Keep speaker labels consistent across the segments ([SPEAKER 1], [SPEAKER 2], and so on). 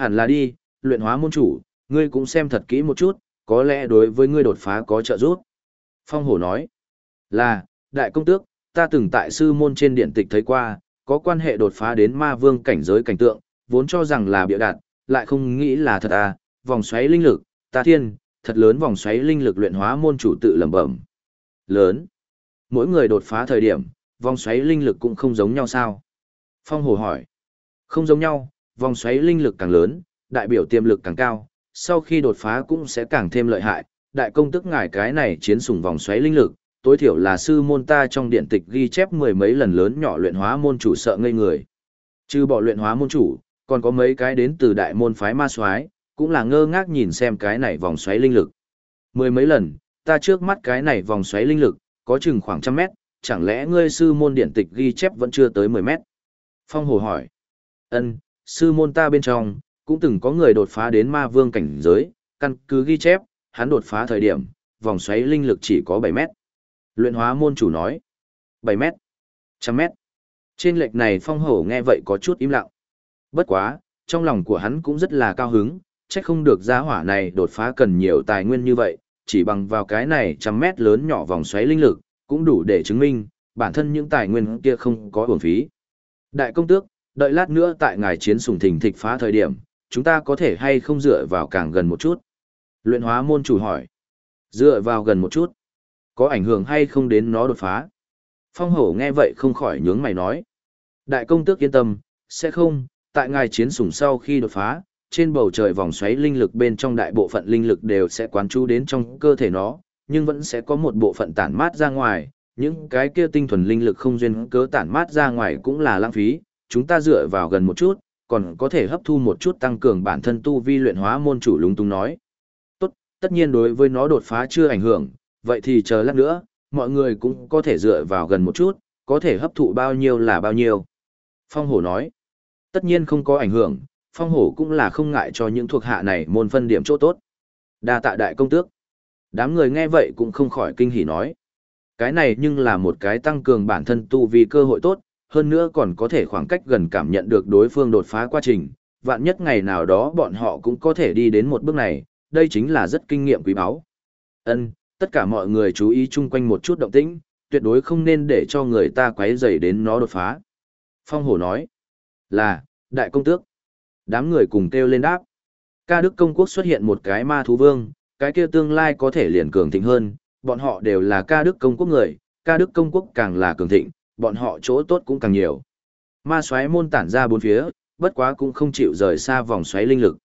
[SPEAKER 1] Hẳn là đi, luyện hóa môn chủ, ngươi cũng xem thật kỹ một chút, có lẽ đối với ngươi đột phá có trợ giúp. Phong hổ nói, là, đại công tước, ta từng tại sư môn trên điện tịch thấy qua, có quan hệ đột phá đến ma vương cảnh giới cảnh tượng, vốn cho rằng là bịa đặt, lại không nghĩ là thật à, vòng xoáy linh lực, ta thiên, thật lớn vòng xoáy linh lực luyện hóa môn chủ tự lẩm bẩm. Lớn. Mỗi người đột phá thời điểm, vòng xoáy linh lực cũng không giống nhau sao? Phong Hổ hỏi. Không giống nhau, vòng xoáy linh lực càng lớn, đại biểu tiềm lực càng cao, sau khi đột phá cũng sẽ càng thêm lợi hại. Đại công tức ngài cái này chiến sủng vòng xoáy linh lực, tối thiểu là sư môn ta trong điện tịch ghi chép mười mấy lần lớn nhỏ luyện hóa môn chủ sợ ngây người. Trừ bỏ luyện hóa môn chủ, còn có mấy cái đến từ đại môn phái ma soái, cũng là ngơ ngác nhìn xem cái này vòng xoáy linh lực. Mười mấy lần, ta trước mắt cái này vòng xoáy linh lực, có chừng khoảng trăm mét, chẳng lẽ ngươi sư môn điện tịch ghi chép vẫn chưa tới 10 mét? Phong Hồ hỏi. Ân, sư môn ta bên trong, cũng từng có người đột phá đến ma vương cảnh giới, căn cứ ghi chép, hắn đột phá thời điểm, vòng xoáy linh lực chỉ có 7 mét. Luyện hóa môn chủ nói. 7 mét, trăm mét. Trên lệch này Phong Hổ nghe vậy có chút im lặng. Bất quá, trong lòng của hắn cũng rất là cao hứng, chắc không được gia hỏa này đột phá cần nhiều tài nguyên như vậy, chỉ bằng vào cái này trăm mét lớn nhỏ vòng xoáy linh lực, cũng đủ để chứng minh, bản thân những tài nguyên kia không có uổng phí. Đại công tước, đợi lát nữa tại ngài chiến sùng thình thịch phá thời điểm, chúng ta có thể hay không dựa vào càng gần một chút? Luyện hóa môn chủ hỏi. Dựa vào gần một chút. Có ảnh hưởng hay không đến nó đột phá? Phong hổ nghe vậy không khỏi nhướng mày nói. Đại công tước yên tâm, sẽ không, tại ngài chiến sủng sau khi đột phá, trên bầu trời vòng xoáy linh lực bên trong đại bộ phận linh lực đều sẽ quán chú đến trong cơ thể nó, nhưng vẫn sẽ có một bộ phận tản mát ra ngoài, những cái kia tinh thuần linh lực không duyên cớ tản mát ra ngoài cũng là lãng phí, chúng ta dựa vào gần một chút, còn có thể hấp thu một chút tăng cường bản thân tu vi luyện hóa môn chủ lúng túng nói. Tốt, tất nhiên đối với nó đột phá chưa ảnh hưởng, vậy thì chờ lát nữa, mọi người cũng có thể dựa vào gần một chút, có thể hấp thụ bao nhiêu là bao nhiêu. Phong hổ nói, tất nhiên không có ảnh hưởng, phong hổ cũng là không ngại cho những thuộc hạ này môn phân điểm chỗ tốt. đa tạ đại công tước. Đám người nghe vậy cũng không khỏi kinh hỉ nói. Cái này nhưng là một cái tăng cường bản thân tu vì cơ hội tốt, hơn nữa còn có thể khoảng cách gần cảm nhận được đối phương đột phá quá trình, vạn nhất ngày nào đó bọn họ cũng có thể đi đến một bước này, đây chính là rất kinh nghiệm quý báu. Ân, tất cả mọi người chú ý chung quanh một chút động tĩnh, tuyệt đối không nên để cho người ta quấy rầy đến nó đột phá. Phong hổ nói, là, đại công tước. Đám người cùng kêu lên đáp. Ca Đức Công Quốc xuất hiện một cái ma thú vương, cái kia tương lai có thể liền cường thịnh hơn, bọn họ đều là ca đức công quốc người, ca đức công quốc càng là cường thịnh, bọn họ chỗ tốt cũng càng nhiều. Ma xoáy môn tản ra bốn phía, bất quá cũng không chịu rời xa vòng xoáy linh lực.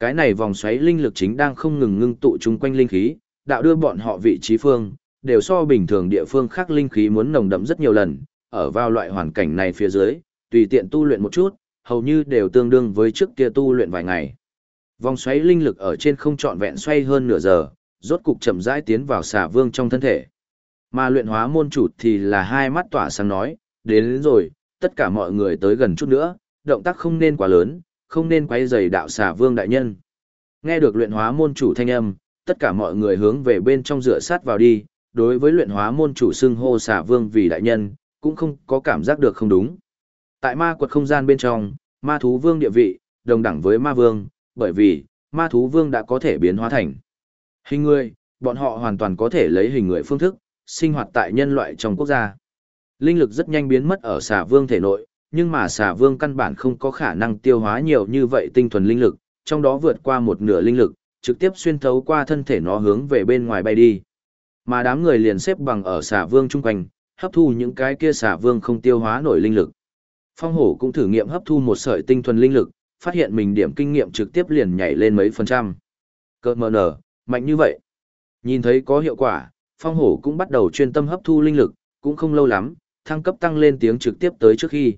[SPEAKER 1] Cái này vòng xoáy linh lực chính đang không ngừng ngưng tụ chung quanh linh khí, đạo đưa bọn họ vị trí phương, đều so bình thường địa phương khác linh khí muốn nồng đậm rất nhiều lần, ở vào loại hoàn cảnh này phía dưới, tùy tiện tu luyện một chút, hầu như đều tương đương với trước kia tu luyện vài ngày. Vòng xoáy linh lực ở trên không trọn vẹn xoay hơn nửa giờ, rốt cục chậm rãi tiến vào xà vương trong thân thể. Mà luyện hóa môn chủ thì là hai mắt tỏa sáng nói, đến, đến rồi, tất cả mọi người tới gần chút nữa, động tác không nên quá lớn, không nên quay dày đạo xà vương đại nhân. Nghe được luyện hóa môn chủ thanh âm, tất cả mọi người hướng về bên trong rửa sát vào đi, đối với luyện hóa môn chủ xưng hô xà vương vì đại nhân, cũng không có cảm giác được không đúng. Tại ma quật không gian bên trong, ma thú vương địa vị, đồng đẳng với ma vương, bởi vì, ma thú vương đã có thể biến hóa thành hình người, bọn họ hoàn toàn có thể lấy hình người phương thức, sinh hoạt tại nhân loại trong quốc gia. Linh lực rất nhanh biến mất ở xà vương thể nội, nhưng mà xà vương căn bản không có khả năng tiêu hóa nhiều như vậy tinh thuần linh lực, trong đó vượt qua một nửa linh lực, trực tiếp xuyên thấu qua thân thể nó hướng về bên ngoài bay đi. Mà đám người liền xếp bằng ở xà vương chung quanh, hấp thu những cái kia xà vương không tiêu hóa nổi linh lực. Phong hổ cũng thử nghiệm hấp thu một sợi tinh thuần linh lực, phát hiện mình điểm kinh nghiệm trực tiếp liền nhảy lên mấy phần trăm. Cơ mờ nở, mạnh như vậy. Nhìn thấy có hiệu quả, phong hổ cũng bắt đầu chuyên tâm hấp thu linh lực, cũng không lâu lắm, thăng cấp tăng lên tiếng trực tiếp tới trước khi.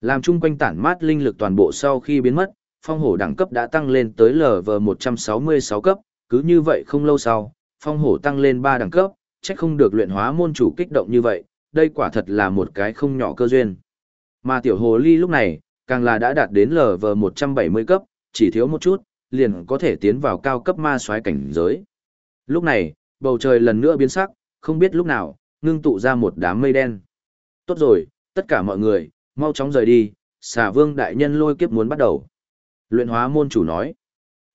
[SPEAKER 1] Làm chung quanh tản mát linh lực toàn bộ sau khi biến mất, phong hổ đẳng cấp đã tăng lên tới LV166 cấp, cứ như vậy không lâu sau, phong hổ tăng lên 3 đẳng cấp, chắc không được luyện hóa môn chủ kích động như vậy, đây quả thật là một cái không nhỏ cơ duyên. Mà tiểu hồ ly lúc này, càng là đã đạt đến LV170 cấp, chỉ thiếu một chút, liền có thể tiến vào cao cấp ma soái cảnh giới. Lúc này, bầu trời lần nữa biến sắc, không biết lúc nào, ngưng tụ ra một đám mây đen. Tốt rồi, tất cả mọi người, mau chóng rời đi, xà vương đại nhân lôi kiếp muốn bắt đầu. Luyện hóa môn chủ nói.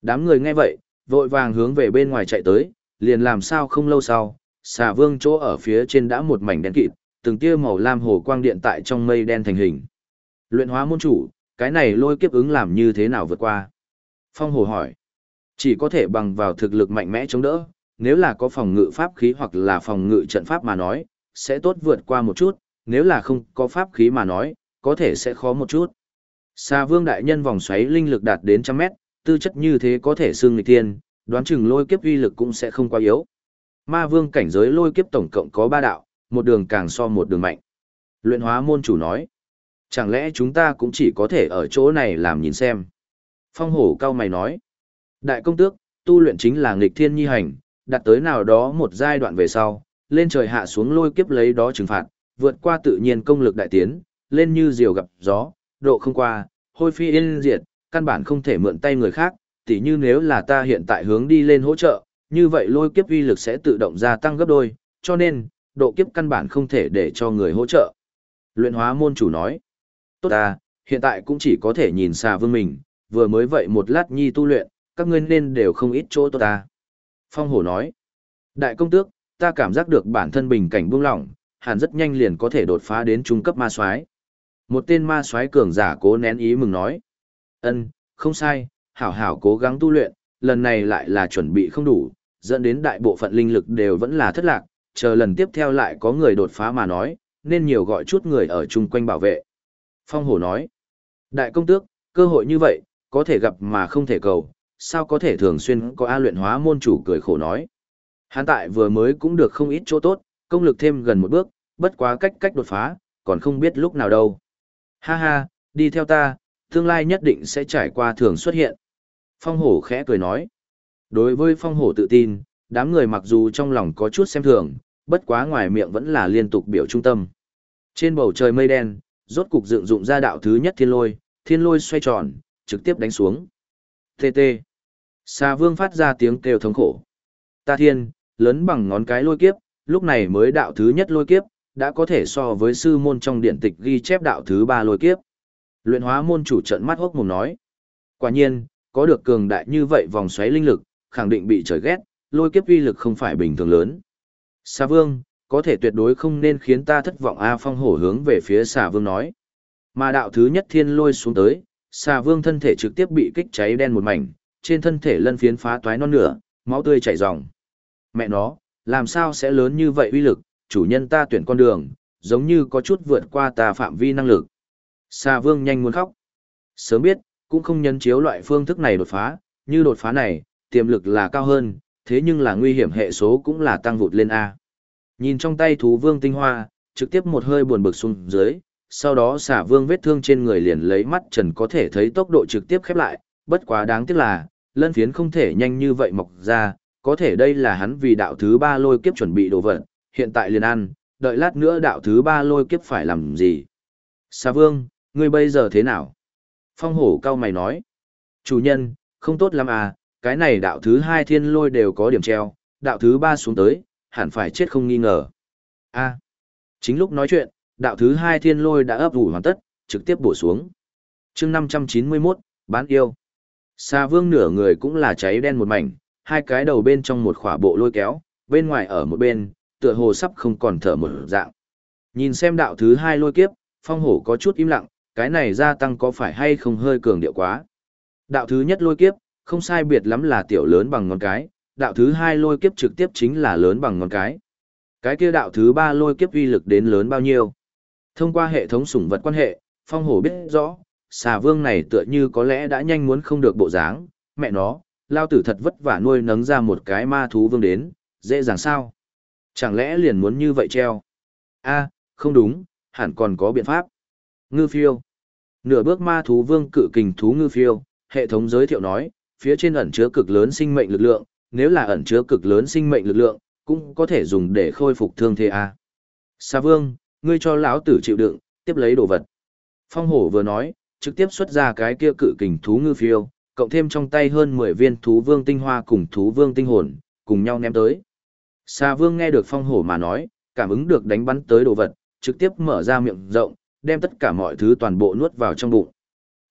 [SPEAKER 1] Đám người nghe vậy, vội vàng hướng về bên ngoài chạy tới, liền làm sao không lâu sau, xà vương chỗ ở phía trên đã một mảnh đen kịt, từng tia màu lam hồ quang điện tại trong mây đen thành hình. Luyện hóa môn chủ, cái này lôi kiếp ứng làm như thế nào vượt qua? Phong hồ hỏi. Chỉ có thể bằng vào thực lực mạnh mẽ chống đỡ, nếu là có phòng ngự pháp khí hoặc là phòng ngự trận pháp mà nói, sẽ tốt vượt qua một chút, nếu là không có pháp khí mà nói, có thể sẽ khó một chút. xa vương đại nhân vòng xoáy linh lực đạt đến trăm mét, tư chất như thế có thể xương nghịch thiên, đoán chừng lôi kiếp uy lực cũng sẽ không quá yếu. Ma vương cảnh giới lôi kiếp tổng cộng có ba đạo, một đường càng so một đường mạnh. Luyện hóa môn chủ nói, chẳng lẽ chúng ta cũng chỉ có thể ở chỗ này làm nhìn xem. Phong hổ cao mày nói, đại công tước, tu luyện chính là nghịch thiên nhi hành, đặt tới nào đó một giai đoạn về sau, lên trời hạ xuống lôi kiếp lấy đó trừng phạt, vượt qua tự nhiên công lực đại tiến, lên như diều gặp gió, độ không qua, hôi phi yên diệt, căn bản không thể mượn tay người khác, tỉ như nếu là ta hiện tại hướng đi lên hỗ trợ, như vậy lôi kiếp uy lực sẽ tự động gia tăng gấp đôi, cho nên, độ kiếp căn bản không thể để cho người hỗ trợ. Luyện hóa môn chủ nói, tốt ta, hiện tại cũng chỉ có thể nhìn xa vương mình, vừa mới vậy một lát nhi tu luyện, các ngươi nên đều không ít chỗ tốt ta. Phong hổ nói, đại công tước, ta cảm giác được bản thân bình cảnh buông lỏng, hẳn rất nhanh liền có thể đột phá đến trung cấp ma soái. Một tên ma soái cường giả cố nén ý mừng nói, ân, không sai, hảo hảo cố gắng tu luyện, lần này lại là chuẩn bị không đủ, dẫn đến đại bộ phận linh lực đều vẫn là thất lạc, chờ lần tiếp theo lại có người đột phá mà nói, nên nhiều gọi chút người ở chung quanh bảo vệ. Phong hổ nói, đại công tước, cơ hội như vậy, có thể gặp mà không thể cầu, sao có thể thường xuyên có A luyện hóa môn chủ cười khổ nói. Hắn tại vừa mới cũng được không ít chỗ tốt, công lực thêm gần một bước, bất quá cách cách đột phá, còn không biết lúc nào đâu. Ha ha, đi theo ta, tương lai nhất định sẽ trải qua thường xuất hiện. Phong hổ khẽ cười nói. Đối với phong hổ tự tin, đám người mặc dù trong lòng có chút xem thường, bất quá ngoài miệng vẫn là liên tục biểu trung tâm. Trên bầu trời mây đen, rốt cục dựng dụng ra đạo thứ nhất thiên lôi, thiên lôi xoay tròn, trực tiếp đánh xuống. TT. Xà vương phát ra tiếng kêu thống khổ. Ta thiên, lớn bằng ngón cái lôi kiếp, lúc này mới đạo thứ nhất lôi kiếp, đã có thể so với sư môn trong điện tịch ghi chép đạo thứ ba lôi kiếp. Luyện hóa môn chủ trận mắt hốc mồm nói. Quả nhiên, có được cường đại như vậy vòng xoáy linh lực, khẳng định bị trời ghét, lôi kiếp uy lực không phải bình thường lớn. Xà vương, có thể tuyệt đối không nên khiến ta thất vọng A phong hổ hướng về phía xà vương nói. Mà đạo thứ nhất thiên lôi xuống tới, xà vương thân thể trực tiếp bị kích cháy đen một mảnh, trên thân thể lân phiến phá toái non nửa, máu tươi chảy ròng. Mẹ nó, làm sao sẽ lớn như vậy uy lực, chủ nhân ta tuyển con đường, giống như có chút vượt qua ta phạm vi năng lực. Xà vương nhanh muốn khóc. Sớm biết, cũng không nhấn chiếu loại phương thức này đột phá, như đột phá này, tiềm lực là cao hơn, thế nhưng là nguy hiểm hệ số cũng là tăng vụt lên A. Nhìn trong tay thú vương tinh hoa, trực tiếp một hơi buồn bực xuống dưới, sau đó xả vương vết thương trên người liền lấy mắt trần có thể thấy tốc độ trực tiếp khép lại, bất quá đáng tiếc là, lân phiến không thể nhanh như vậy mọc ra, có thể đây là hắn vì đạo thứ ba lôi kiếp chuẩn bị đồ vật, hiện tại liền ăn, đợi lát nữa đạo thứ ba lôi kiếp phải làm gì. Xà vương, ngươi bây giờ thế nào? Phong hổ cao mày nói. Chủ nhân, không tốt lắm à, cái này đạo thứ hai thiên lôi đều có điểm treo, đạo thứ ba xuống tới, hẳn phải chết không nghi ngờ. a à, chính lúc nói chuyện, đạo thứ hai thiên lôi đã ấp ủ hoàn tất, trực tiếp bổ xuống. chương 591, bán yêu. Xà vương nửa người cũng là cháy đen một mảnh, hai cái đầu bên trong một khỏa bộ lôi kéo, bên ngoài ở một bên, tựa hồ sắp không còn thở một dạng. Nhìn xem đạo thứ hai lôi kiếp, phong hổ có chút im lặng, cái này gia tăng có phải hay không hơi cường điệu quá. Đạo thứ nhất lôi kiếp, không sai biệt lắm là tiểu lớn bằng ngón cái, đạo thứ hai lôi kiếp trực tiếp chính là lớn bằng ngón cái. Cái kia đạo thứ ba lôi kiếp uy lực đến lớn bao nhiêu? Thông qua hệ thống sủng vật quan hệ, phong hổ biết rõ, xà vương này tựa như có lẽ đã nhanh muốn không được bộ dáng, mẹ nó, lao tử thật vất vả nuôi nấng ra một cái ma thú vương đến, dễ dàng sao? Chẳng lẽ liền muốn như vậy treo? a không đúng, hẳn còn có biện pháp. Ngư phiêu. Nửa bước ma thú vương cự kình thú ngư phiêu, hệ thống giới thiệu nói, phía trên ẩn chứa cực lớn sinh mệnh lực lượng, nếu là ẩn chứa cực lớn sinh mệnh lực lượng, cũng có thể dùng để khôi phục thương thế a. Sa Vương, ngươi cho lão tử chịu đựng, tiếp lấy đồ vật. Phong hổ vừa nói, trực tiếp xuất ra cái kia cự kình thú ngư phiêu, cộng thêm trong tay hơn 10 viên thú vương tinh hoa cùng thú vương tinh hồn, cùng nhau ném tới. Sa Vương nghe được phong hổ mà nói, cảm ứng được đánh bắn tới đồ vật, trực tiếp mở ra miệng rộng, đem tất cả mọi thứ toàn bộ nuốt vào trong bụng.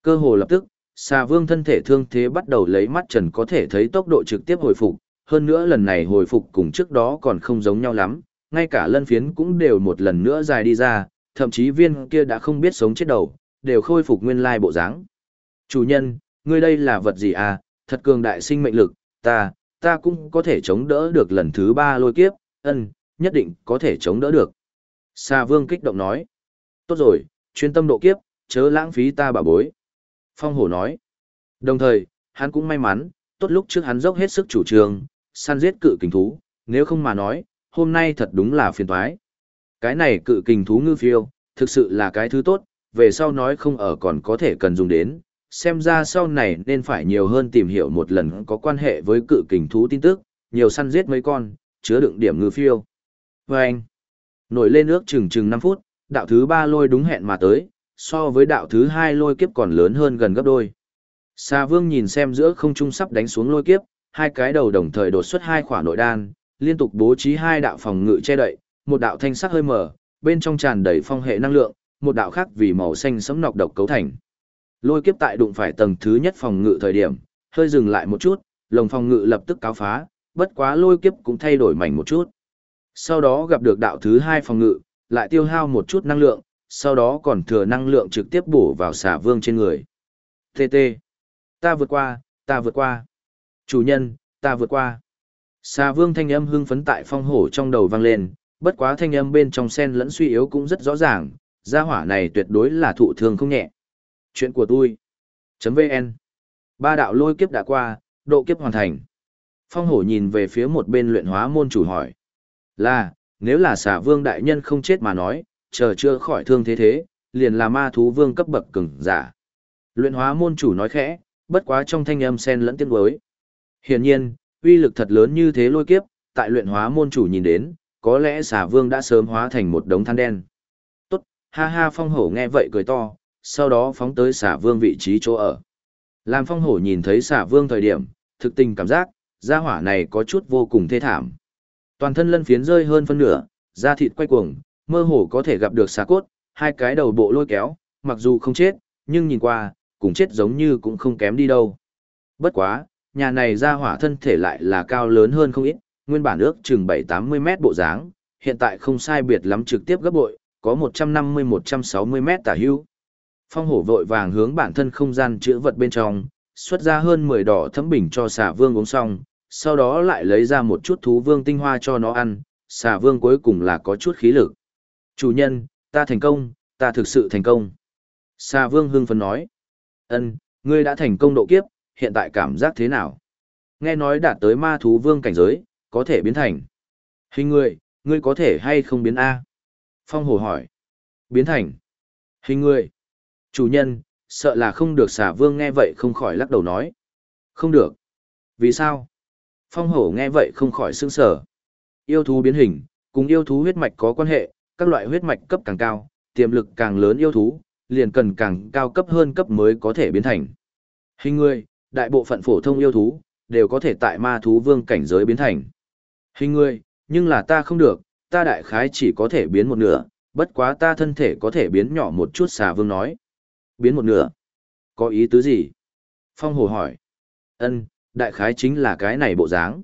[SPEAKER 1] Cơ hồ lập tức, Sa vương thân thể thương thế bắt đầu lấy mắt trần có thể thấy tốc độ trực tiếp hồi phục, hơn nữa lần này hồi phục cùng trước đó còn không giống nhau lắm, ngay cả lân phiến cũng đều một lần nữa dài đi ra, thậm chí viên kia đã không biết sống chết đầu, đều khôi phục nguyên lai bộ dáng. Chủ nhân, ngươi đây là vật gì à, thật cường đại sinh mệnh lực, ta, ta cũng có thể chống đỡ được lần thứ ba lôi kiếp, ân, nhất định có thể chống đỡ được. Sa vương kích động nói, tốt rồi, chuyên tâm độ kiếp, chớ lãng phí ta bà bối. Phong hổ nói, đồng thời, hắn cũng may mắn, tốt lúc trước hắn dốc hết sức chủ trương, săn giết cự kình thú, nếu không mà nói, hôm nay thật đúng là phiền toái. Cái này cự kình thú ngư phiêu, thực sự là cái thứ tốt, về sau nói không ở còn có thể cần dùng đến, xem ra sau này nên phải nhiều hơn tìm hiểu một lần có quan hệ với cự kình thú tin tức, nhiều săn giết mấy con, chứa đựng điểm ngư phiêu. Và anh, nổi lên ước chừng chừng 5 phút, đạo thứ 3 lôi đúng hẹn mà tới, so với đạo thứ 2 lôi kiếp còn lớn hơn gần gấp đôi. Sa vương nhìn xem giữa không trung sắp đánh xuống lôi kiếp, hai cái đầu đồng thời đột xuất hai khỏa nội đan, liên tục bố trí hai đạo phòng ngự che đậy, một đạo thanh sắc hơi mở, bên trong tràn đầy phong hệ năng lượng, một đạo khác vì màu xanh sẫm nọc độc cấu thành. Lôi kiếp tại đụng phải tầng thứ nhất phòng ngự thời điểm, hơi dừng lại một chút, lồng phòng ngự lập tức cáo phá, bất quá lôi kiếp cũng thay đổi mảnh một chút. Sau đó gặp được đạo thứ hai phòng ngự, lại tiêu hao một chút năng lượng, sau đó còn thừa năng lượng trực tiếp bổ vào xà vương trên người. TT. Ta vượt qua, ta vượt qua. Chủ nhân, ta vượt qua. Xà vương thanh âm hưng phấn tại phong hổ trong đầu vang lên, bất quá thanh âm bên trong sen lẫn suy yếu cũng rất rõ ràng, gia hỏa này tuyệt đối là thụ thương không nhẹ. Chuyện của tôi. .vn Ba đạo lôi kiếp đã qua, độ kiếp hoàn thành. Phong hổ nhìn về phía một bên luyện hóa môn chủ hỏi. Là, nếu là xà vương đại nhân không chết mà nói, chờ chưa khỏi thương thế thế, liền là ma thú vương cấp bậc cứng, giả. Luyện hóa môn chủ nói khẽ, bất quá trong thanh âm sen lẫn tiếng đối. Hiển nhiên, uy lực thật lớn như thế lôi kiếp, tại luyện hóa môn chủ nhìn đến, có lẽ xà vương đã sớm hóa thành một đống than đen. Ha ha phong hổ nghe vậy cười to, sau đó phóng tới xà vương vị trí chỗ ở. Làm phong hổ nhìn thấy xà vương thời điểm, thực tình cảm giác, gia hỏa này có chút vô cùng thê thảm. Toàn thân lân phiến rơi hơn phân nửa, da thịt quay cuồng, mơ hồ có thể gặp được xà cốt, hai cái đầu bộ lôi kéo, mặc dù không chết, nhưng nhìn qua, cũng chết giống như cũng không kém đi đâu. Bất quá, nhà này ra hỏa thân thể lại là cao lớn hơn không ít, nguyên bản ước chừng 7-80 mét bộ dáng, hiện tại không sai biệt lắm trực tiếp gấp bội, có 150-160 mét tả hưu. Phong hổ vội vàng hướng bản thân không gian chữa vật bên trong, xuất ra hơn 10 đỏ thấm bình cho xà vương uống xong, sau đó lại lấy ra một chút thú vương tinh hoa cho nó ăn, xà vương cuối cùng là có chút khí lực. Chủ nhân, ta thành công, ta thực sự thành công. Xà vương hưng phấn nói. ân ngươi đã thành công độ kiếp, hiện tại cảm giác thế nào? Nghe nói đạt tới ma thú vương cảnh giới, có thể biến thành. Hình người, ngươi có thể hay không biến A? Phong hồ hỏi. Biến thành. Hình người. Chủ nhân, sợ là không được xả vương nghe vậy không khỏi lắc đầu nói. Không được. Vì sao? Phong hổ nghe vậy không khỏi sững sở. Yêu thú biến hình, cùng yêu thú huyết mạch có quan hệ, các loại huyết mạch cấp càng cao, tiềm lực càng lớn yêu thú, liền cần càng cao cấp hơn cấp mới có thể biến thành. Hình người, đại bộ phận phổ thông yêu thú, đều có thể tại ma thú vương cảnh giới biến thành. Hình người, nhưng là ta không được, ta đại khái chỉ có thể biến một nửa, bất quá ta thân thể có thể biến nhỏ một chút xà vương nói. Biến một nửa? Có ý tứ gì? Phong hồ hỏi. Ân, đại khái chính là cái này bộ dáng.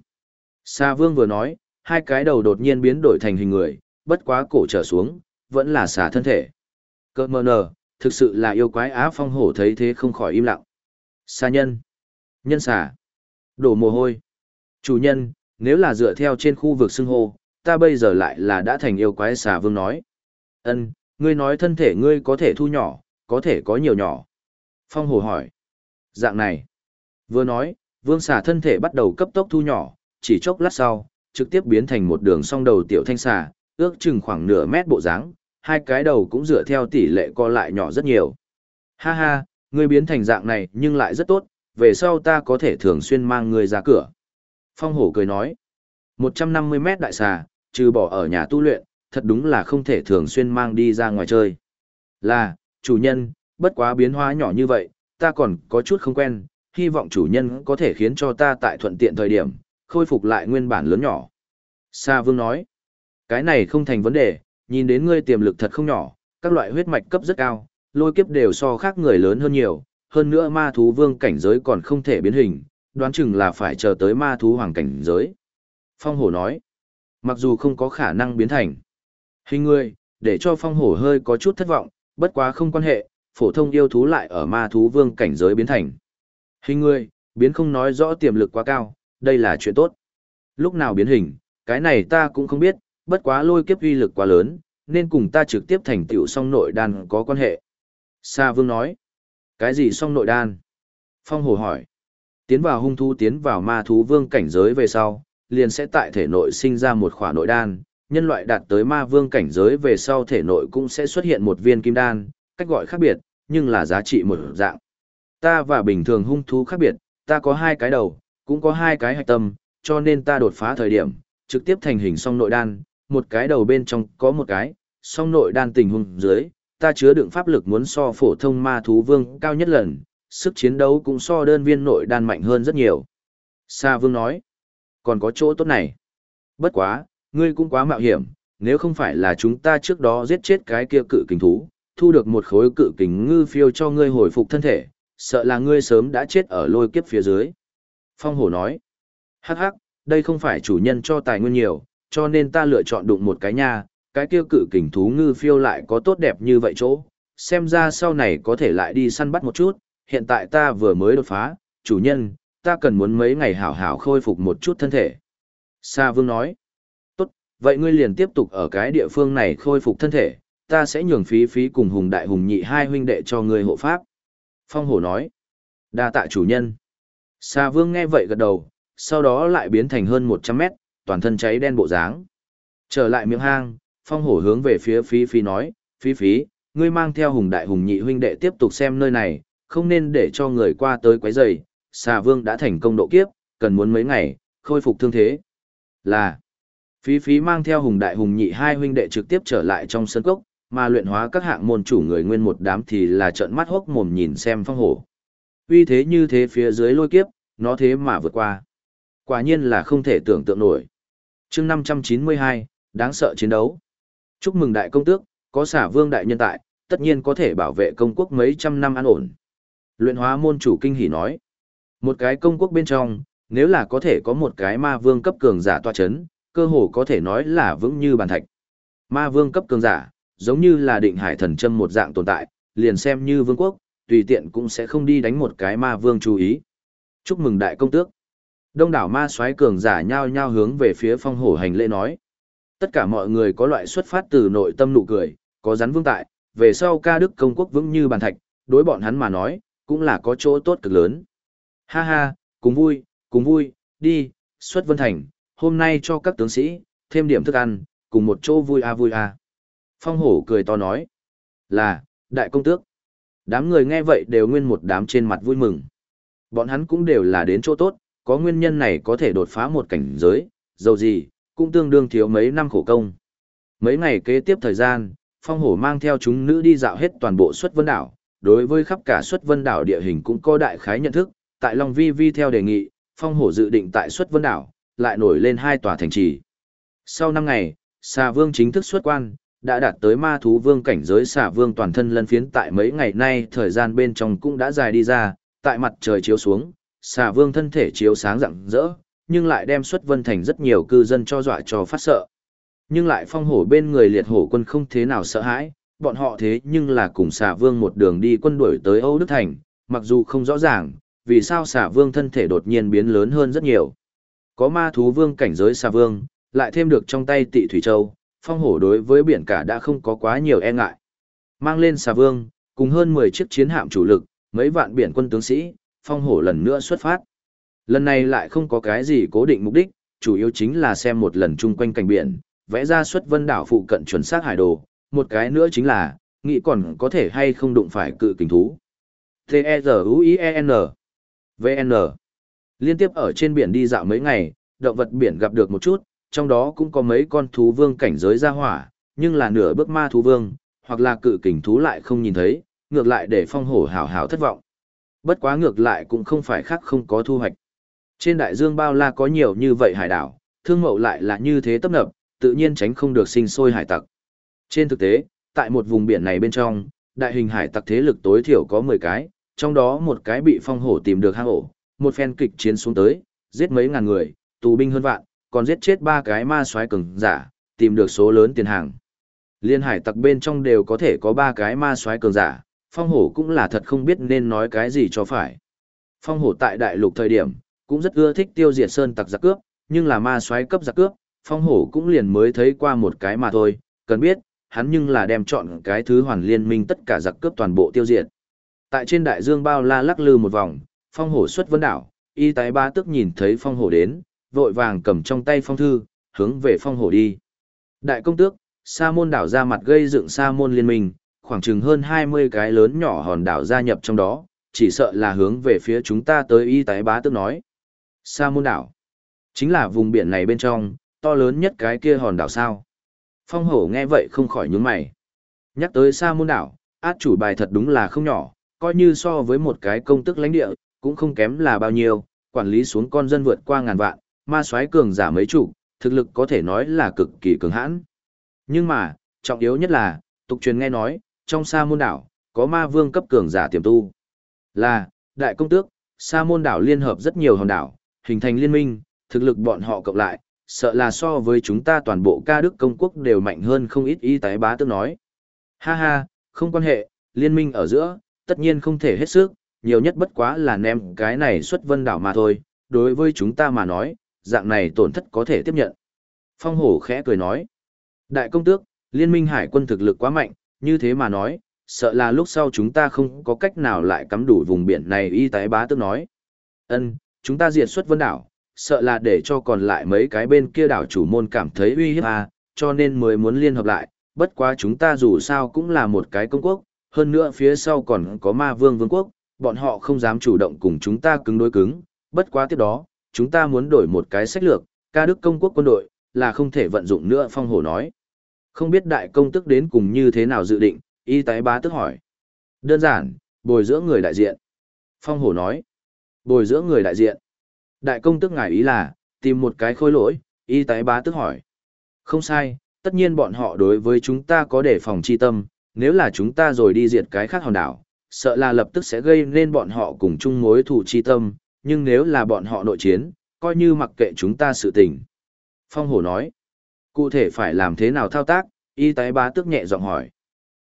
[SPEAKER 1] Xà vương vừa nói, hai cái đầu đột nhiên biến đổi thành hình người, bất quá cổ trở xuống, vẫn là xà thân thể. Cơ mơ nờ, thực sự là yêu quái á phong hổ thấy thế không khỏi im lặng. Xà nhân. Nhân xà. Đổ mồ hôi. Chủ nhân, nếu là dựa theo trên khu vực xưng hô, ta bây giờ lại là đã thành yêu quái xà vương nói. Ân, ngươi nói thân thể ngươi có thể thu nhỏ, có thể có nhiều nhỏ. Phong hồ hỏi. Dạng này. Vừa nói, vương xà thân thể bắt đầu cấp tốc thu nhỏ, chỉ chốc lát sau, trực tiếp biến thành một đường song đầu tiểu thanh xà, ước chừng khoảng nửa mét bộ dáng, hai cái đầu cũng dựa theo tỷ lệ co lại nhỏ rất nhiều. Ha ha, ngươi biến thành dạng này nhưng lại rất tốt, về sau ta có thể thường xuyên mang ngươi ra cửa. Phong hổ cười nói, 150 mét đại xà, trừ bỏ ở nhà tu luyện, thật đúng là không thể thường xuyên mang đi ra ngoài chơi. Là, chủ nhân, bất quá biến hóa nhỏ như vậy, ta còn có chút không quen, hy vọng chủ nhân có thể khiến cho ta tại thuận tiện thời điểm, khôi phục lại nguyên bản lớn nhỏ. Sa Vương nói, cái này không thành vấn đề, nhìn đến ngươi tiềm lực thật không nhỏ, các loại huyết mạch cấp rất cao, lôi kiếp đều so khác người lớn hơn nhiều, hơn nữa ma thú vương cảnh giới còn không thể biến hình, đoán chừng là phải chờ tới ma thú hoàng cảnh giới. Phong hổ nói, mặc dù không có khả năng biến thành hình người, để cho phong hổ hơi có chút thất vọng, bất quá không quan hệ, phổ thông yêu thú lại ở ma thú vương cảnh giới biến thành. Hình người, biến không nói rõ tiềm lực quá cao, đây là chuyện tốt. Lúc nào biến hình, cái này ta cũng không biết, bất quá lôi kiếp uy lực quá lớn, nên cùng ta trực tiếp thành tựu song nội đan có quan hệ. Sa Vương nói, cái gì song nội đan? Phong Hổ hỏi, tiến vào hung thú tiến vào ma thú vương cảnh giới về sau, liền sẽ tại thể nội sinh ra một khỏa nội đan, nhân loại đạt tới ma vương cảnh giới về sau thể nội cũng sẽ xuất hiện một viên kim đan, cách gọi khác biệt, nhưng là giá trị một dạng. Ta và bình thường hung thú khác biệt, ta có hai cái đầu, cũng có hai cái hạch tâm, cho nên ta đột phá thời điểm, trực tiếp thành hình song nội đan, một cái đầu bên trong có một cái, song nội đan tình hung dưới, ta chứa đựng pháp lực muốn so phổ thông ma thú vương cao nhất lần, sức chiến đấu cũng so đơn viên nội đan mạnh hơn rất nhiều. Sa vương nói, còn có chỗ tốt này. Bất quá, ngươi cũng quá mạo hiểm, nếu không phải là chúng ta trước đó giết chết cái kia cự kình thú, thu được một khối cự kình ngư phiêu cho ngươi hồi phục thân thể, sợ là ngươi sớm đã chết ở lôi kiếp phía dưới. Phong hổ nói, hắc hắc, đây không phải chủ nhân cho tài nguyên nhiều, cho nên ta lựa chọn đụng một cái nha, cái kia cự kình thú ngư phiêu lại có tốt đẹp như vậy chỗ, xem ra sau này có thể lại đi săn bắt một chút, hiện tại ta vừa mới đột phá, chủ nhân, ta cần muốn mấy ngày hảo hảo khôi phục một chút thân thể. Sa Vương nói, tốt, vậy ngươi liền tiếp tục ở cái địa phương này khôi phục thân thể, ta sẽ nhường phí phí cùng hùng đại hùng nhị hai huynh đệ cho ngươi hộ pháp. Phong hổ nói, đa tạ chủ nhân. Sa Vương nghe vậy gật đầu, sau đó lại biến thành hơn 100 mét, toàn thân cháy đen bộ dáng. Trở lại miệng hang, phong hổ hướng về phía phí phí nói, phí phí, ngươi mang theo hùng đại hùng nhị huynh đệ tiếp tục xem nơi này, không nên để cho người qua tới quấy rầy xà vương đã thành công độ kiếp, cần muốn mấy ngày, khôi phục thương thế. Là, phí phí mang theo hùng đại hùng nhị hai huynh đệ trực tiếp trở lại trong sân cốc, mà luyện hóa các hạng môn chủ người nguyên một đám thì là trợn mắt hốc mồm nhìn xem phong hổ. Uy thế như thế phía dưới lôi kiếp, nó thế mà vượt qua. Quả nhiên là không thể tưởng tượng nổi. chương 592, đáng sợ chiến đấu. Chúc mừng đại công tước, có xả vương đại nhân tại, tất nhiên có thể bảo vệ công quốc mấy trăm năm an ổn. Luyện hóa môn chủ kinh hỉ nói. Một cái công quốc bên trong, nếu là có thể có một cái ma vương cấp cường giả toa chấn, cơ hồ có thể nói là vững như bàn thạch. Ma vương cấp cường giả, giống như là định hải thần châm một dạng tồn tại, liền xem như vương quốc, tùy tiện cũng sẽ không đi đánh một cái ma vương chú ý. Chúc mừng đại công tước. Đông đảo ma soái cường giả nhao nhao hướng về phía phong hổ hành lễ nói. Tất cả mọi người có loại xuất phát từ nội tâm nụ cười, có rắn vương tại, về sau ca đức công quốc vững như bàn thạch, đối bọn hắn mà nói, cũng là có chỗ tốt cực lớn. Ha ha, cùng vui, cùng vui, đi, xuất vân thành, hôm nay cho các tướng sĩ, thêm điểm thức ăn, cùng một chỗ vui a vui a. Phong hổ cười to nói, là, đại công tước. Đám người nghe vậy đều nguyên một đám trên mặt vui mừng. Bọn hắn cũng đều là đến chỗ tốt, có nguyên nhân này có thể đột phá một cảnh giới, dầu gì, cũng tương đương thiếu mấy năm khổ công. Mấy ngày kế tiếp thời gian, phong hổ mang theo chúng nữ đi dạo hết toàn bộ xuất vân đảo, đối với khắp cả xuất vân đảo địa hình cũng có đại khái nhận thức, tại Long Vi Vi theo đề nghị, phong hổ dự định tại xuất vân đảo, lại nổi lên hai tòa thành trì. Sau năm ngày, xà vương chính thức xuất quan, đã đạt tới ma thú vương cảnh giới xà vương toàn thân lân phiến tại mấy ngày nay thời gian bên trong cũng đã dài đi ra, tại mặt trời chiếu xuống, xà vương thân thể chiếu sáng rạng rỡ, nhưng lại đem xuất vân thành rất nhiều cư dân cho dọa cho phát sợ. Nhưng lại phong hổ bên người liệt hổ quân không thế nào sợ hãi, bọn họ thế nhưng là cùng xà vương một đường đi quân đuổi tới Âu Đức Thành, mặc dù không rõ ràng, vì sao xà vương thân thể đột nhiên biến lớn hơn rất nhiều. Có ma thú vương cảnh giới xà vương, lại thêm được trong tay tị Thủy Châu, phong hổ đối với biển cả đã không có quá nhiều e ngại. Mang lên xà vương, cùng hơn 10 chiếc chiến hạm chủ lực, mấy vạn biển quân tướng sĩ, phong hổ lần nữa xuất phát. Lần này lại không có cái gì cố định mục đích, chủ yếu chính là xem một lần chung quanh cảnh biển, vẽ ra xuất vân đảo phụ cận chuẩn xác hải đồ, một cái nữa chính là, nghĩ còn có thể hay không đụng phải cự kình thú. T-E-Z-U-I-E-N VN Liên tiếp ở trên biển đi dạo mấy ngày, động vật biển gặp được một chút, trong đó cũng có mấy con thú vương cảnh giới ra hỏa, nhưng là nửa bước ma thú vương, hoặc là cự kình thú lại không nhìn thấy, ngược lại để phong hổ hào hào thất vọng. Bất quá ngược lại cũng không phải khác không có thu hoạch. Trên đại dương bao la có nhiều như vậy hải đảo, thương mậu lại là như thế tấp nập, tự nhiên tránh không được sinh sôi hải tặc. Trên thực tế, tại một vùng biển này bên trong, đại hình hải tặc thế lực tối thiểu có 10 cái, trong đó một cái bị phong hổ tìm được hang ổ, một phen kịch chiến xuống tới, giết mấy ngàn người, tù binh hơn vạn, còn giết chết ba cái ma soái cường giả, tìm được số lớn tiền hàng. Liên hải tặc bên trong đều có thể có ba cái ma soái cường giả, phong hổ cũng là thật không biết nên nói cái gì cho phải. Phong hổ tại đại lục thời điểm, cũng rất ưa thích tiêu diệt sơn tặc giặc cướp, nhưng là ma soái cấp giặc cướp, phong hổ cũng liền mới thấy qua một cái mà thôi, cần biết, hắn nhưng là đem chọn cái thứ hoàn liên minh tất cả giặc cướp toàn bộ tiêu diệt. Tại trên đại dương bao la lắc lư một vòng, phong hổ xuất vấn đảo, y tái ba tức nhìn thấy phong hổ đến, vội vàng cầm trong tay phong thư, hướng về phong hổ đi. Đại công tước, sa môn đảo ra mặt gây dựng sa môn liên minh, khoảng chừng hơn 20 cái lớn nhỏ hòn đảo gia nhập trong đó, chỉ sợ là hướng về phía chúng ta tới y tái bá tức nói. Sa môn đảo, chính là vùng biển này bên trong, to lớn nhất cái kia hòn đảo sao. Phong hổ nghe vậy không khỏi nhướng mày. Nhắc tới sa môn đảo, át chủ bài thật đúng là không nhỏ, coi như so với một cái công tức lãnh địa, cũng không kém là bao nhiêu, quản lý xuống con dân vượt qua ngàn vạn, ma soái cường giả mấy chủ, thực lực có thể nói là cực kỳ cường hãn. Nhưng mà, trọng yếu nhất là, tục truyền nghe nói, trong sa môn đảo, có ma vương cấp cường giả tiềm tu. Là, đại công tước, sa môn đảo liên hợp rất nhiều hòn đảo, hình thành liên minh, thực lực bọn họ cộng lại, sợ là so với chúng ta toàn bộ ca đức công quốc đều mạnh hơn không ít y tái bá tức nói. Ha ha, không quan hệ, liên minh ở giữa, tất nhiên không thể hết sức, nhiều nhất bất quá là ném cái này xuất vân đảo mà thôi, đối với chúng ta mà nói, dạng này tổn thất có thể tiếp nhận. Phong hổ khẽ cười nói, đại công tước, liên minh hải quân thực lực quá mạnh, như thế mà nói, sợ là lúc sau chúng ta không có cách nào lại cắm đủ vùng biển này y tái bá tức nói. Ân, chúng ta diệt xuất vân đảo, sợ là để cho còn lại mấy cái bên kia đảo chủ môn cảm thấy uy hiếp à, cho nên mới muốn liên hợp lại, bất quá chúng ta dù sao cũng là một cái công quốc, hơn nữa phía sau còn có ma vương vương quốc, bọn họ không dám chủ động cùng chúng ta cứng đối cứng, bất quá tiếp đó, chúng ta muốn đổi một cái sách lược, ca đức công quốc quân đội, là không thể vận dụng nữa phong hổ nói. Không biết đại công tức đến cùng như thế nào dự định, y tái bá tức hỏi. Đơn giản, bồi dưỡng người đại diện. Phong hổ nói. Bồi dưỡng người đại diện. Đại công tức ngài ý là, tìm một cái khôi lỗi, y tái bá tức hỏi. Không sai, tất nhiên bọn họ đối với chúng ta có đề phòng chi tâm, nếu là chúng ta rồi đi diệt cái khác hòn đảo, sợ là lập tức sẽ gây nên bọn họ cùng chung mối thù chi tâm, nhưng nếu là bọn họ nội chiến, coi như mặc kệ chúng ta sự tình. Phong hổ nói, cụ thể phải làm thế nào thao tác, y tái bá tức nhẹ giọng hỏi.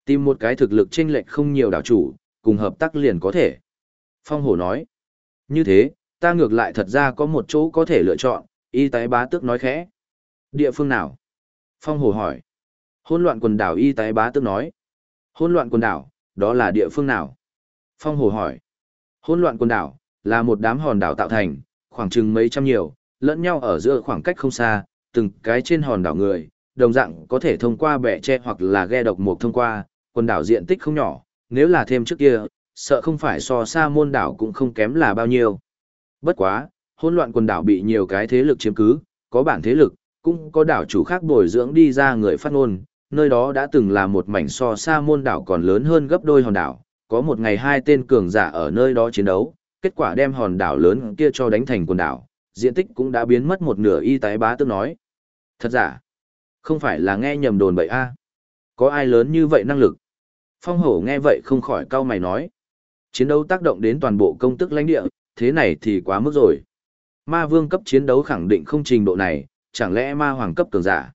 [SPEAKER 1] Tìm một cái thực lực chênh lệch không nhiều đảo chủ, cùng hợp tác liền có thể. Phong hổ nói, như thế, ta ngược lại thật ra có một chỗ có thể lựa chọn, y tái bá tước nói khẽ. Địa phương nào? Phong Hổ hỏi. Hôn loạn quần đảo y tái bá tước nói. Hôn loạn quần đảo, đó là địa phương nào? Phong hồ hỏi. Hôn loạn quần đảo, là một đám hòn đảo tạo thành, khoảng chừng mấy trăm nhiều, lẫn nhau ở giữa khoảng cách không xa, từng cái trên hòn đảo người, đồng dạng có thể thông qua bẻ tre hoặc là ghe độc mục thông qua, quần đảo diện tích không nhỏ, nếu là thêm trước kia, sợ không phải so xa môn đảo cũng không kém là bao nhiêu. Bất quá, hỗn loạn quần đảo bị nhiều cái thế lực chiếm cứ, có bản thế lực, cũng có đảo chủ khác bồi dưỡng đi ra người phát ngôn, nơi đó đã từng là một mảnh so xa môn đảo còn lớn hơn gấp đôi hòn đảo, có một ngày hai tên cường giả ở nơi đó chiến đấu, kết quả đem hòn đảo lớn kia cho đánh thành quần đảo, diện tích cũng đã biến mất một nửa y tái bá tức nói. Thật giả, không phải là nghe nhầm đồn bậy a Có ai lớn như vậy năng lực? Phong hổ nghe vậy không khỏi cau mày nói. Chiến đấu tác động đến toàn bộ công tức lãnh địa, thế này thì quá mức rồi. Ma vương cấp chiến đấu khẳng định không trình độ này, chẳng lẽ ma hoàng cấp cường giả.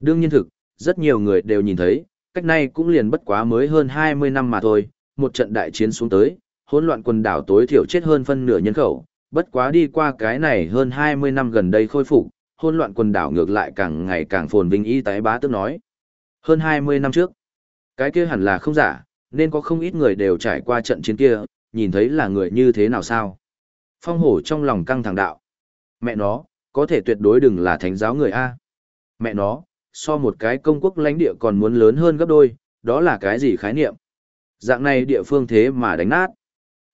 [SPEAKER 1] Đương nhiên thực, rất nhiều người đều nhìn thấy, cách này cũng liền bất quá mới hơn 20 năm mà thôi, một trận đại chiến xuống tới, hỗn loạn quần đảo tối thiểu chết hơn phân nửa nhân khẩu, bất quá đi qua cái này hơn 20 năm gần đây khôi phục, hỗn loạn quần đảo ngược lại càng ngày càng phồn vinh y tái bá tức nói. Hơn 20 năm trước, cái kia hẳn là không giả, nên có không ít người đều trải qua trận chiến kia, nhìn thấy là người như thế nào sao. Phong hổ trong lòng căng thẳng đạo. Mẹ nó, có thể tuyệt đối đừng là thánh giáo người A. Mẹ nó, so một cái công quốc lãnh địa còn muốn lớn hơn gấp đôi, đó là cái gì khái niệm? Dạng này địa phương thế mà đánh nát.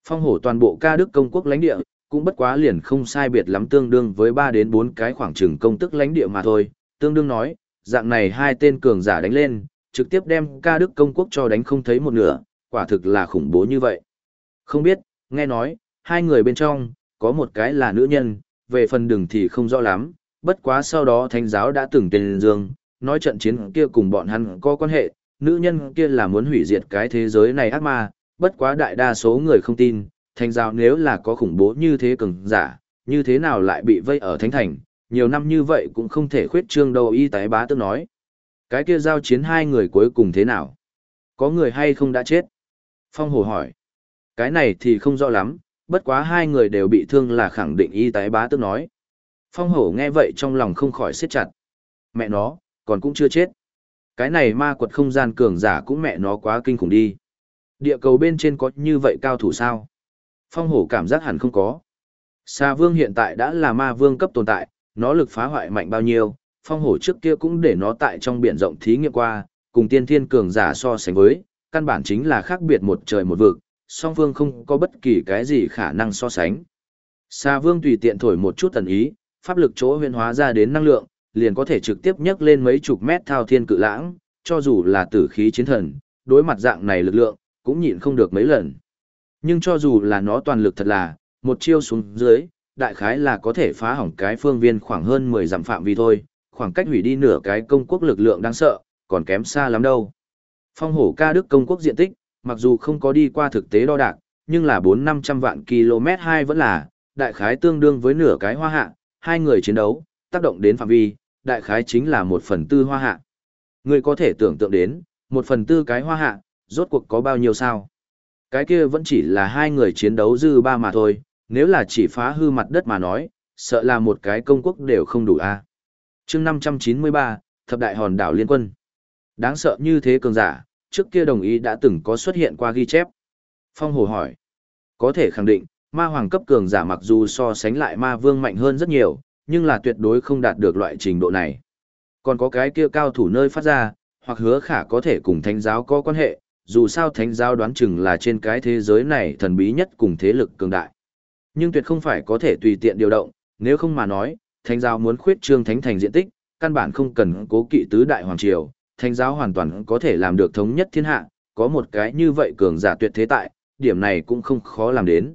[SPEAKER 1] Phong hổ toàn bộ ca đức công quốc lãnh địa, cũng bất quá liền không sai biệt lắm tương đương với 3 đến 4 cái khoảng trừng công tức lãnh địa mà thôi. Tương đương nói, dạng này hai tên cường giả đánh lên, trực tiếp đem ca đức công quốc cho đánh không thấy một nửa, quả thực là khủng bố như vậy. Không biết, nghe nói, hai người bên trong, có một cái là nữ nhân, về phần đường thì không rõ lắm, bất quá sau đó thánh giáo đã từng tên dương, nói trận chiến kia cùng bọn hắn có quan hệ, nữ nhân kia là muốn hủy diệt cái thế giới này ác ma, bất quá đại đa số người không tin, Thành giáo nếu là có khủng bố như thế cường giả, như thế nào lại bị vây ở thánh thành, nhiều năm như vậy cũng không thể khuyết trương đâu y tái bá tức nói. Cái kia giao chiến hai người cuối cùng thế nào? Có người hay không đã chết? Phong Hồ hỏi. Cái này thì không rõ lắm, bất quá hai người đều bị thương là khẳng định y tái bá tức nói. Phong Hổ nghe vậy trong lòng không khỏi siết chặt. Mẹ nó, còn cũng chưa chết. Cái này ma quật không gian cường giả cũng mẹ nó quá kinh khủng đi. Địa cầu bên trên có như vậy cao thủ sao? Phong Hổ cảm giác hẳn không có. Sa Vương hiện tại đã là ma vương cấp tồn tại, nó lực phá hoại mạnh bao nhiêu, Phong Hổ trước kia cũng để nó tại trong biển rộng thí nghiệm qua, cùng tiên thiên cường giả so sánh với, căn bản chính là khác biệt một trời một vực, song vương không có bất kỳ cái gì khả năng so sánh. Sa Vương tùy tiện thổi một chút tần ý, pháp lực chỗ huyền hóa ra đến năng lượng, liền có thể trực tiếp nhấc lên mấy chục mét thao thiên cự lãng, cho dù là tử khí chiến thần, đối mặt dạng này lực lượng, cũng nhịn không được mấy lần. Nhưng cho dù là nó toàn lực thật là, một chiêu xuống dưới, đại khái là có thể phá hỏng cái phương viên khoảng hơn 10 dặm phạm vi thôi, khoảng cách hủy đi nửa cái công quốc lực lượng đáng sợ, còn kém xa lắm đâu. Phong hổ ca đức công quốc diện tích, mặc dù không có đi qua thực tế đo đạc, nhưng là 4-500 vạn km 2 vẫn là, đại khái tương đương với nửa cái hoa hạ, hai người chiến đấu, tác động đến phạm vi, đại khái chính là một phần tư hoa hạ. Người có thể tưởng tượng đến, một phần tư cái hoa hạ, rốt cuộc có bao nhiêu sao? Cái kia vẫn chỉ là hai người chiến đấu dư ba mà thôi, nếu là chỉ phá hư mặt đất mà nói, sợ là một cái công quốc đều không đủ a. À. Chương 593, Thập đại hòn đảo liên quân. Đáng sợ như thế cường giả, trước kia đồng ý đã từng có xuất hiện qua ghi chép. Phong Hồ hỏi, có thể khẳng định, ma hoàng cấp cường giả mặc dù so sánh lại ma vương mạnh hơn rất nhiều, nhưng là tuyệt đối không đạt được loại trình độ này. Còn có cái kia cao thủ nơi phát ra, hoặc hứa khả có thể cùng thánh giáo có quan hệ, dù sao thánh giáo đoán chừng là trên cái thế giới này thần bí nhất cùng thế lực cường đại. Nhưng tuyệt không phải có thể tùy tiện điều động, nếu không mà nói, thánh giáo muốn khuyết trương thánh thành diện tích, căn bản không cần cố kỵ tứ đại hoàng triều, thánh giáo hoàn toàn có thể làm được thống nhất thiên hạ, có một cái như vậy cường giả tuyệt thế tại, điểm này cũng không khó làm đến.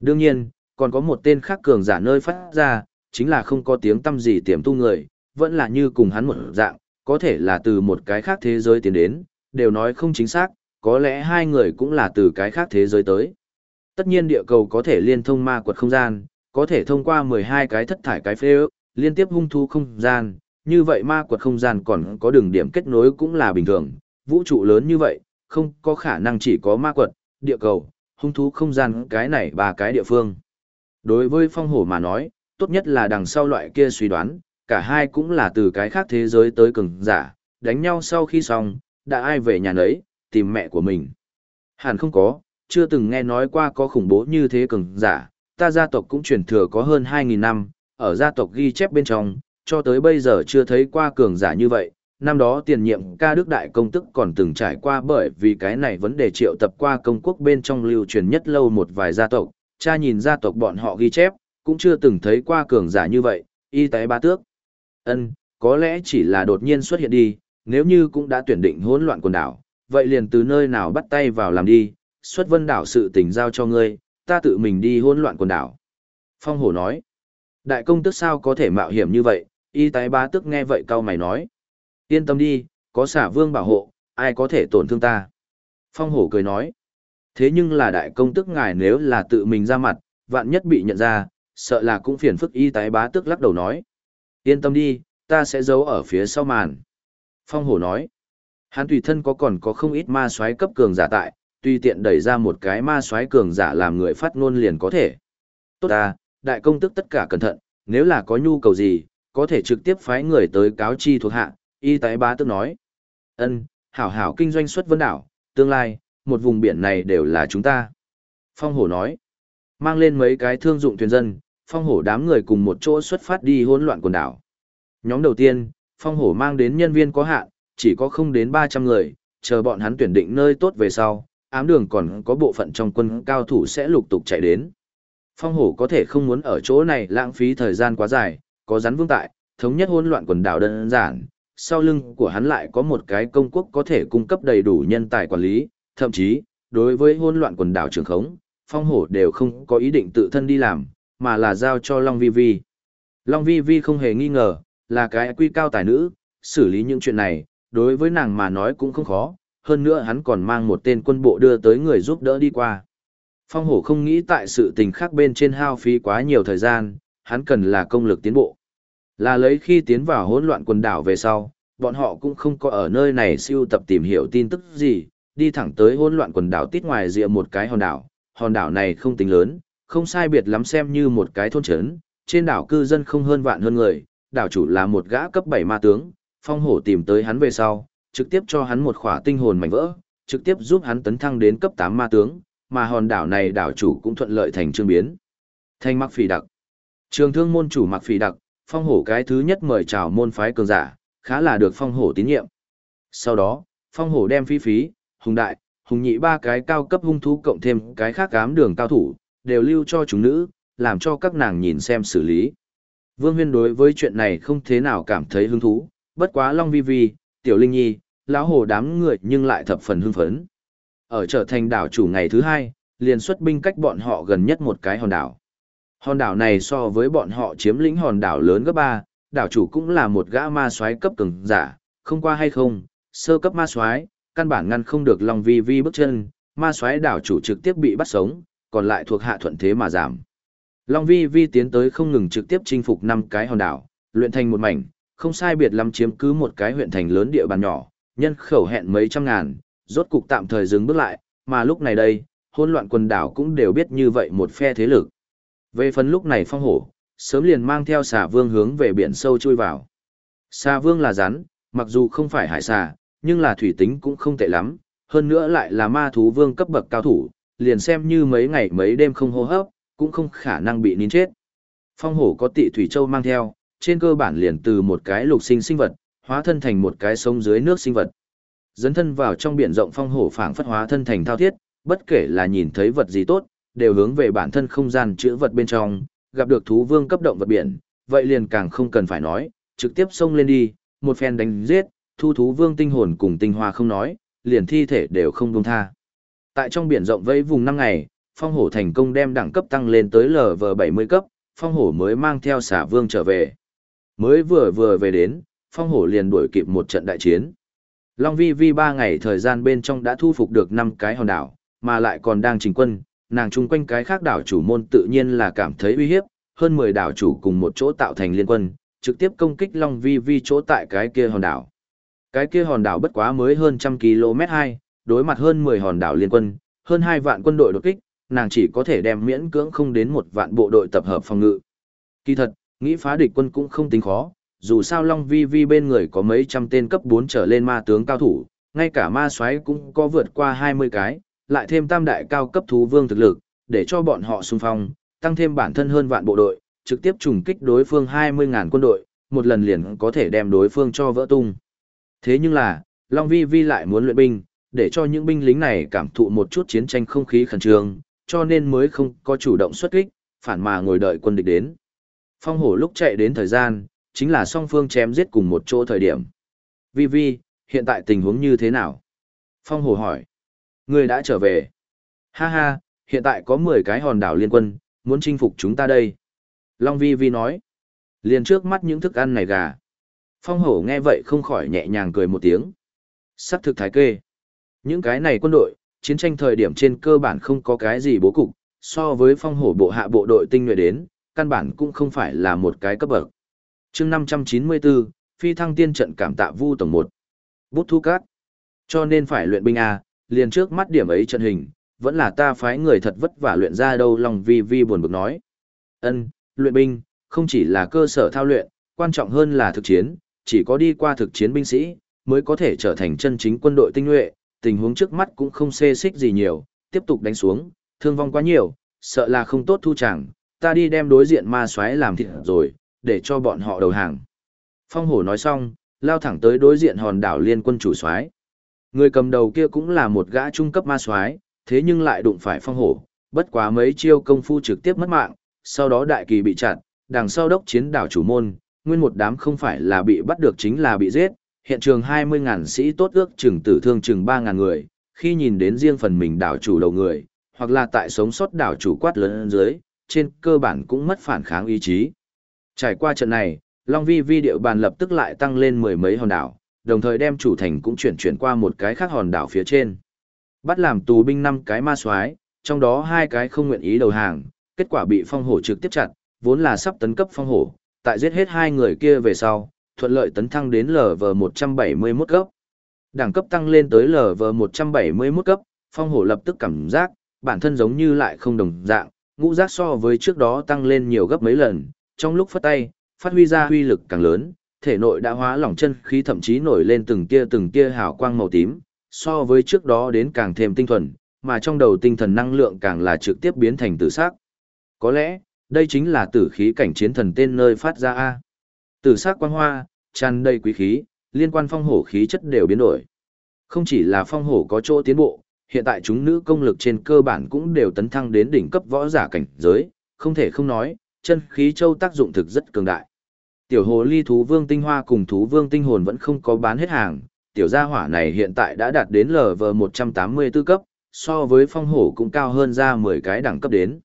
[SPEAKER 1] Đương nhiên, còn có một tên khác cường giả nơi phát ra, chính là không có tiếng tâm gì tiềm tu người, vẫn là như cùng hắn một dạng, có thể là từ một cái khác thế giới tiến đến, đều nói không chính xác, có lẽ hai người cũng là từ cái khác thế giới tới. Tất nhiên địa cầu có thể liên thông ma quật không gian, có thể thông qua 12 cái thất thải cái phê ước, liên tiếp hung thu không gian, như vậy ma quật không gian còn có đường điểm kết nối cũng là bình thường, vũ trụ lớn như vậy, không có khả năng chỉ có ma quật, địa cầu, hung thú không gian cái này ba cái địa phương. Đối với phong hổ mà nói, tốt nhất là đằng sau loại kia suy đoán, cả hai cũng là từ cái khác thế giới tới cường giả, đánh nhau sau khi xong, đã ai về nhà nấy, tìm mẹ của mình. Hẳn không có, chưa từng nghe nói qua có khủng bố như thế cường giả, ta gia tộc cũng truyền thừa có hơn 2.000 năm, ở gia tộc ghi chép bên trong, cho tới bây giờ chưa thấy qua cường giả như vậy. Năm đó tiền nhiệm ca đức đại công tức còn từng trải qua bởi vì cái này vấn đề triệu tập qua công quốc bên trong lưu truyền nhất lâu một vài gia tộc, cha nhìn gia tộc bọn họ ghi chép, cũng chưa từng thấy qua cường giả như vậy, y tế ba tước. ân có lẽ chỉ là đột nhiên xuất hiện đi, nếu như cũng đã tuyển định hỗn loạn quần đảo, vậy liền từ nơi nào bắt tay vào làm đi, xuất vân đảo sự tình giao cho ngươi, ta tự mình đi hỗn loạn quần đảo. Phong hổ nói, đại công tức sao có thể mạo hiểm như vậy, y tái ba tước nghe vậy cao mày nói. Yên tâm đi, có xả vương bảo hộ, ai có thể tổn thương ta. Phong hổ cười nói, thế nhưng là đại công tức ngài nếu là tự mình ra mặt, vạn nhất bị nhận ra, sợ là cũng phiền phức y tái bá tức lắc đầu nói. Yên tâm đi, ta sẽ giấu ở phía sau màn. Phong hổ nói, hắn tùy thân có còn có không ít ma soái cấp cường giả tại, tùy tiện đẩy ra một cái ma soái cường giả làm người phát ngôn liền có thể. Tốt ta, đại công tức tất cả cẩn thận, nếu là có nhu cầu gì, có thể trực tiếp phái người tới cáo chi thuộc hạ, y tái bá tức nói. ân hảo hảo kinh doanh xuất vân đảo, tương lai, một vùng biển này đều là chúng ta. Phong hổ nói, mang lên mấy cái thương dụng thuyền dân, phong hổ đám người cùng một chỗ xuất phát đi hỗn loạn quần đảo. Nhóm đầu tiên, phong hổ mang đến nhân viên có hạn, chỉ có không đến 300 người, chờ bọn hắn tuyển định nơi tốt về sau, ám đường còn có bộ phận trong quân cao thủ sẽ lục tục chạy đến. Phong hổ có thể không muốn ở chỗ này lãng phí thời gian quá dài, có rắn vương tại, thống nhất hỗn loạn quần đảo đơn giản, sau lưng của hắn lại có một cái công quốc có thể cung cấp đầy đủ nhân tài quản lý, thậm chí, đối với hỗn loạn quần đảo trường khống, phong hổ đều không có ý định tự thân đi làm, mà là giao cho Long Vi Vi. Long Vi Vi không hề nghi ngờ, là cái quy cao tài nữ, xử lý những chuyện này, đối với nàng mà nói cũng không khó, hơn nữa hắn còn mang một tên quân bộ đưa tới người giúp đỡ đi qua. Phong hổ không nghĩ tại sự tình khác bên trên hao phí quá nhiều thời gian, hắn cần là công lực tiến bộ. Là lấy khi tiến vào hỗn loạn quần đảo về sau, bọn họ cũng không có ở nơi này siêu tập tìm hiểu tin tức gì, đi thẳng tới hỗn loạn quần đảo tít ngoài rìa một cái hòn đảo. Hòn đảo này không tính lớn, không sai biệt lắm xem như một cái thôn trấn, trên đảo cư dân không hơn vạn hơn người, đảo chủ là một gã cấp 7 ma tướng, phong hổ tìm tới hắn về sau, trực tiếp cho hắn một khỏa tinh hồn mảnh vỡ, trực tiếp giúp hắn tấn thăng đến cấp 8 ma tướng, mà hòn đảo này đảo chủ cũng thuận lợi thành trương biến. Thanh Mạc Phỉ Đặc Trường thương môn chủ Mạc Phỉ Đặc, phong hổ cái thứ nhất mời chào môn phái cường giả, khá là được phong hổ tín nhiệm. Sau đó, phong hổ đem phi phí, hùng đại, hùng nhị ba cái cao cấp hung thú cộng thêm cái khác cám đường cao thủ, đều lưu cho chúng nữ, làm cho các nàng nhìn xem xử lý. Vương Huyên đối với chuyện này không thế nào cảm thấy hứng thú, bất quá Long Vi Vi, Tiểu Linh Nhi, lão hồ đám người nhưng lại thập phần hưng phấn. Ở trở thành đảo chủ ngày thứ hai, liền xuất binh cách bọn họ gần nhất một cái hòn đảo. Hòn đảo này so với bọn họ chiếm lĩnh hòn đảo lớn gấp ba, đảo chủ cũng là một gã ma soái cấp cường giả, không qua hay không, sơ cấp ma soái, căn bản ngăn không được Long Vi Vi bước chân, ma soái đảo chủ trực tiếp bị bắt sống, còn lại thuộc hạ thuận thế mà giảm. Long Vi Vi tiến tới không ngừng trực tiếp chinh phục năm cái hòn đảo, luyện thành một mảnh, không sai biệt lắm chiếm cứ một cái huyện thành lớn địa bàn nhỏ, nhân khẩu hẹn mấy trăm ngàn, rốt cục tạm thời dừng bước lại, mà lúc này đây, hỗn loạn quần đảo cũng đều biết như vậy một phe thế lực. Về phần lúc này phong hổ, sớm liền mang theo xà vương hướng về biển sâu chui vào. Xà vương là rắn, mặc dù không phải hải xà, nhưng là thủy tính cũng không tệ lắm, hơn nữa lại là ma thú vương cấp bậc cao thủ, liền xem như mấy ngày mấy đêm không hô hấp, cũng không khả năng bị nín chết. Phong hổ có tị thủy châu mang theo, trên cơ bản liền từ một cái lục sinh sinh vật, hóa thân thành một cái sông dưới nước sinh vật. Dấn thân vào trong biển rộng phong hổ phảng phất hóa thân thành thao thiết, bất kể là nhìn thấy vật gì tốt, đều hướng về bản thân không gian chữa vật bên trong, gặp được thú vương cấp động vật biển, vậy liền càng không cần phải nói, trực tiếp xông lên đi, một phen đánh giết, thu thú vương tinh hồn cùng tinh hoa không nói, liền thi thể đều không buông tha. Tại trong biển rộng vây vùng 5 ngày, phong hổ thành công đem đẳng cấp tăng lên tới LV70 cấp, phong hổ mới mang theo xả vương trở về. Mới vừa vừa về đến, phong hổ liền đuổi kịp một trận đại chiến. Long vi vi ba ngày thời gian bên trong đã thu phục được 5 cái hòn đảo, mà lại còn đang trình quân, nàng chung quanh cái khác đảo chủ môn tự nhiên là cảm thấy uy hiếp, hơn 10 đảo chủ cùng một chỗ tạo thành liên quân, trực tiếp công kích Long Vi Vi chỗ tại cái kia hòn đảo. Cái kia hòn đảo bất quá mới hơn trăm km hai, đối mặt hơn 10 hòn đảo liên quân, hơn hai vạn quân đội đột kích, nàng chỉ có thể đem miễn cưỡng không đến một vạn bộ đội tập hợp phòng ngự. Kỳ thật, nghĩ phá địch quân cũng không tính khó, dù sao Long Vi Vi bên người có mấy trăm tên cấp 4 trở lên ma tướng cao thủ, ngay cả ma soái cũng có vượt qua 20 cái, lại thêm tam đại cao cấp thú vương thực lực, để cho bọn họ xung phong, tăng thêm bản thân hơn vạn bộ đội, trực tiếp trùng kích đối phương 20.000 quân đội, một lần liền có thể đem đối phương cho vỡ tung. Thế nhưng là, Long Vi Vi lại muốn luyện binh, để cho những binh lính này cảm thụ một chút chiến tranh không khí khẩn trương, cho nên mới không có chủ động xuất kích, phản mà ngồi đợi quân địch đến. Phong hổ lúc chạy đến thời gian, chính là song phương chém giết cùng một chỗ thời điểm. Vi Vi, hiện tại tình huống như thế nào? Phong hổ hỏi. Người đã trở về. Ha ha, hiện tại có 10 cái hòn đảo liên quân, muốn chinh phục chúng ta đây. Long Vi Vi nói. Liền trước mắt những thức ăn này gà. Phong hổ nghe vậy không khỏi nhẹ nhàng cười một tiếng. Sắc thực thái kê. Những cái này quân đội, chiến tranh thời điểm trên cơ bản không có cái gì bố cục, so với phong hổ bộ hạ bộ đội tinh nhuệ đến, căn bản cũng không phải là một cái cấp bậc. chương 594, phi thăng tiên trận cảm tạ vu tổng 1. Bút thu cát. Cho nên phải luyện binh A, liền trước mắt điểm ấy trận hình, vẫn là ta phái người thật vất vả luyện ra đâu lòng vi vi buồn bực nói. Ân, luyện binh, không chỉ là cơ sở thao luyện, quan trọng hơn là thực chiến, chỉ có đi qua thực chiến binh sĩ, mới có thể trở thành chân chính quân đội tinh nhuệ, tình huống trước mắt cũng không xê xích gì nhiều, tiếp tục đánh xuống, thương vong quá nhiều, sợ là không tốt thu chẳng, ta đi đem đối diện ma xoáy làm thịt rồi, để cho bọn họ đầu hàng. Phong hổ nói xong, lao thẳng tới đối diện hòn đảo liên quân chủ soái Người cầm đầu kia cũng là một gã trung cấp ma soái, thế nhưng lại đụng phải phong hổ, bất quá mấy chiêu công phu trực tiếp mất mạng, sau đó đại kỳ bị chặn, đằng sau đốc chiến đảo chủ môn, nguyên một đám không phải là bị bắt được chính là bị giết, hiện trường 20.000 sĩ tốt ước chừng tử thương chừng 3.000 người, khi nhìn đến riêng phần mình đảo chủ đầu người, hoặc là tại sống sót đảo chủ quát lớn dưới, trên cơ bản cũng mất phản kháng ý chí. Trải qua trận này, Long Vi Vi điệu bàn lập tức lại tăng lên mười mấy hòn đảo, đồng thời đem chủ thành cũng chuyển chuyển qua một cái khác hòn đảo phía trên. Bắt làm tù binh năm cái ma soái, trong đó hai cái không nguyện ý đầu hàng, kết quả bị phong hổ trực tiếp chặt, vốn là sắp tấn cấp phong hổ, tại giết hết hai người kia về sau, thuận lợi tấn thăng đến LV171 cấp. Đẳng cấp tăng lên tới LV171 cấp, phong hổ lập tức cảm giác, bản thân giống như lại không đồng dạng, ngũ giác so với trước đó tăng lên nhiều gấp mấy lần, trong lúc phất tay, phát huy ra huy lực càng lớn, thể nội đã hóa lỏng chân khí thậm chí nổi lên từng tia từng tia hào quang màu tím, so với trước đó đến càng thêm tinh thuần, mà trong đầu tinh thần năng lượng càng là trực tiếp biến thành tử sắc. Có lẽ, đây chính là tử khí cảnh chiến thần tên nơi phát ra A. Tử sắc quang hoa, tràn đầy quý khí, liên quan phong hổ khí chất đều biến đổi. Không chỉ là phong hổ có chỗ tiến bộ, hiện tại chúng nữ công lực trên cơ bản cũng đều tấn thăng đến đỉnh cấp võ giả cảnh giới, không thể không nói, chân khí châu tác dụng thực rất cường đại. Tiểu hồ ly thú vương tinh hoa cùng thú vương tinh hồn vẫn không có bán hết hàng, tiểu gia hỏa này hiện tại đã đạt đến LV184 cấp, so với phong hổ cũng cao hơn ra 10 cái đẳng cấp đến.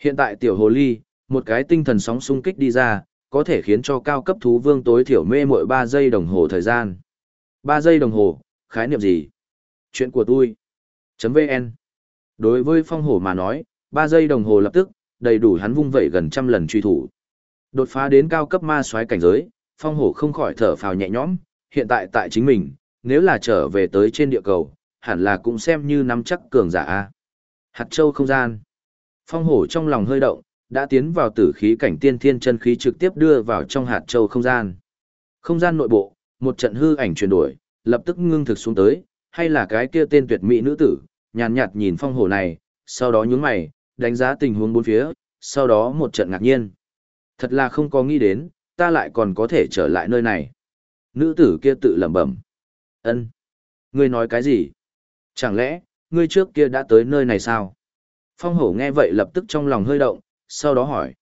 [SPEAKER 1] Hiện tại tiểu hồ ly, một cái tinh thần sóng xung kích đi ra, có thể khiến cho cao cấp thú vương tối thiểu mê mỗi 3 giây đồng hồ thời gian. 3 giây đồng hồ, khái niệm gì? Chuyện của tôi. .vn Đối với phong hổ mà nói, 3 giây đồng hồ lập tức, đầy đủ hắn vung vẩy gần trăm lần truy thủ. Đột phá đến cao cấp ma soái cảnh giới, phong hổ không khỏi thở phào nhẹ nhõm, hiện tại tại chính mình, nếu là trở về tới trên địa cầu, hẳn là cũng xem như nắm chắc cường giả. Hạt châu không gian. Phong hổ trong lòng hơi động, đã tiến vào tử khí cảnh tiên thiên chân khí trực tiếp đưa vào trong hạt châu không gian. Không gian nội bộ, một trận hư ảnh chuyển đổi, lập tức ngưng thực xuống tới, hay là cái kia tên tuyệt mỹ nữ tử, nhàn nhạt nhìn phong hổ này, sau đó nhướng mày, đánh giá tình huống bốn phía, sau đó một trận ngạc nhiên. Thật là không có nghĩ đến, ta lại còn có thể trở lại nơi này. Nữ tử kia tự lẩm bẩm. Ân, Ngươi nói cái gì? Chẳng lẽ, ngươi trước kia đã tới nơi này sao? Phong hổ nghe vậy lập tức trong lòng hơi động, sau đó hỏi.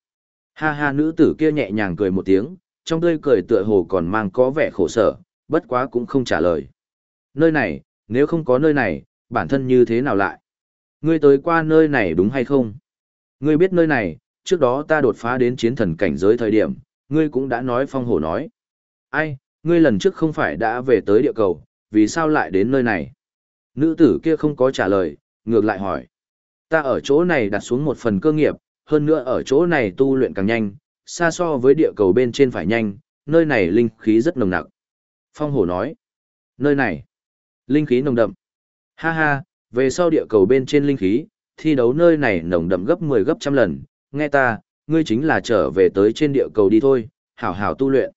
[SPEAKER 1] Ha ha nữ tử kia nhẹ nhàng cười một tiếng, trong tươi cười tựa hồ còn mang có vẻ khổ sở, bất quá cũng không trả lời. Nơi này, nếu không có nơi này, bản thân như thế nào lại? Ngươi tới qua nơi này đúng hay không? Ngươi biết nơi này, trước đó ta đột phá đến chiến thần cảnh giới thời điểm, ngươi cũng đã nói phong hổ nói. Ai, ngươi lần trước không phải đã về tới địa cầu, vì sao lại đến nơi này? Nữ tử kia không có trả lời, ngược lại hỏi. Ta ở chỗ này đặt xuống một phần cơ nghiệp, hơn nữa ở chỗ này tu luyện càng nhanh, xa so với địa cầu bên trên phải nhanh, nơi này linh khí rất nồng nặc. Phong hổ nói. Nơi này, linh khí nồng đậm. Ha ha, về sau địa cầu bên trên linh khí, thi đấu nơi này nồng đậm gấp 10 gấp trăm lần, nghe ta, ngươi chính là trở về tới trên địa cầu đi thôi, hảo hảo tu luyện.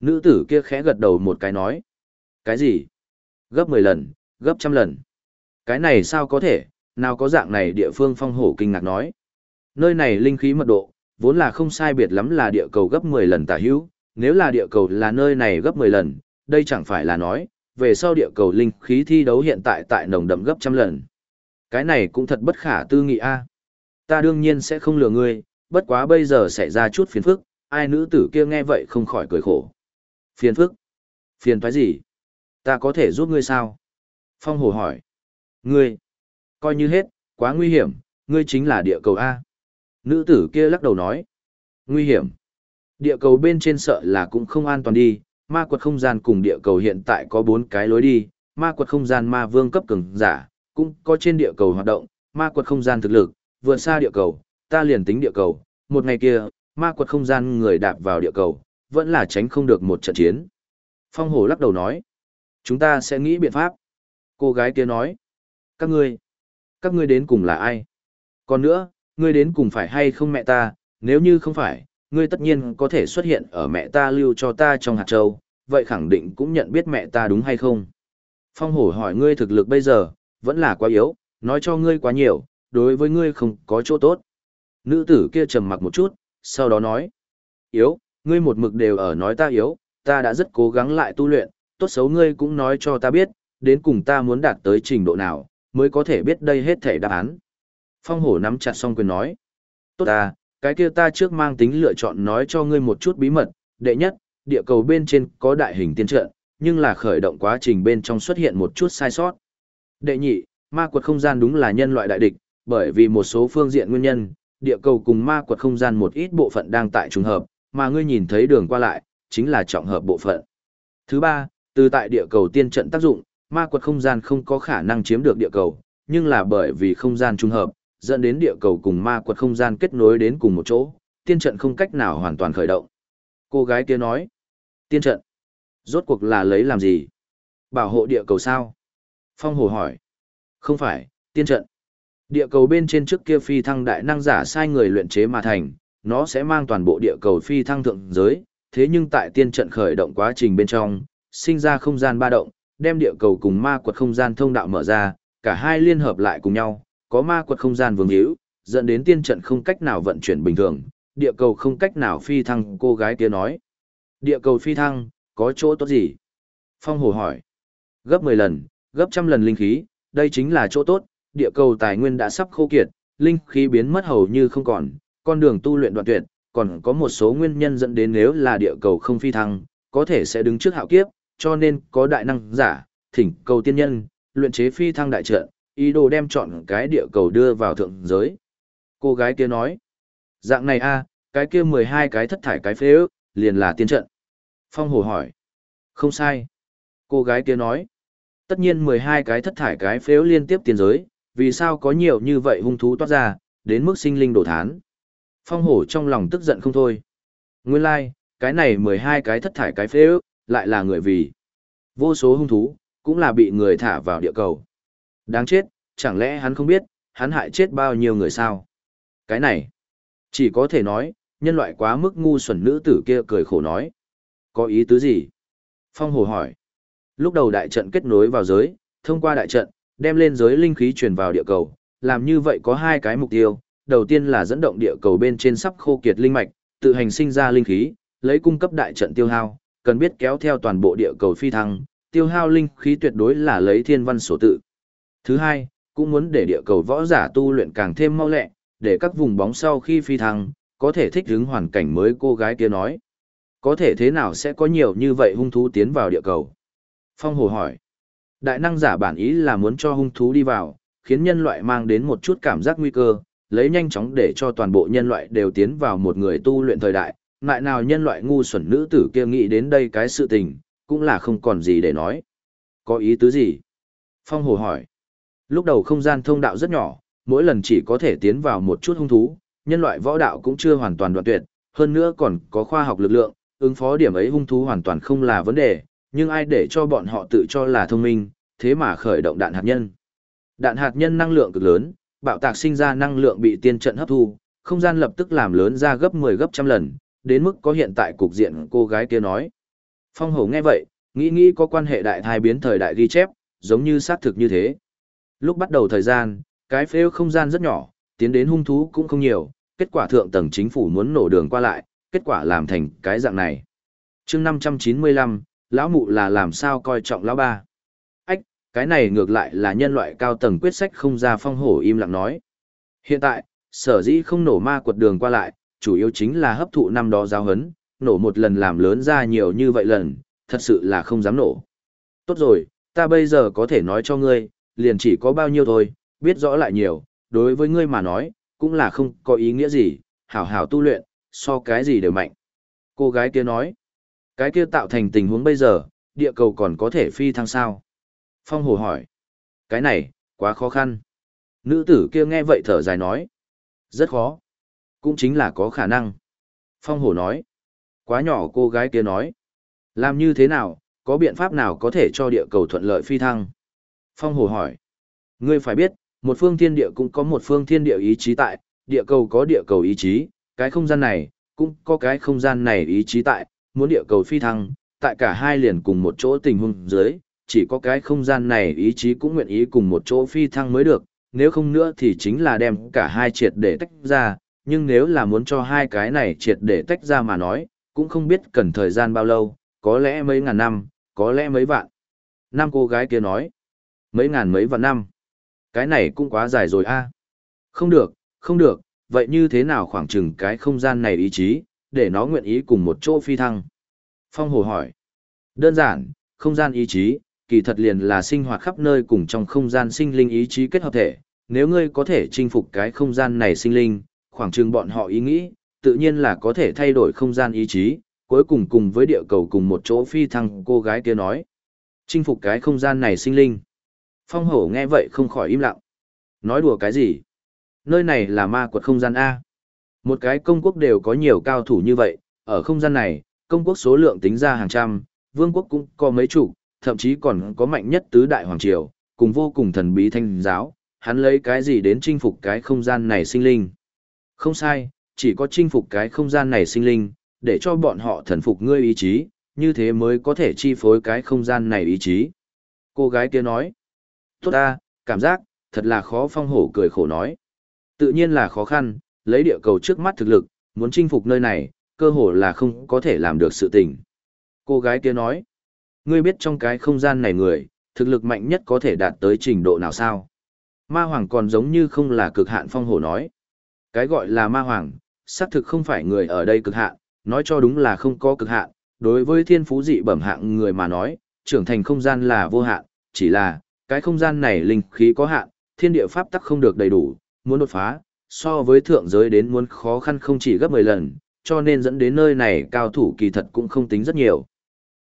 [SPEAKER 1] Nữ tử kia khẽ gật đầu một cái nói. Cái gì? Gấp 10 lần, gấp trăm lần. Cái này sao có thể, nào có dạng này địa phương phong hổ kinh ngạc nói. Nơi này linh khí mật độ, vốn là không sai biệt lắm là địa cầu gấp 10 lần tả hữu, nếu là địa cầu là nơi này gấp 10 lần, đây chẳng phải là nói, về sau địa cầu linh khí thi đấu hiện tại tại nồng đậm gấp trăm lần. Cái này cũng thật bất khả tư nghị a. Ta đương nhiên sẽ không lừa ngươi, bất quá bây giờ xảy ra chút phiền phức, ai nữ tử kia nghe vậy không khỏi cười khổ. Phiền phức? Phiền toái gì? Ta có thể giúp ngươi sao? Phong hồ hỏi. Ngươi? Coi như hết, quá nguy hiểm, ngươi chính là địa cầu A. Nữ tử kia lắc đầu nói. Nguy hiểm. Địa cầu bên trên sợ là cũng không an toàn đi, ma quật không gian cùng địa cầu hiện tại có bốn cái lối đi, ma quật không gian ma vương cấp cường giả, cũng có trên địa cầu hoạt động, ma quật không gian thực lực, vượt xa địa cầu, ta liền tính địa cầu, một ngày kia, ma quật không gian người đạp vào địa cầu, vẫn là tránh không được một trận chiến. Phong Hổ lắc đầu nói, chúng ta sẽ nghĩ biện pháp. Cô gái kia nói, các ngươi, các ngươi đến cùng là ai? Còn nữa, ngươi đến cùng phải hay không mẹ ta, nếu như không phải, ngươi tất nhiên có thể xuất hiện ở mẹ ta lưu cho ta trong hạt châu, vậy khẳng định cũng nhận biết mẹ ta đúng hay không? Phong hổ hỏi ngươi thực lực bây giờ, vẫn là quá yếu, nói cho ngươi quá nhiều, đối với ngươi không có chỗ tốt. Nữ tử kia trầm mặc một chút, sau đó nói, yếu, ngươi một mực đều ở nói ta yếu, ta đã rất cố gắng lại tu luyện, tốt xấu ngươi cũng nói cho ta biết, đến cùng ta muốn đạt tới trình độ nào, mới có thể biết đây hết thể đáp án. Phong hổ nắm chặt song quyền nói, tốt ta, cái kia ta trước mang tính lựa chọn nói cho ngươi một chút bí mật, đệ nhất, địa cầu bên trên có đại hình tiên trận, nhưng là khởi động quá trình bên trong xuất hiện một chút sai sót. Đệ nhị, ma quật không gian đúng là nhân loại đại địch, bởi vì một số phương diện nguyên nhân, địa cầu cùng ma quật không gian một ít bộ phận đang tại trùng hợp, mà ngươi nhìn thấy đường qua lại, chính là trọng hợp bộ phận. Thứ ba, Từ tại địa cầu tiên trận tác dụng, ma quật không gian không có khả năng chiếm được địa cầu, nhưng là bởi vì không gian trùng hợp, dẫn đến địa cầu cùng ma quật không gian kết nối đến cùng một chỗ, tiên trận không cách nào hoàn toàn khởi động. Cô gái kia nói, tiên trận, rốt cuộc là lấy làm gì? Bảo hộ địa cầu sao? Phong hồ hỏi, không phải, tiên trận. Địa cầu bên trên trước kia phi thăng đại năng giả sai người luyện chế mà thành, nó sẽ mang toàn bộ địa cầu phi thăng thượng giới, thế nhưng tại tiên trận khởi động quá trình bên trong, sinh ra không gian ba động, đem địa cầu cùng ma quật không gian thông đạo mở ra, cả hai liên hợp lại cùng nhau, có ma quật không gian vương hữu, dẫn đến tiên trận không cách nào vận chuyển bình thường, địa cầu không cách nào phi thăng, cô gái kia nói. Địa cầu phi thăng, có chỗ tốt gì? Phong hồ hỏi. Gấp 10 lần, gấp trăm lần linh khí, đây chính là chỗ tốt, địa cầu tài nguyên đã sắp khô kiệt, linh khí biến mất hầu như không còn, con đường tu luyện đoạn tuyệt, còn có một số nguyên nhân dẫn đến nếu là địa cầu không phi thăng, có thể sẽ đứng trước hạo kiếp, cho nên có đại năng giả, thỉnh cầu tiên nhân, luyện chế phi thăng đại trận, ý đồ đem chọn cái địa cầu đưa vào thượng giới. Cô gái kia nói, dạng này a, cái kia 12 cái thất thải cái phế ước, liền là tiên trận. Phong hồ hỏi, không sai. Cô gái kia nói, tất nhiên 12 cái thất thải cái phế liên tiếp tiên giới, vì sao có nhiều như vậy hung thú toát ra, đến mức sinh linh đổ thán. Phong hổ trong lòng tức giận không thôi. Nguyên lai, like, cái này 12 cái thất thải cái phế ước, lại là người vì. Vô số hung thú, cũng là bị người thả vào địa cầu. Đáng chết, chẳng lẽ hắn không biết, hắn hại chết bao nhiêu người sao? Cái này, chỉ có thể nói, nhân loại quá mức ngu xuẩn nữ tử kia cười khổ nói. Có ý tứ gì? Phong hồ hỏi. Lúc đầu đại trận kết nối vào giới, thông qua đại trận, đem lên giới linh khí truyền vào địa cầu, làm như vậy có hai cái mục tiêu. Đầu tiên là dẫn động địa cầu bên trên sắp khô kiệt linh mạch, tự hành sinh ra linh khí, lấy cung cấp đại trận tiêu hao, cần biết kéo theo toàn bộ địa cầu phi thăng, tiêu hao linh khí tuyệt đối là lấy thiên văn sổ tự. Thứ hai, cũng muốn để địa cầu võ giả tu luyện càng thêm mau lẹ, để các vùng bóng sau khi phi thăng, có thể thích ứng hoàn cảnh mới cô gái kia nói. Có thể thế nào sẽ có nhiều như vậy hung thú tiến vào địa cầu? Phong Hồ hỏi. Đại năng giả bản ý là muốn cho hung thú đi vào, khiến nhân loại mang đến một chút cảm giác nguy cơ, lấy nhanh chóng để cho toàn bộ nhân loại đều tiến vào một người tu luyện thời đại. Ngại nào nhân loại ngu xuẩn nữ tử kia nghĩ đến đây cái sự tình, cũng là không còn gì để nói. Có ý tứ gì? Phong Hồ hỏi. Lúc đầu không gian thông đạo rất nhỏ, mỗi lần chỉ có thể tiến vào một chút hung thú, nhân loại võ đạo cũng chưa hoàn toàn đoạn tuyệt, hơn nữa còn có khoa học lực lượng, ứng phó điểm ấy hung thú hoàn toàn không là vấn đề, nhưng ai để cho bọn họ tự cho là thông minh, thế mà khởi động đạn hạt nhân. Đạn hạt nhân năng lượng cực lớn, bạo tạc sinh ra năng lượng bị tiên trận hấp thu, không gian lập tức làm lớn ra gấp 10 gấp trăm lần, đến mức có hiện tại cục diện cô gái kia nói. Phong hổ nghe vậy, nghĩ nghĩ có quan hệ đại thai biến thời đại ghi chép, giống như xác thực như thế. Lúc bắt đầu thời gian, cái phêu không gian rất nhỏ, tiến đến hung thú cũng không nhiều, kết quả thượng tầng chính phủ muốn nổ đường qua lại, kết quả làm thành cái dạng này. chương 595, lão mụ là làm sao coi trọng lão ba. Ách, cái này ngược lại là nhân loại cao tầng quyết sách không ra phong hổ im lặng nói. Hiện tại, sở dĩ không nổ ma quật đường qua lại, chủ yếu chính là hấp thụ năm đó giáo hấn, nổ một lần làm lớn ra nhiều như vậy lần, thật sự là không dám nổ. Tốt rồi, ta bây giờ có thể nói cho ngươi, liền chỉ có bao nhiêu thôi, biết rõ lại nhiều, đối với ngươi mà nói, cũng là không có ý nghĩa gì, hảo hảo tu luyện, so cái gì đều mạnh. Cô gái kia nói, cái kia tạo thành tình huống bây giờ, địa cầu còn có thể phi thăng sao? Phong hồ hỏi, cái này, quá khó khăn. Nữ tử kia nghe vậy thở dài nói, rất khó. Cũng chính là có khả năng. Phong hồ nói, quá nhỏ cô gái kia nói, làm như thế nào, có biện pháp nào có thể cho địa cầu thuận lợi phi thăng? Phong hồ hỏi, ngươi phải biết, một phương thiên địa cũng có một phương thiên địa ý chí tại, địa cầu có địa cầu ý chí, cái không gian này, cũng có cái không gian này ý chí tại, muốn địa cầu phi thăng, tại cả hai liền cùng một chỗ tình huống dưới, chỉ có cái không gian này ý chí cũng nguyện ý cùng một chỗ phi thăng mới được, nếu không nữa thì chính là đem cả hai triệt để tách ra, nhưng nếu là muốn cho hai cái này triệt để tách ra mà nói, cũng không biết cần thời gian bao lâu, có lẽ mấy ngàn năm, có lẽ mấy vạn. Năm cô gái kia nói, mấy ngàn mấy vạn năm. Cái này cũng quá dài rồi a. Không được, không được, vậy như thế nào khoảng chừng cái không gian này ý chí, để nó nguyện ý cùng một chỗ phi thăng? Phong Hồ hỏi. Đơn giản, không gian ý chí, kỳ thật liền là sinh hoạt khắp nơi cùng trong không gian sinh linh ý chí kết hợp thể. Nếu ngươi có thể chinh phục cái không gian này sinh linh, khoảng chừng bọn họ ý nghĩ, tự nhiên là có thể thay đổi không gian ý chí, cuối cùng cùng với địa cầu cùng một chỗ phi thăng cô gái kia nói. Chinh phục cái không gian này sinh linh. Phong hổ nghe vậy không khỏi im lặng. Nói đùa cái gì? Nơi này là ma quật không gian A. Một cái công quốc đều có nhiều cao thủ như vậy, ở không gian này, công quốc số lượng tính ra hàng trăm, vương quốc cũng có mấy chục, thậm chí còn có mạnh nhất tứ đại hoàng triều, cùng vô cùng thần bí thanh giáo, hắn lấy cái gì đến chinh phục cái không gian này sinh linh. Không sai, chỉ có chinh phục cái không gian này sinh linh, để cho bọn họ thần phục ngươi ý chí, như thế mới có thể chi phối cái không gian này ý chí. Cô gái kia nói, tốt ta, cảm giác, thật là khó phong hổ cười khổ nói. Tự nhiên là khó khăn, lấy địa cầu trước mắt thực lực, muốn chinh phục nơi này, cơ hồ là không có thể làm được sự tình. Cô gái kia nói, ngươi biết trong cái không gian này người, thực lực mạnh nhất có thể đạt tới trình độ nào sao? Ma Hoàng còn giống như không là cực hạn phong hổ nói. Cái gọi là Ma Hoàng, xác thực không phải người ở đây cực hạn, nói cho đúng là không có cực hạn. Đối với thiên phú dị bẩm hạng người mà nói, trưởng thành không gian là vô hạn, chỉ là, cái không gian này linh khí có hạn, thiên địa pháp tắc không được đầy đủ, muốn đột phá, so với thượng giới đến muốn khó khăn không chỉ gấp 10 lần, cho nên dẫn đến nơi này cao thủ kỳ thật cũng không tính rất nhiều.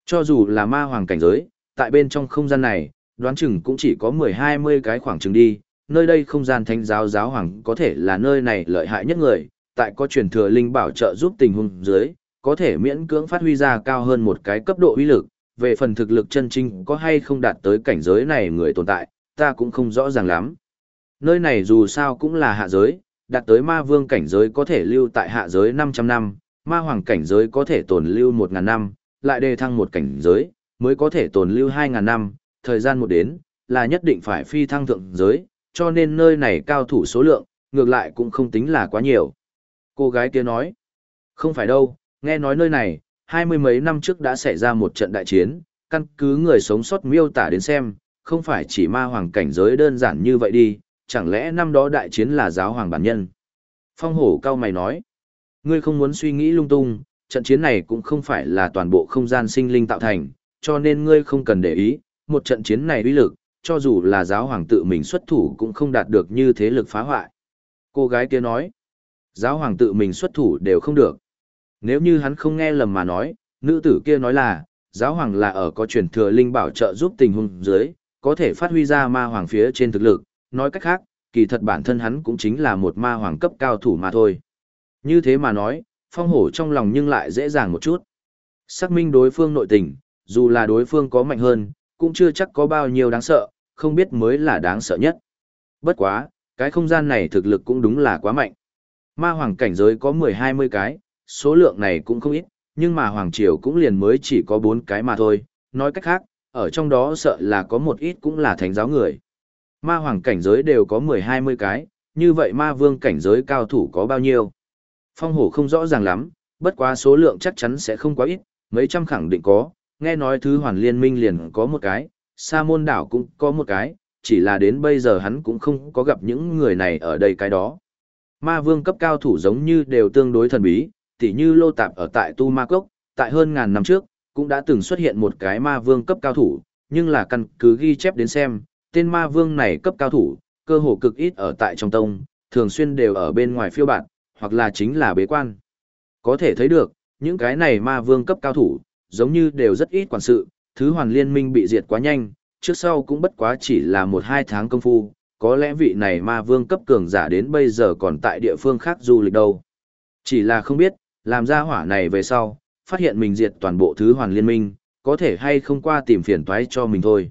[SPEAKER 1] Cho dù là ma hoàng cảnh giới, tại bên trong không gian này, đoán chừng cũng chỉ có 10-20 cái khoảng chừng đi, nơi đây không gian thánh giáo giáo hoàng có thể là nơi này lợi hại nhất người, tại có truyền thừa linh bảo trợ giúp tình huống dưới, có thể miễn cưỡng phát huy ra cao hơn một cái cấp độ uy lực, về phần thực lực chân chính có hay không đạt tới cảnh giới này người tồn tại, ta cũng không rõ ràng lắm. Nơi này dù sao cũng là hạ giới, đạt tới ma vương cảnh giới có thể lưu tại hạ giới 500 năm, ma hoàng cảnh giới có thể tồn lưu 1.000 năm, lại đề thăng một cảnh giới, mới có thể tồn lưu 2.000 năm, thời gian một đến, là nhất định phải phi thăng thượng giới, cho nên nơi này cao thủ số lượng, ngược lại cũng không tính là quá nhiều. Cô gái kia nói, không phải đâu, nghe nói nơi này, hai mươi mấy năm trước đã xảy ra một trận đại chiến, căn cứ người sống sót miêu tả đến xem, không phải chỉ ma hoàng cảnh giới đơn giản như vậy đi, chẳng lẽ năm đó đại chiến là giáo hoàng bản nhân. Phong hổ cao mày nói, ngươi không muốn suy nghĩ lung tung, trận chiến này cũng không phải là toàn bộ không gian sinh linh tạo thành, cho nên ngươi không cần để ý, một trận chiến này uy lực, cho dù là giáo hoàng tự mình xuất thủ cũng không đạt được như thế lực phá hoại. Cô gái kia nói, giáo hoàng tự mình xuất thủ đều không được. Nếu như hắn không nghe lầm mà nói, nữ tử kia nói là, giáo hoàng là ở có truyền thừa linh bảo trợ giúp tình huống dưới, có thể phát huy ra ma hoàng phía trên thực lực, nói cách khác, kỳ thật bản thân hắn cũng chính là một ma hoàng cấp cao thủ mà thôi. Như thế mà nói, phong hổ trong lòng nhưng lại dễ dàng một chút. Xác minh đối phương nội tình, dù là đối phương có mạnh hơn, cũng chưa chắc có bao nhiêu đáng sợ, không biết mới là đáng sợ nhất. Bất quá, cái không gian này thực lực cũng đúng là quá mạnh. Ma hoàng cảnh giới có 10-20 cái, số lượng này cũng không ít, nhưng mà hoàng triều cũng liền mới chỉ có 4 cái mà thôi, nói cách khác, ở trong đó sợ là có một ít cũng là thánh giáo người. Ma hoàng cảnh giới đều có 10-20 cái, như vậy ma vương cảnh giới cao thủ có bao nhiêu? Phong hổ không rõ ràng lắm, bất quá số lượng chắc chắn sẽ không quá ít, mấy trăm khẳng định có, nghe nói thứ hoàn liên minh liền có một cái, sa môn đảo cũng có một cái, chỉ là đến bây giờ hắn cũng không có gặp những người này ở đây cái đó. Ma vương cấp cao thủ giống như đều tương đối thần bí, tỉ như lô tạp ở tại Tu Ma Cốc, tại hơn ngàn năm trước, cũng đã từng xuất hiện một cái ma vương cấp cao thủ, nhưng là căn cứ ghi chép đến xem, tên ma vương này cấp cao thủ, cơ hồ cực ít ở tại trong tông, thường xuyên đều ở bên ngoài phiêu bạn, hoặc là chính là bế quan. Có thể thấy được, những cái này ma vương cấp cao thủ, giống như đều rất ít quản sự, thứ hoàn liên minh bị diệt quá nhanh, trước sau cũng bất quá chỉ là một hai tháng công phu, có lẽ vị này ma vương cấp cường giả đến bây giờ còn tại địa phương khác du lịch đâu. Chỉ là không biết, làm ra hỏa này về sau, phát hiện mình diệt toàn bộ thứ hoàn liên minh, có thể hay không qua tìm phiền toái cho mình thôi.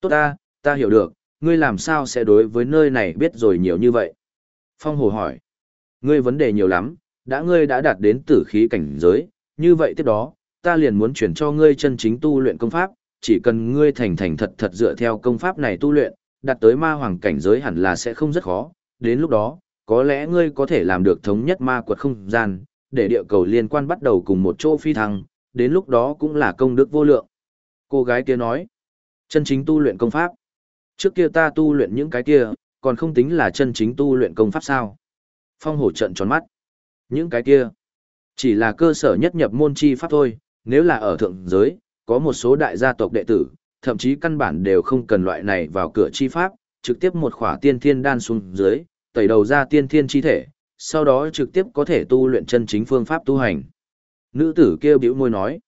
[SPEAKER 1] Tốt ta, ta hiểu được, ngươi làm sao sẽ đối với nơi này biết rồi nhiều như vậy? Phong Hồ hỏi, ngươi vấn đề nhiều lắm, đã ngươi đã đạt đến tử khí cảnh giới, như vậy tiếp đó, ta liền muốn chuyển cho ngươi chân chính tu luyện công pháp, chỉ cần ngươi thành thành thật thật dựa theo công pháp này tu luyện, đạt tới ma hoàng cảnh giới hẳn là sẽ không rất khó, đến lúc đó, có lẽ ngươi có thể làm được thống nhất ma quật không gian, để địa cầu liên quan bắt đầu cùng một chỗ phi thăng, đến lúc đó cũng là công đức vô lượng. Cô gái kia nói, chân chính tu luyện công pháp. Trước kia ta tu luyện những cái kia, còn không tính là chân chính tu luyện công pháp sao. Phong hổ trận tròn mắt. Những cái kia, chỉ là cơ sở nhất nhập môn chi pháp thôi, nếu là ở thượng giới, có một số đại gia tộc đệ tử, thậm chí căn bản đều không cần loại này vào cửa chi pháp, trực tiếp một khỏa tiên thiên đan xuống dưới, tẩy đầu ra tiên thiên chi thể, sau đó trực tiếp có thể tu luyện chân chính phương pháp tu hành. Nữ tử kêu biểu môi nói.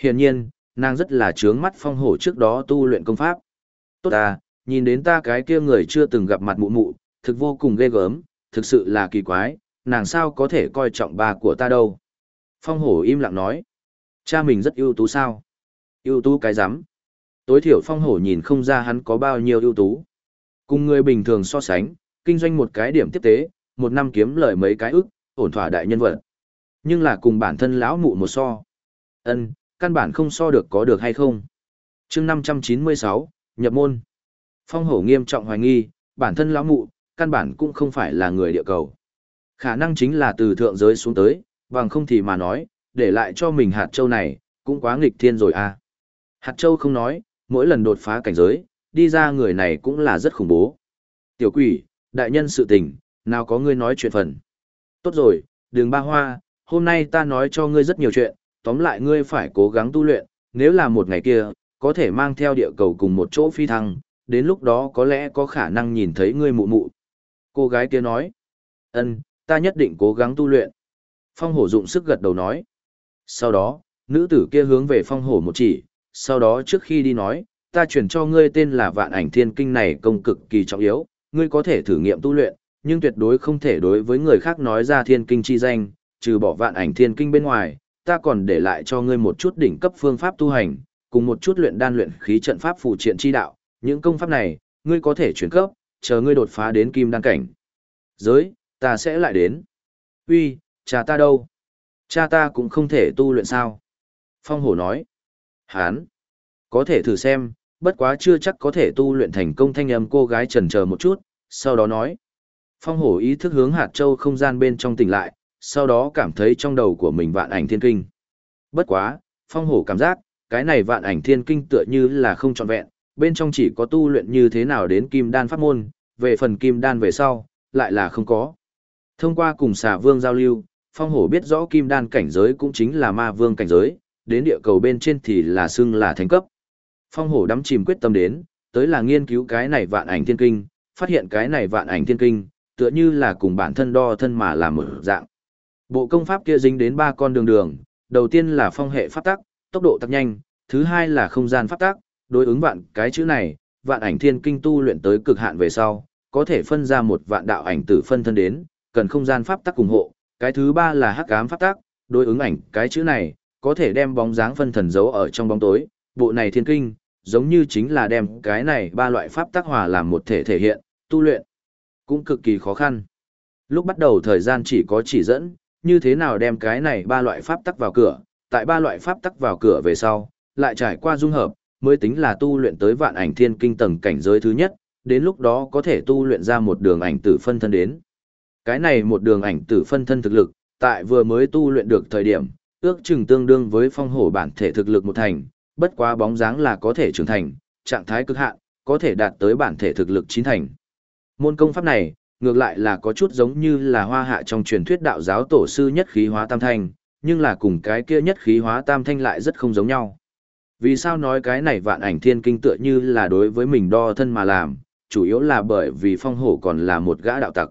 [SPEAKER 1] Hiển nhiên, nàng rất là trướng mắt phong hổ trước đó tu luyện công pháp. Tốt à, nhìn đến ta cái kia người chưa từng gặp mặt mụ mụ, thực vô cùng ghê gớm, thực sự là kỳ quái, nàng sao có thể coi trọng bà của ta đâu. Phong hổ im lặng nói, cha mình rất ưu tú sao? ưu tú cái rắm Tối thiểu phong hổ nhìn không ra hắn có bao nhiêu ưu tú. Cùng người bình thường so sánh, kinh doanh một cái điểm tiếp tế, một năm kiếm lời mấy cái ức, ổn thỏa đại nhân vật. Nhưng là cùng bản thân lão mụ một so. ân căn bản không so được có được hay không. chương 596, nhập môn. Phong hổ nghiêm trọng hoài nghi, bản thân lão mụ, căn bản cũng không phải là người địa cầu. Khả năng chính là từ thượng giới xuống tới, bằng không thì mà nói, để lại cho mình hạt châu này, cũng quá nghịch thiên rồi à. Hạt châu không nói, mỗi lần đột phá cảnh giới, đi ra người này cũng là rất khủng bố. Tiểu quỷ, đại nhân sự tình, nào có ngươi nói chuyện phần. Tốt rồi, đường ba hoa, hôm nay ta nói cho ngươi rất nhiều chuyện, tóm lại ngươi phải cố gắng tu luyện, nếu là một ngày kia, có thể mang theo địa cầu cùng một chỗ phi thăng, đến lúc đó có lẽ có khả năng nhìn thấy ngươi mụ mụ. Cô gái kia nói, ân, ta nhất định cố gắng tu luyện. Phong hổ dụng sức gật đầu nói. Sau đó, nữ tử kia hướng về phong hổ một chỉ, sau đó trước khi đi nói, ta chuyển cho ngươi tên là vạn ảnh thiên kinh này công cực kỳ trọng yếu, ngươi có thể thử nghiệm tu luyện, nhưng tuyệt đối không thể đối với người khác nói ra thiên kinh chi danh, trừ bỏ vạn ảnh thiên kinh bên ngoài, ta còn để lại cho ngươi một chút đỉnh cấp phương pháp tu hành, cùng một chút luyện đan luyện khí trận pháp phụ triện chi đạo, những công pháp này, ngươi có thể chuyển cấp, chờ ngươi đột phá đến kim đan cảnh. Giới, ta sẽ lại đến. Uy, cha ta đâu? Cha ta cũng không thể tu luyện sao? Phong hổ nói. Hán, có thể thử xem, bất quá chưa chắc có thể tu luyện thành công thanh âm cô gái trần chờ một chút, sau đó nói. Phong hổ ý thức hướng hạt châu không gian bên trong tỉnh lại, sau đó cảm thấy trong đầu của mình vạn ảnh thiên kinh. Bất quá, phong hổ cảm giác, cái này vạn ảnh thiên kinh tựa như là không trọn vẹn, bên trong chỉ có tu luyện như thế nào đến kim đan pháp môn, về phần kim đan về sau, lại là không có. Thông qua cùng xà vương giao lưu, phong hổ biết rõ kim đan cảnh giới cũng chính là ma vương cảnh giới, đến địa cầu bên trên thì là xưng là thánh cấp. Phong hổ đắm chìm quyết tâm đến, tới là nghiên cứu cái này vạn ảnh thiên kinh, phát hiện cái này vạn ảnh thiên kinh, tựa như là cùng bản thân đo thân mà làm một dạng. Bộ công pháp kia dính đến ba con đường đường, đầu tiên là phong hệ pháp tắc, tốc độ tắc nhanh, thứ hai là không gian pháp tắc, đối ứng vạn cái chữ này, vạn ảnh thiên kinh tu luyện tới cực hạn về sau, có thể phân ra một vạn đạo ảnh tử phân thân đến, cần không gian pháp tắc ủng hộ. Cái thứ ba là hắc ám pháp tắc, đối ứng ảnh cái chữ này, có thể đem bóng dáng phân thần giấu ở trong bóng tối. Bộ này thiên kinh, giống như chính là đem cái này ba loại pháp tắc hòa làm một thể thể hiện, tu luyện cũng cực kỳ khó khăn. Lúc bắt đầu thời gian chỉ có chỉ dẫn, như thế nào đem cái này ba loại pháp tắc vào cửa, tại ba loại pháp tắc vào cửa về sau, lại trải qua dung hợp, mới tính là tu luyện tới vạn ảnh thiên kinh tầng cảnh giới thứ nhất, đến lúc đó có thể tu luyện ra một đường ảnh tử phân thân đến. Cái này một đường ảnh tử phân thân thực lực, tại vừa mới tu luyện được thời điểm, ước chừng tương đương với phong hổ bản thể thực lực một thành, bất quá bóng dáng là có thể trưởng thành, trạng thái cực hạn, có thể đạt tới bản thể thực lực chín thành. Môn công pháp này, ngược lại là có chút giống như là hoa hạ trong truyền thuyết đạo giáo tổ sư nhất khí hóa tam thanh, nhưng là cùng cái kia nhất khí hóa tam thanh lại rất không giống nhau. Vì sao nói cái này vạn ảnh thiên kinh tựa như là đối với mình đo thân mà làm, chủ yếu là bởi vì phong hổ còn là một gã đạo tặc.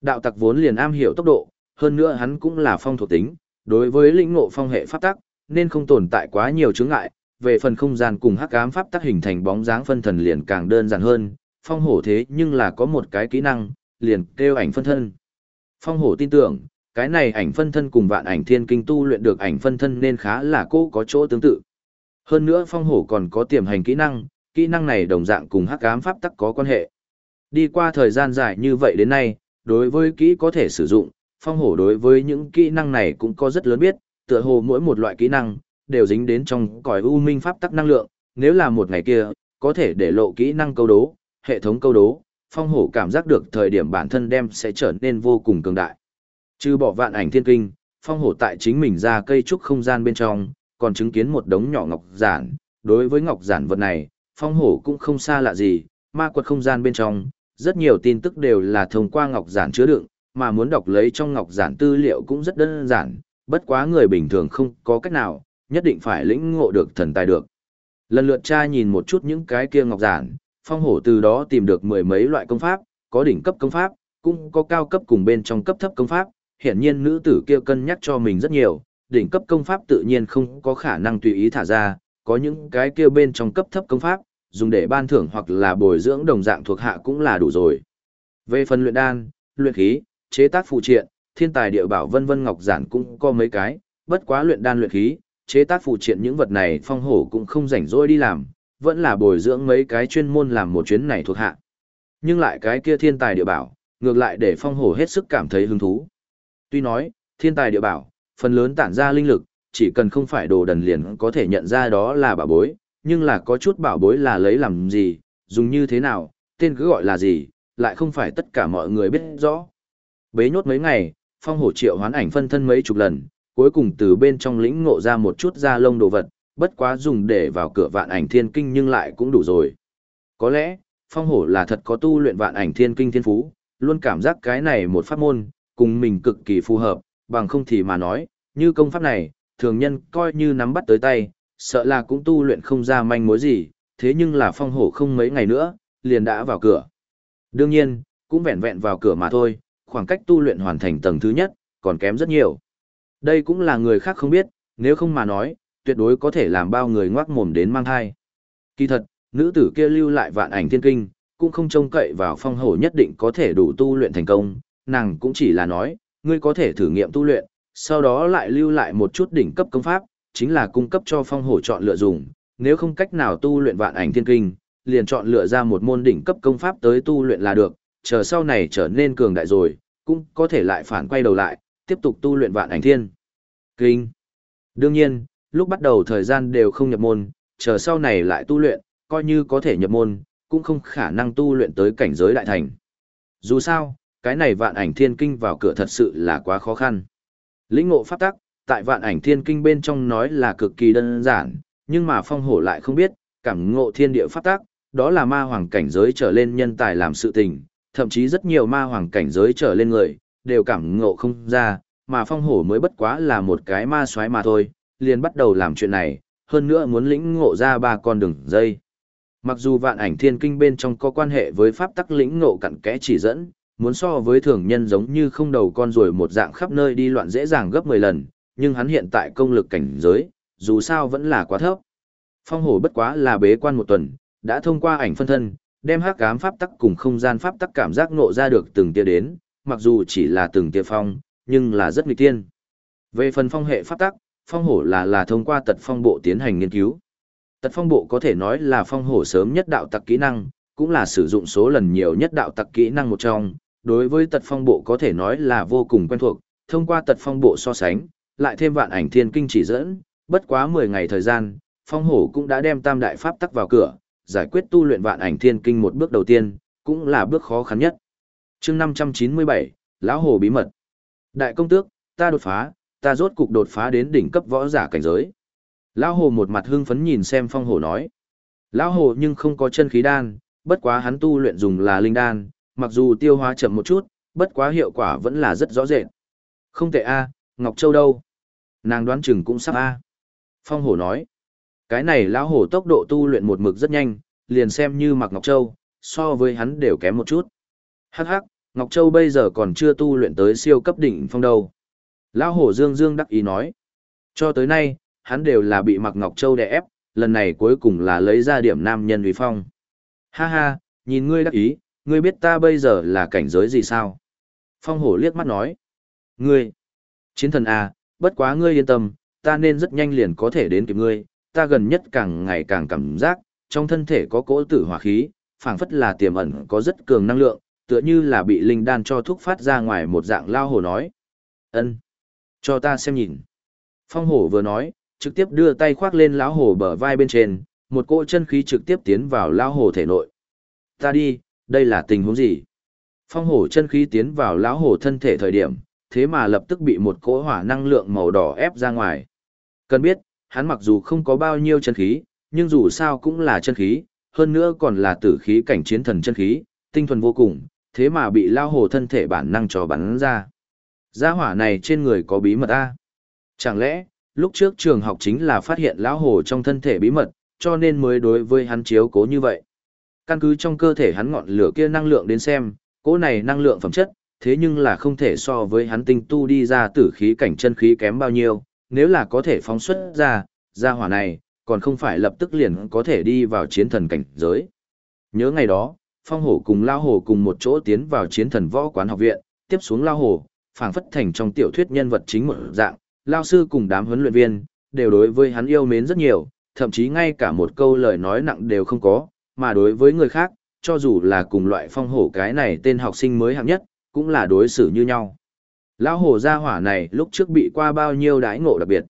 [SPEAKER 1] Đạo tặc vốn liền am hiểu tốc độ, hơn nữa hắn cũng là phong thuộc tính, đối với lĩnh ngộ phong hệ pháp tắc, nên không tồn tại quá nhiều chướng ngại, về phần không gian cùng hắc ám pháp tắc hình thành bóng dáng phân thần liền càng đơn giản hơn, phong hổ thế nhưng là có một cái kỹ năng, liền kêu ảnh phân thân. Phong hổ tin tưởng, cái này ảnh phân thân cùng vạn ảnh thiên kinh tu luyện được ảnh phân thân nên khá là cô có chỗ tương tự. Hơn nữa phong hổ còn có tiềm hành kỹ năng, kỹ năng này đồng dạng cùng hắc ám pháp tắc có quan hệ. Đi qua thời gian dài như vậy đến nay, đối với kỹ có thể sử dụng, phong hổ đối với những kỹ năng này cũng có rất lớn biết, tựa hồ mỗi một loại kỹ năng, đều dính đến trong cõi u minh pháp tắc năng lượng, nếu là một ngày kia, có thể để lộ kỹ năng câu đố, hệ thống câu đố, phong hổ cảm giác được thời điểm bản thân đem sẽ trở nên vô cùng cường đại. Trừ bỏ vạn ảnh thiên kinh, phong hổ tại chính mình ra cây trúc không gian bên trong, còn chứng kiến một đống nhỏ ngọc giản. Đối với ngọc giản vật này, phong hổ cũng không xa lạ gì, ma quật không gian bên trong, rất nhiều tin tức đều là thông qua ngọc giản chứa đựng, mà muốn đọc lấy trong ngọc giản tư liệu cũng rất đơn giản, bất quá người bình thường không có cách nào, nhất định phải lĩnh ngộ được thần tài được. Lần lượt tra nhìn một chút những cái kia ngọc giản, phong hổ từ đó tìm được mười mấy loại công pháp, có đỉnh cấp công pháp, cũng có cao cấp cùng bên trong cấp thấp công pháp, hiển nhiên nữ tử kia cân nhắc cho mình rất nhiều, đỉnh cấp công pháp tự nhiên không có khả năng tùy ý thả ra, có những cái kia bên trong cấp thấp công pháp, dùng để ban thưởng hoặc là bồi dưỡng đồng dạng thuộc hạ cũng là đủ rồi. Về phần luyện đan, luyện khí, chế tác phụ triện, thiên tài địa bảo vân vân ngọc giản cũng có mấy cái, bất quá luyện đan luyện khí, chế tác phụ triện những vật này phong hổ cũng không rảnh rỗi đi làm, vẫn là bồi dưỡng mấy cái chuyên môn làm một chuyến này thuộc hạ. Nhưng lại cái kia thiên tài địa bảo, ngược lại để phong hổ hết sức cảm thấy hứng thú. Tuy nói, thiên tài địa bảo, phần lớn tản ra linh lực, chỉ cần không phải đồ đần liền có thể nhận ra đó là bảo bối, nhưng là có chút bảo bối là lấy làm gì, dùng như thế nào, tên cứ gọi là gì, lại không phải tất cả mọi người biết rõ. Bế nhốt mấy ngày, phong hổ triệu hoán ảnh phân thân mấy chục lần, cuối cùng từ bên trong lĩnh ngộ ra một chút da lông đồ vật, bất quá dùng để vào cửa vạn ảnh thiên kinh nhưng lại cũng đủ rồi. Có lẽ, phong hổ là thật có tu luyện vạn ảnh thiên kinh thiên phú, luôn cảm giác cái này một pháp môn, cùng mình cực kỳ phù hợp, bằng không thì mà nói, như công pháp này, thường nhân coi như nắm bắt tới tay, sợ là cũng tu luyện không ra manh mối gì, thế nhưng là phong hổ không mấy ngày nữa, liền đã vào cửa. Đương nhiên, cũng vẹn vẹn vào cửa mà thôi, khoảng cách tu luyện hoàn thành tầng thứ nhất, còn kém rất nhiều. Đây cũng là người khác không biết, nếu không mà nói, tuyệt đối có thể làm bao người ngoác mồm đến mang thai. Kỳ thật, nữ tử kia lưu lại vạn ảnh thiên kinh, cũng không trông cậy vào phong hổ nhất định có thể đủ tu luyện thành công, nàng cũng chỉ là nói, ngươi có thể thử nghiệm tu luyện, sau đó lại lưu lại một chút đỉnh cấp công pháp, chính là cung cấp cho phong hổ chọn lựa dùng, nếu không cách nào tu luyện vạn ảnh thiên kinh, liền chọn lựa ra một môn đỉnh cấp công pháp tới tu luyện là được, chờ sau này trở nên cường đại rồi, cũng có thể lại phản quay đầu lại, tiếp tục tu luyện vạn ảnh thiên kinh. Đương nhiên, lúc bắt đầu thời gian đều không nhập môn, chờ sau này lại tu luyện, coi như có thể nhập môn, cũng không khả năng tu luyện tới cảnh giới đại thành. Dù sao, cái này vạn ảnh thiên kinh vào cửa thật sự là quá khó khăn. Lĩnh ngộ pháp tắc, tại vạn ảnh thiên kinh bên trong nói là cực kỳ đơn giản, nhưng mà phong hổ lại không biết, cảm ngộ thiên địa pháp tác, đó là ma hoàng cảnh giới trở lên nhân tài làm sự tình, thậm chí rất nhiều ma hoàng cảnh giới trở lên người, đều cảm ngộ không ra, mà phong hổ mới bất quá là một cái ma soái mà thôi, liền bắt đầu làm chuyện này, hơn nữa muốn lĩnh ngộ ra ba con đường dây. Mặc dù vạn ảnh thiên kinh bên trong có quan hệ với pháp tắc lĩnh ngộ cặn kẽ chỉ dẫn, muốn so với thường nhân giống như không đầu con rồi một dạng khắp nơi đi loạn dễ dàng gấp 10 lần, nhưng hắn hiện tại công lực cảnh giới, dù sao vẫn là quá thấp. Phong hổ bất quá là bế quan một tuần, đã thông qua ảnh phân thân, đem hắc ám pháp tắc cùng không gian pháp tắc cảm giác ngộ ra được từng tia đến, mặc dù chỉ là từng tia phong, nhưng là rất nghịch tiên. Về phần phong hệ pháp tắc, phong hổ là là thông qua tật phong bộ tiến hành nghiên cứu. Tật phong bộ có thể nói là phong hổ sớm nhất đạo tặc kỹ năng, cũng là sử dụng số lần nhiều nhất đạo tặc kỹ năng một trong. Đối với tật phong bộ có thể nói là vô cùng quen thuộc, thông qua tật phong bộ so sánh, lại thêm vạn ảnh thiên kinh chỉ dẫn, bất quá 10 ngày thời gian, phong hổ cũng đã đem tam đại pháp tắc vào cửa, giải quyết tu luyện vạn ảnh thiên kinh một bước đầu tiên, cũng là bước khó khăn nhất. chương 597, lão Hồ bí mật. Đại công tước, ta đột phá, ta rốt cục đột phá đến đỉnh cấp võ giả cảnh giới. Lão Hồ một mặt hưng phấn nhìn xem phong hổ nói. Lão Hồ nhưng không có chân khí đan, bất quá hắn tu luyện dùng là linh đan, mặc dù tiêu hóa chậm một chút, bất quá hiệu quả vẫn là rất rõ rệt. Không tệ a, Ngọc Châu đâu? Nàng đoán chừng cũng sắp a. Phong hổ nói. Cái này lão hổ tốc độ tu luyện một mực rất nhanh, liền xem như mặc Ngọc Châu, so với hắn đều kém một chút. Hắc hắc, Ngọc Châu bây giờ còn chưa tu luyện tới siêu cấp đỉnh phong đâu. Lão hổ dương dương đắc ý nói. Cho tới nay, hắn đều là bị mặc Ngọc Châu đè ép, lần này cuối cùng là lấy ra điểm nam nhân vì phong. Ha ha, nhìn ngươi đắc ý, ngươi biết ta bây giờ là cảnh giới gì sao? Phong hổ liếc mắt nói. Ngươi, chiến thần à, bất quá ngươi yên tâm, ta nên rất nhanh liền có thể đến kịp ngươi, ta gần nhất càng ngày càng cảm giác, trong thân thể có cỗ tử hỏa khí, phảng phất là tiềm ẩn có rất cường năng lượng, tựa như là bị linh đan cho thuốc phát ra ngoài một dạng lao hổ nói. ân cho ta xem nhìn. Phong hổ vừa nói, trực tiếp đưa tay khoác lên lão hổ bờ vai bên trên, một cỗ chân khí trực tiếp tiến vào lão hổ thể nội. Ta đi, đây là tình huống gì? Phong hổ chân khí tiến vào lão hổ thân thể thời điểm, thế mà lập tức bị một cỗ hỏa năng lượng màu đỏ ép ra ngoài. Cần biết, hắn mặc dù không có bao nhiêu chân khí, nhưng dù sao cũng là chân khí, hơn nữa còn là tử khí cảnh chiến thần chân khí, tinh thuần vô cùng, thế mà bị lao hồ thân thể bản năng cho bắn ra. Gia hỏa này trên người có bí mật a Chẳng lẽ, lúc trước trường học chính là phát hiện lão hồ trong thân thể bí mật, cho nên mới đối với hắn chiếu cố như vậy. Căn cứ trong cơ thể hắn ngọn lửa kia năng lượng đến xem, cỗ này năng lượng phẩm chất, thế nhưng là không thể so với hắn tinh tu đi ra tử khí cảnh chân khí kém bao nhiêu, nếu là có thể phóng xuất ra, ra hỏa này, còn không phải lập tức liền có thể đi vào chiến thần cảnh giới. Nhớ ngày đó, Phong Hổ cùng Lao Hổ cùng một chỗ tiến vào chiến thần võ quán học viện, tiếp xuống Lao Hổ, phảng phất thành trong tiểu thuyết nhân vật chính một dạng, Lao sư cùng đám huấn luyện viên, đều đối với hắn yêu mến rất nhiều, thậm chí ngay cả một câu lời nói nặng đều không có, mà đối với người khác, cho dù là cùng loại Phong Hổ cái này tên học sinh mới hạng nhất, cũng là đối xử như nhau. Lão hổ gia hỏa này lúc trước bị qua bao nhiêu đái ngộ đặc biệt.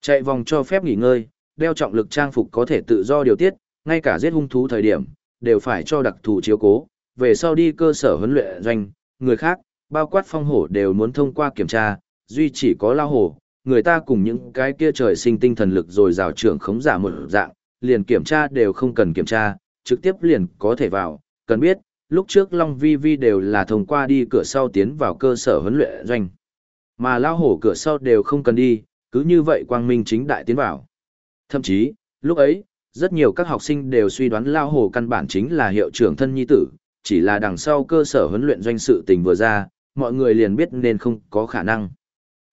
[SPEAKER 1] Chạy vòng cho phép nghỉ ngơi, đeo trọng lực trang phục có thể tự do điều tiết, ngay cả giết hung thú thời điểm, đều phải cho đặc thù chiếu cố, về sau đi cơ sở huấn luyện doanh, người khác, bao quát phong hổ đều muốn thông qua kiểm tra, duy chỉ có lao hổ, người ta cùng những cái kia trời sinh tinh thần lực rồi rào trưởng khống giả một dạng, liền kiểm tra đều không cần kiểm tra, trực tiếp liền có thể vào, cần biết, lúc trước Long Vi Vi đều là thông qua đi cửa sau tiến vào cơ sở huấn luyện doanh. Mà lao hổ cửa sau đều không cần đi, cứ như vậy quang minh chính đại tiến vào. Thậm chí, lúc ấy, rất nhiều các học sinh đều suy đoán lao hổ căn bản chính là hiệu trưởng thân nhi tử, chỉ là đằng sau cơ sở huấn luyện doanh sự tình vừa ra, mọi người liền biết nên không có khả năng.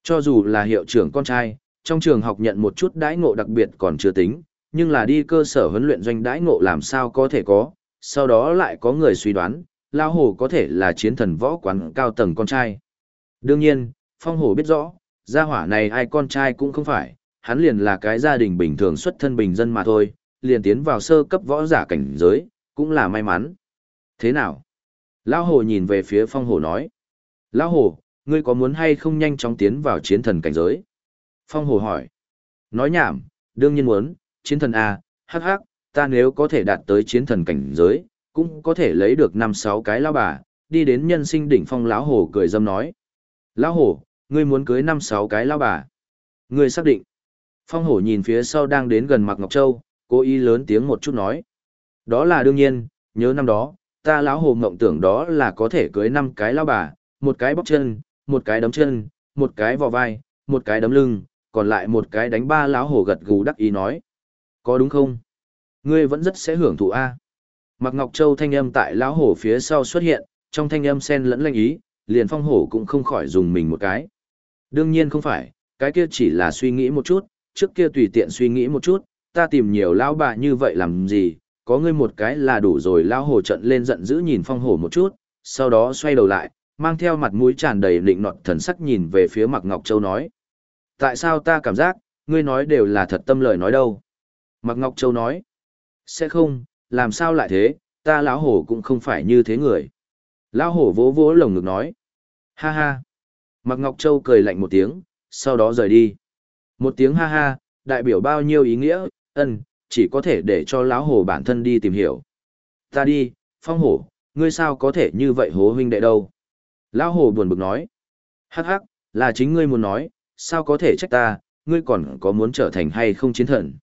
[SPEAKER 1] Cho dù là hiệu trưởng con trai, trong trường học nhận một chút đãi ngộ đặc biệt còn chưa tính, nhưng là đi cơ sở huấn luyện doanh đãi ngộ làm sao có thể có, sau đó lại có người suy đoán, Lao Hổ có thể là chiến thần võ quán cao tầng con trai. Đương nhiên, Phong Hổ biết rõ, gia hỏa này ai con trai cũng không phải, hắn liền là cái gia đình bình thường xuất thân bình dân mà thôi, liền tiến vào sơ cấp võ giả cảnh giới, cũng là may mắn. Thế nào? Lão Hổ nhìn về phía Phong Hổ nói. Lão Hổ, ngươi có muốn hay không nhanh chóng tiến vào chiến thần cảnh giới? Phong Hổ hỏi. Nói nhảm, đương nhiên muốn, chiến thần à hắc hắc, ta nếu có thể đạt tới chiến thần cảnh giới, cũng có thể lấy được năm sáu cái lao bà, đi đến nhân sinh đỉnh phong lão hổ cười dâm nói. Lão hổ, ngươi muốn cưới năm sáu cái lao bà. Ngươi xác định. Phong hổ nhìn phía sau đang đến gần Mạc Ngọc Châu, cố ý lớn tiếng một chút nói. Đó là đương nhiên, nhớ năm đó, ta lão hồ mộng tưởng đó là có thể cưới năm cái lao bà, một cái bóc chân, một cái đấm chân, một cái vò vai, một cái đấm lưng, còn lại một cái đánh ba lão hồ gật gù đắc ý nói. Có đúng không? Ngươi vẫn rất sẽ hưởng thụ a. Mặc Ngọc Châu thanh âm tại lão hổ phía sau xuất hiện, trong thanh âm xen lẫn lanh ý, liền phong hổ cũng không khỏi dùng mình một cái. Đương nhiên không phải, cái kia chỉ là suy nghĩ một chút, trước kia tùy tiện suy nghĩ một chút, ta tìm nhiều lão bà như vậy làm gì, có ngươi một cái là đủ rồi lão hổ trận lên giận dữ nhìn phong hổ một chút, sau đó xoay đầu lại, mang theo mặt mũi tràn đầy lịnh nọt thần sắc nhìn về phía Mặc Ngọc Châu nói. Tại sao ta cảm giác, ngươi nói đều là thật tâm lời nói đâu? Mặc Ngọc Châu nói. Sẽ không, làm sao lại thế, ta lão hổ cũng không phải như thế người. Lão hổ vỗ vỗ lồng ngực nói. Ha ha. Mạc Ngọc Châu cười lạnh một tiếng, sau đó rời đi. Một tiếng ha ha, đại biểu bao nhiêu ý nghĩa, ân, chỉ có thể để cho lão hổ bản thân đi tìm hiểu. Ta đi, phong hổ, ngươi sao có thể như vậy hố huynh đệ đâu. Lão hổ buồn bực nói. Hắc hắc, là chính ngươi muốn nói, sao có thể trách ta, ngươi còn có muốn trở thành hay không chiến thần.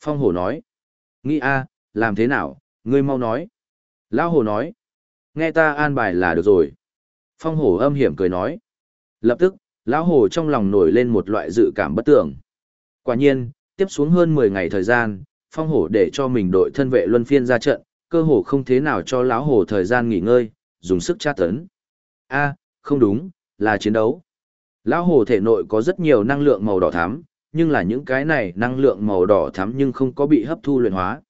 [SPEAKER 1] Phong hổ nói. Nghĩ a, làm thế nào, ngươi mau nói. Lão hồ nói, nghe ta an bài là được rồi. Phong hổ âm hiểm cười nói. Lập tức, lão hồ trong lòng nổi lên một loại dự cảm bất tưởng. Quả nhiên, tiếp xuống hơn 10 ngày thời gian, phong hổ để cho mình đội thân vệ luân phiên ra trận, cơ hồ không thế nào cho lão hồ thời gian nghỉ ngơi, dùng sức tra tấn. A, không đúng, là chiến đấu. Lão hồ thể nội có rất nhiều năng lượng màu đỏ thắm, nhưng là những cái này năng lượng màu đỏ thắm nhưng không có bị hấp thu luyện hóa.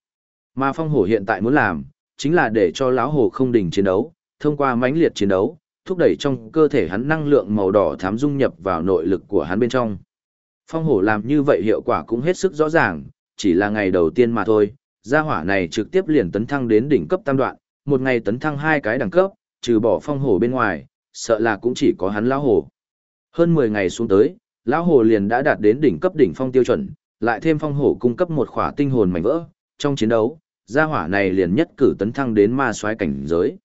[SPEAKER 1] Mà phong hổ hiện tại muốn làm, chính là để cho lão hổ không đình chiến đấu, thông qua mãnh liệt chiến đấu, thúc đẩy trong cơ thể hắn năng lượng màu đỏ thám dung nhập vào nội lực của hắn bên trong. Phong hổ làm như vậy hiệu quả cũng hết sức rõ ràng, chỉ là ngày đầu tiên mà thôi, gia hỏa này trực tiếp liền tấn thăng đến đỉnh cấp tam đoạn, một ngày tấn thăng hai cái đẳng cấp, trừ bỏ phong hổ bên ngoài, sợ là cũng chỉ có hắn lão hổ. Hơn 10 ngày xuống tới, lão hồ liền đã đạt đến đỉnh cấp đỉnh phong tiêu chuẩn, lại thêm phong hổ cung cấp một khỏa tinh hồn mảnh vỡ, trong chiến đấu, gia hỏa này liền nhất cử tấn thăng đến ma soái cảnh giới.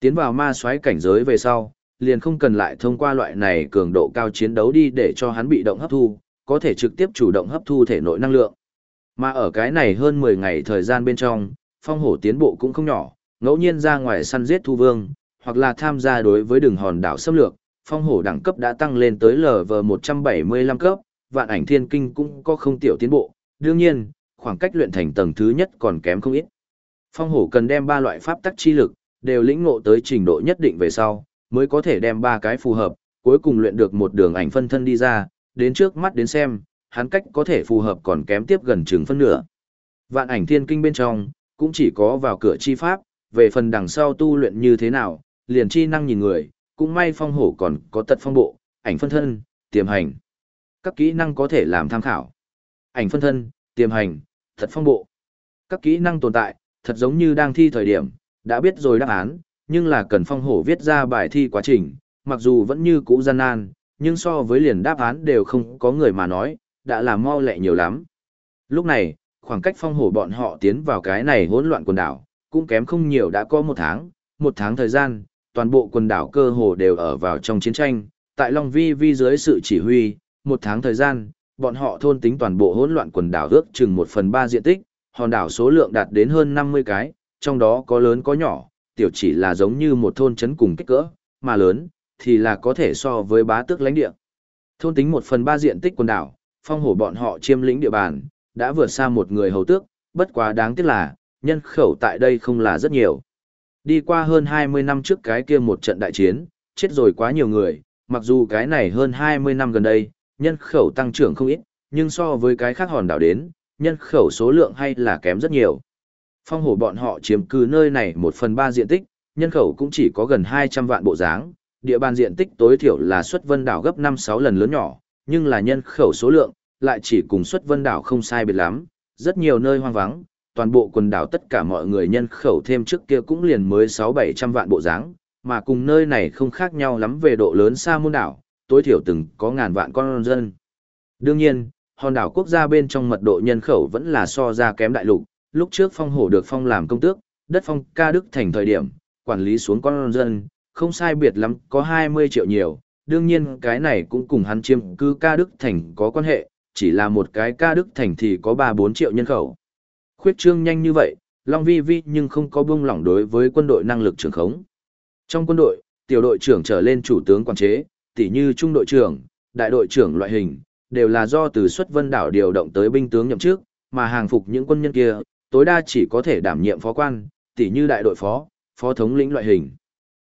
[SPEAKER 1] Tiến vào ma soái cảnh giới về sau, liền không cần lại thông qua loại này cường độ cao chiến đấu đi để cho hắn bị động hấp thu, có thể trực tiếp chủ động hấp thu thể nội năng lượng. Mà ở cái này hơn 10 ngày thời gian bên trong, phong hổ tiến bộ cũng không nhỏ, ngẫu nhiên ra ngoài săn giết thu vương, hoặc là tham gia đối với đường hòn đảo xâm lược, phong hổ đẳng cấp đã tăng lên tới LV175 cấp, vạn ảnh thiên kinh cũng có không tiểu tiến bộ. Đương nhiên, khoảng cách luyện thành tầng thứ nhất còn kém không ít. Phong hổ cần đem ba loại pháp tắc chi lực, đều lĩnh ngộ tới trình độ nhất định về sau, mới có thể đem ba cái phù hợp, cuối cùng luyện được một đường ảnh phân thân đi ra, đến trước mắt đến xem, hắn cách có thể phù hợp còn kém tiếp gần chừng phân nửa. Vạn ảnh thiên kinh bên trong, cũng chỉ có vào cửa chi pháp, về phần đằng sau tu luyện như thế nào, liền chi năng nhìn người, cũng may phong hổ còn có tật phong bộ, ảnh phân thân, tiềm hành. Các kỹ năng có thể làm tham khảo. Ảnh phân thân, tiềm hành, thật phong bộ. Các kỹ năng tồn tại, thật giống như đang thi thời điểm, đã biết rồi đáp án, nhưng là cần phong hổ viết ra bài thi quá trình, mặc dù vẫn như cũ gian nan, nhưng so với liền đáp án đều không có người mà nói, đã làm mau lẹ nhiều lắm. Lúc này, khoảng cách phong hổ bọn họ tiến vào cái này hỗn loạn quần đảo, cũng kém không nhiều đã có một tháng, một tháng thời gian, toàn bộ quần đảo cơ hồ đều ở vào trong chiến tranh, tại Long Vi Vi dưới sự chỉ huy, một tháng thời gian, bọn họ thôn tính toàn bộ hỗn loạn quần đảo ước chừng một phần ba diện tích, hòn đảo số lượng đạt đến hơn 50 cái, trong đó có lớn có nhỏ, tiểu chỉ là giống như một thôn trấn cùng kích cỡ, mà lớn, thì là có thể so với bá tước lãnh địa. Thôn tính một phần ba diện tích quần đảo, phong hổ bọn họ chiêm lĩnh địa bàn, đã vượt xa một người hầu tước, bất quá đáng tiếc là, nhân khẩu tại đây không là rất nhiều. Đi qua hơn 20 năm trước cái kia một trận đại chiến, chết rồi quá nhiều người, mặc dù cái này hơn 20 năm gần đây, nhân khẩu tăng trưởng không ít, nhưng so với cái khác hòn đảo đến, nhân khẩu số lượng hay là kém rất nhiều. Phong hổ bọn họ chiếm cứ nơi này một phần ba diện tích, nhân khẩu cũng chỉ có gần 200 vạn bộ dáng, địa bàn diện tích tối thiểu là xuất vân đảo gấp 5-6 lần lớn nhỏ, nhưng là nhân khẩu số lượng, lại chỉ cùng xuất vân đảo không sai biệt lắm, rất nhiều nơi hoang vắng, toàn bộ quần đảo tất cả mọi người nhân khẩu thêm trước kia cũng liền mới 6-700 vạn bộ dáng, mà cùng nơi này không khác nhau lắm về độ lớn xa môn đảo, tối thiểu từng có ngàn vạn con dân. Đương nhiên, hòn đảo quốc gia bên trong mật độ nhân khẩu vẫn là so ra kém đại lục, lúc trước phong hổ được phong làm công tước, đất phong ca đức thành thời điểm, quản lý xuống con dân, không sai biệt lắm, có 20 triệu nhiều, đương nhiên cái này cũng cùng hắn chiêm cư ca đức thành có quan hệ, chỉ là một cái ca đức thành thì có 3-4 triệu nhân khẩu. Khuyết trương nhanh như vậy, Long Vi Vi nhưng không có buông lỏng đối với quân đội năng lực trưởng khống. Trong quân đội, tiểu đội trưởng trở lên chủ tướng quản chế, tỉ như trung đội trưởng, đại đội trưởng loại hình, đều là do từ xuất vân đảo điều động tới binh tướng nhậm chức, mà hàng phục những quân nhân kia, tối đa chỉ có thể đảm nhiệm phó quan, tỉ như đại đội phó, phó thống lĩnh loại hình.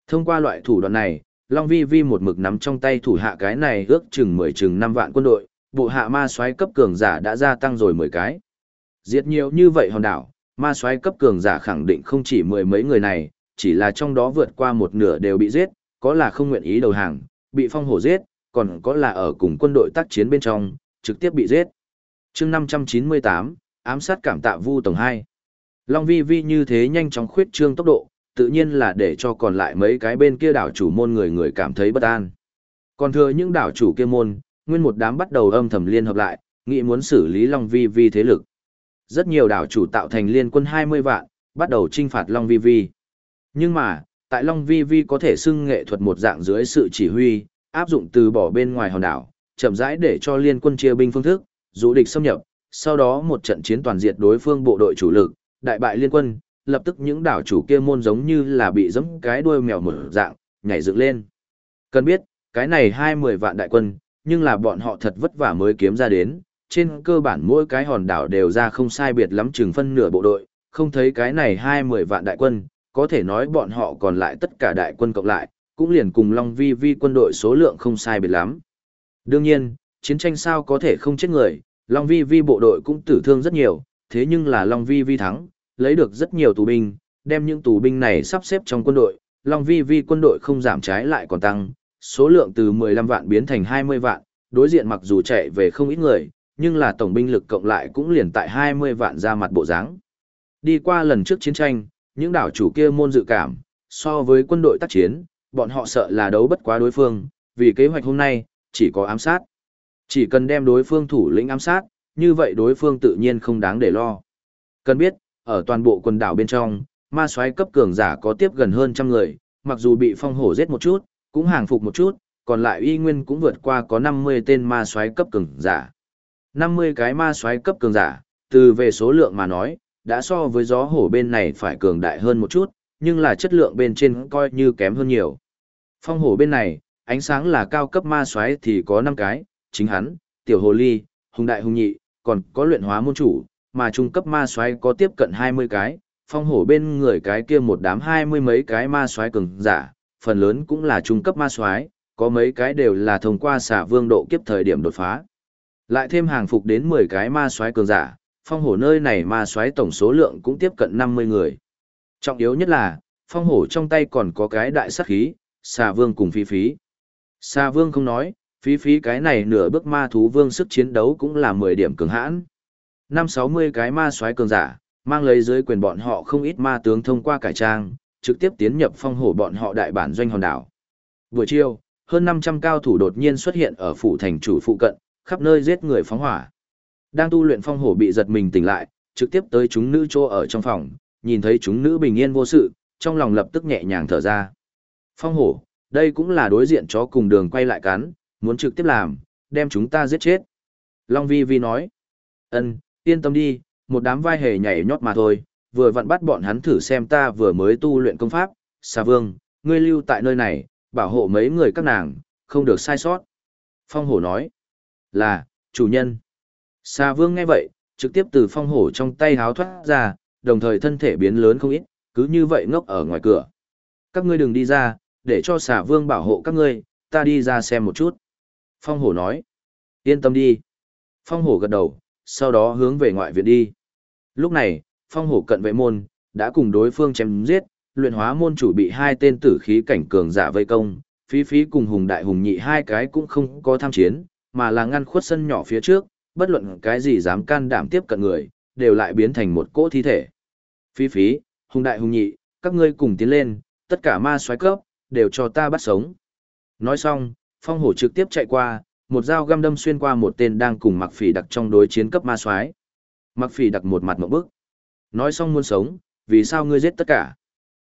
[SPEAKER 1] Thông qua loại thủ đoạn này, Long Vi Vi một mực nắm trong tay thủ hạ cái này ước chừng 10 chừng 5 vạn quân đội, bộ hạ ma soái cấp cường giả đã gia tăng rồi 10 cái. Diệt nhiều như vậy hòn đảo, ma soái cấp cường giả khẳng định không chỉ mười mấy người này, chỉ là trong đó vượt qua một nửa đều bị giết, có là không nguyện ý đầu hàng, bị phong hổ giết, còn có là ở cùng quân đội tác chiến bên trong, trực tiếp bị giết. chương 598, ám sát cảm tạ vu tổng 2. Long vi vi như thế nhanh chóng khuyết trương tốc độ, tự nhiên là để cho còn lại mấy cái bên kia đảo chủ môn người người cảm thấy bất an. Còn thừa những đảo chủ kia môn, nguyên một đám bắt đầu âm thầm liên hợp lại, nghĩ muốn xử lý Long vi vi thế lực. Rất nhiều đảo chủ tạo thành liên quân 20 vạn, bắt đầu trinh phạt Long vi vi. Nhưng mà, tại Long vi vi có thể xưng nghệ thuật một dạng dưới sự chỉ huy, áp dụng từ bỏ bên ngoài hòn đảo, chậm rãi để cho liên quân chia binh phương thức, dụ địch xâm nhập, sau đó một trận chiến toàn diệt đối phương bộ đội chủ lực, đại bại liên quân, lập tức những đảo chủ kia môn giống như là bị giẫm cái đuôi mèo mở dạng, nhảy dựng lên. Cần biết, cái này hai mười vạn đại quân, nhưng là bọn họ thật vất vả mới kiếm ra đến, trên cơ bản mỗi cái hòn đảo đều ra không sai biệt lắm chừng phân nửa bộ đội, không thấy cái này hai mười vạn đại quân, có thể nói bọn họ còn lại tất cả đại quân cộng lại, cũng liền cùng Long Vi Vi quân đội số lượng không sai biệt lắm. Đương nhiên, chiến tranh sao có thể không chết người, Long Vi Vi bộ đội cũng tử thương rất nhiều, thế nhưng là Long Vi Vi thắng, lấy được rất nhiều tù binh, đem những tù binh này sắp xếp trong quân đội, Long Vi Vi quân đội không giảm trái lại còn tăng, số lượng từ 15 vạn biến thành 20 vạn, đối diện mặc dù chạy về không ít người, nhưng là tổng binh lực cộng lại cũng liền tại 20 vạn ra mặt bộ dáng. Đi qua lần trước chiến tranh, những đảo chủ kia môn dự cảm, so với quân đội tác chiến, bọn họ sợ là đấu bất quá đối phương, vì kế hoạch hôm nay, chỉ có ám sát. Chỉ cần đem đối phương thủ lĩnh ám sát, như vậy đối phương tự nhiên không đáng để lo. Cần biết, ở toàn bộ quần đảo bên trong, ma soái cấp cường giả có tiếp gần hơn trăm người, mặc dù bị phong hổ giết một chút, cũng hàng phục một chút, còn lại uy nguyên cũng vượt qua có 50 tên ma soái cấp cường giả. 50 cái ma xoáy cấp cường giả, từ về số lượng mà nói, đã so với gió hổ bên này phải cường đại hơn một chút, nhưng là chất lượng bên trên coi như kém hơn nhiều. Phong hổ bên này, ánh sáng là cao cấp ma xoáy thì có 5 cái, chính hắn, tiểu hồ ly, hùng đại hùng nhị, còn có luyện hóa môn chủ, mà trung cấp ma xoáy có tiếp cận 20 cái, phong hổ bên người cái kia một đám hai mươi mấy cái ma soái cường giả, phần lớn cũng là trung cấp ma soái, có mấy cái đều là thông qua xả vương độ kiếp thời điểm đột phá. Lại thêm hàng phục đến 10 cái ma soái cường giả, phong hổ nơi này ma soái tổng số lượng cũng tiếp cận 50 người. Trọng yếu nhất là, phong hổ trong tay còn có cái đại sát khí, xà vương cùng phí phí. Xà vương không nói, phí phí cái này nửa bước ma thú vương sức chiến đấu cũng là 10 điểm cường hãn. Năm 60 cái ma soái cường giả, mang lấy dưới quyền bọn họ không ít ma tướng thông qua cải trang, trực tiếp tiến nhập phong hổ bọn họ đại bản doanh hòn đảo. Buổi chiều, hơn 500 cao thủ đột nhiên xuất hiện ở phủ thành chủ phụ cận, khắp nơi giết người phóng hỏa. Đang tu luyện phong hổ bị giật mình tỉnh lại, trực tiếp tới chúng nữ chỗ ở trong phòng, nhìn thấy chúng nữ bình yên vô sự, trong lòng lập tức nhẹ nhàng thở ra. Phong hổ, đây cũng là đối diện chó cùng đường quay lại cắn, muốn trực tiếp làm, đem chúng ta giết chết. Long Vi Vi nói, ân, yên tâm đi, một đám vai hề nhảy nhót mà thôi, vừa vặn bắt bọn hắn thử xem ta vừa mới tu luyện công pháp, xà vương, ngươi lưu tại nơi này, bảo hộ mấy người các nàng, không được sai sót. Phong hổ nói, là, chủ nhân. Xà vương nghe vậy, trực tiếp từ phong hổ trong tay háo thoát ra, đồng thời thân thể biến lớn không ít, cứ như vậy ngốc ở ngoài cửa. Các ngươi đừng đi ra, để cho xà vương bảo hộ các ngươi, ta đi ra xem một chút. Phong hổ nói, yên tâm đi. Phong hổ gật đầu, sau đó hướng về ngoại viện đi. Lúc này, phong hổ cận vệ môn, đã cùng đối phương chém giết, luyện hóa môn chủ bị hai tên tử khí cảnh cường giả vây công, phí phí cùng hùng đại hùng nhị hai cái cũng không có tham chiến, mà là ngăn khuất sân nhỏ phía trước, bất luận cái gì dám can đảm tiếp cận người, đều lại biến thành một cỗ thi thể. Phí phí, hùng đại hùng nhị, các ngươi cùng tiến lên, tất cả ma xoáy cấp, đều cho ta bắt sống. Nói xong, phong hổ trực tiếp chạy qua, một dao găm đâm xuyên qua một tên đang cùng mặc phỉ đặc trong đối chiến cấp ma xoáy. Mặc phỉ đặc một mặt một bức. Nói xong muốn sống, vì sao ngươi giết tất cả?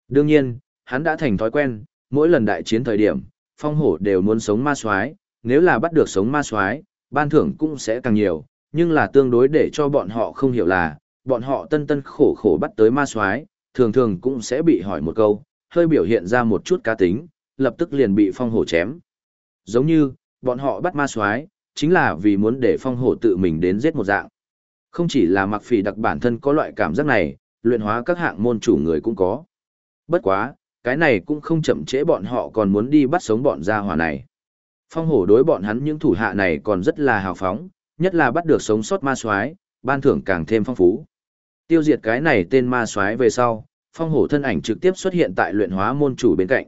[SPEAKER 1] Đương nhiên, hắn đã thành thói quen, mỗi lần đại chiến thời điểm, phong hổ đều muốn sống ma xoáy nếu là bắt được sống ma soái ban thưởng cũng sẽ càng nhiều, nhưng là tương đối để cho bọn họ không hiểu là, bọn họ tân tân khổ khổ bắt tới ma soái thường thường cũng sẽ bị hỏi một câu, hơi biểu hiện ra một chút cá tính, lập tức liền bị phong hổ chém. Giống như, bọn họ bắt ma soái chính là vì muốn để phong hổ tự mình đến giết một dạng. Không chỉ là mặc phỉ đặc bản thân có loại cảm giác này, luyện hóa các hạng môn chủ người cũng có. Bất quá, cái này cũng không chậm trễ bọn họ còn muốn đi bắt sống bọn gia hỏa này. Phong hổ đối bọn hắn những thủ hạ này còn rất là hào phóng, nhất là bắt được sống sót ma soái, ban thưởng càng thêm phong phú. Tiêu diệt cái này tên ma soái về sau, phong hổ thân ảnh trực tiếp xuất hiện tại luyện hóa môn chủ bên cạnh.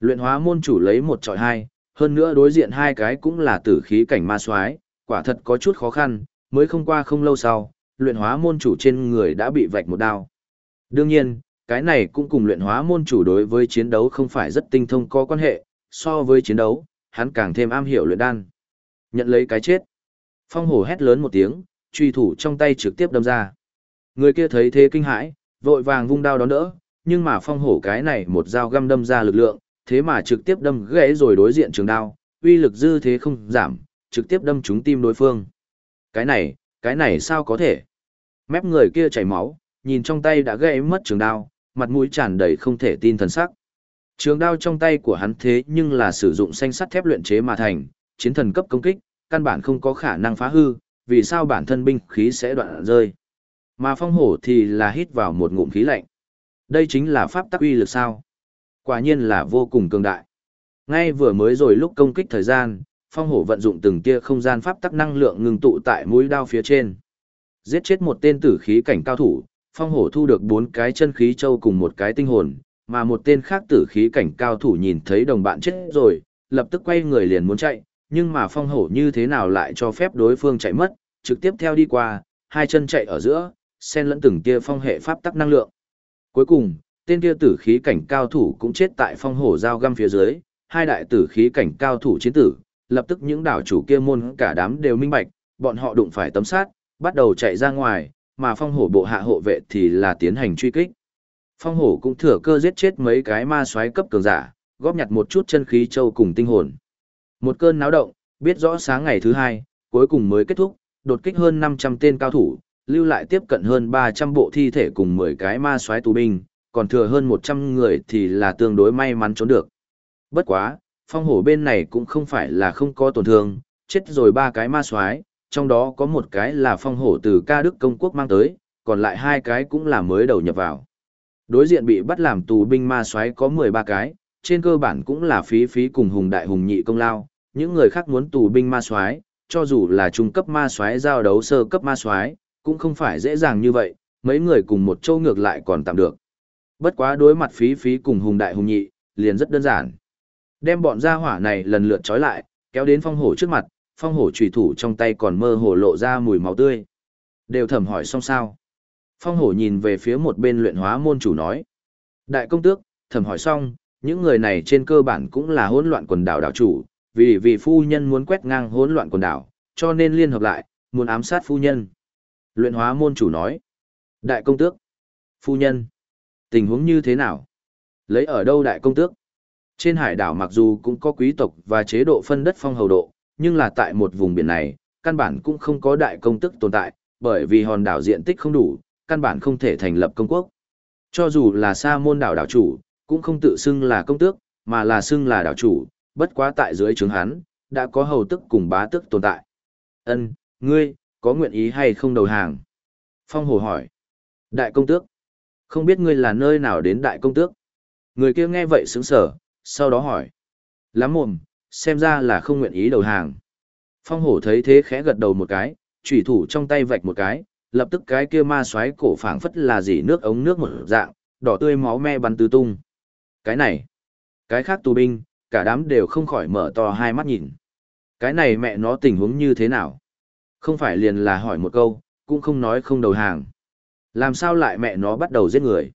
[SPEAKER 1] Luyện hóa môn chủ lấy một trọi hai, hơn nữa đối diện hai cái cũng là tử khí cảnh ma soái, quả thật có chút khó khăn, mới không qua không lâu sau, luyện hóa môn chủ trên người đã bị vạch một đao. Đương nhiên, cái này cũng cùng luyện hóa môn chủ đối với chiến đấu không phải rất tinh thông có quan hệ, so với chiến đấu, hắn càng thêm am hiểu luyện đan. Nhận lấy cái chết. Phong hổ hét lớn một tiếng, truy thủ trong tay trực tiếp đâm ra. Người kia thấy thế kinh hãi, vội vàng vung đao đón đỡ, nhưng mà phong hổ cái này một dao găm đâm ra lực lượng, thế mà trực tiếp đâm gãy rồi đối diện trường đao, uy lực dư thế không giảm, trực tiếp đâm trúng tim đối phương. Cái này, cái này sao có thể? Mép người kia chảy máu, nhìn trong tay đã gãy mất trường đao, mặt mũi tràn đầy không thể tin thần sắc. Trường đao trong tay của hắn thế nhưng là sử dụng xanh sắt thép luyện chế mà thành, chiến thần cấp công kích, căn bản không có khả năng phá hư, vì sao bản thân binh khí sẽ đoạn rơi. Mà phong hổ thì là hít vào một ngụm khí lạnh. Đây chính là pháp tắc uy lực sao. Quả nhiên là vô cùng cường đại. Ngay vừa mới rồi lúc công kích thời gian, phong hổ vận dụng từng tia không gian pháp tắc năng lượng ngừng tụ tại mũi đao phía trên. Giết chết một tên tử khí cảnh cao thủ, phong hổ thu được bốn cái chân khí châu cùng một cái tinh hồn, mà một tên khác tử khí cảnh cao thủ nhìn thấy đồng bạn chết rồi, lập tức quay người liền muốn chạy, nhưng mà phong hổ như thế nào lại cho phép đối phương chạy mất, trực tiếp theo đi qua, hai chân chạy ở giữa, xen lẫn từng tia phong hệ pháp tắc năng lượng. Cuối cùng, tên kia tử khí cảnh cao thủ cũng chết tại phong hổ giao găm phía dưới, hai đại tử khí cảnh cao thủ chiến tử, lập tức những đảo chủ kia môn cả đám đều minh bạch, bọn họ đụng phải tấm sát, bắt đầu chạy ra ngoài, mà phong hổ bộ hạ hộ vệ thì là tiến hành truy kích. Phong hổ cũng thừa cơ giết chết mấy cái ma soái cấp cường giả, góp nhặt một chút chân khí châu cùng tinh hồn. Một cơn náo động, biết rõ sáng ngày thứ hai, cuối cùng mới kết thúc, đột kích hơn 500 tên cao thủ, lưu lại tiếp cận hơn 300 bộ thi thể cùng 10 cái ma soái tù binh, còn thừa hơn 100 người thì là tương đối may mắn trốn được. Bất quá, phong hổ bên này cũng không phải là không có tổn thương, chết rồi ba cái ma soái, trong đó có một cái là phong hổ từ ca đức công quốc mang tới, còn lại hai cái cũng là mới đầu nhập vào. Đối diện bị bắt làm tù binh ma soái có 13 cái, trên cơ bản cũng là phí phí cùng hùng đại hùng nhị công lao, những người khác muốn tù binh ma soái cho dù là trung cấp ma soái giao đấu sơ cấp ma soái, cũng không phải dễ dàng như vậy, mấy người cùng một châu ngược lại còn tạm được. Bất quá đối mặt phí phí cùng hùng đại hùng nhị, liền rất đơn giản. Đem bọn gia hỏa này lần lượt trói lại, kéo đến phong hổ trước mặt, phong hổ trùy thủ trong tay còn mơ hồ lộ ra mùi máu tươi. Đều thẩm hỏi xong sao. Phong hổ nhìn về phía một bên luyện hóa môn chủ nói. Đại công tước, thẩm hỏi xong, những người này trên cơ bản cũng là hỗn loạn quần đảo đảo chủ, vì vì phu nhân muốn quét ngang hỗn loạn quần đảo, cho nên liên hợp lại, muốn ám sát phu nhân. Luyện hóa môn chủ nói. Đại công tước. Phu nhân. Tình huống như thế nào? Lấy ở đâu đại công tước? Trên hải đảo mặc dù cũng có quý tộc và chế độ phân đất phong hầu độ, nhưng là tại một vùng biển này, căn bản cũng không có đại công tước tồn tại, bởi vì hòn đảo diện tích không đủ, căn bản không thể thành lập công quốc. Cho dù là sa môn đảo đảo chủ, cũng không tự xưng là công tước, mà là xưng là đảo chủ, bất quá tại dưới trướng hắn, đã có hầu tức cùng bá tước tồn tại. Ân, ngươi, có nguyện ý hay không đầu hàng? Phong hồ hỏi. Đại công tước. Không biết ngươi là nơi nào đến đại công tước? Người kia nghe vậy sững sở, sau đó hỏi. Lắm mồm, xem ra là không nguyện ý đầu hàng. Phong hổ thấy thế khẽ gật đầu một cái, chủy thủ trong tay vạch một cái, lập tức cái kia ma xoáy cổ phảng phất là dỉ nước ống nước một dạng, đỏ tươi máu me bắn tứ tung. Cái này, cái khác tù binh, cả đám đều không khỏi mở to hai mắt nhìn. Cái này mẹ nó tình huống như thế nào? Không phải liền là hỏi một câu, cũng không nói không đầu hàng. Làm sao lại mẹ nó bắt đầu giết người?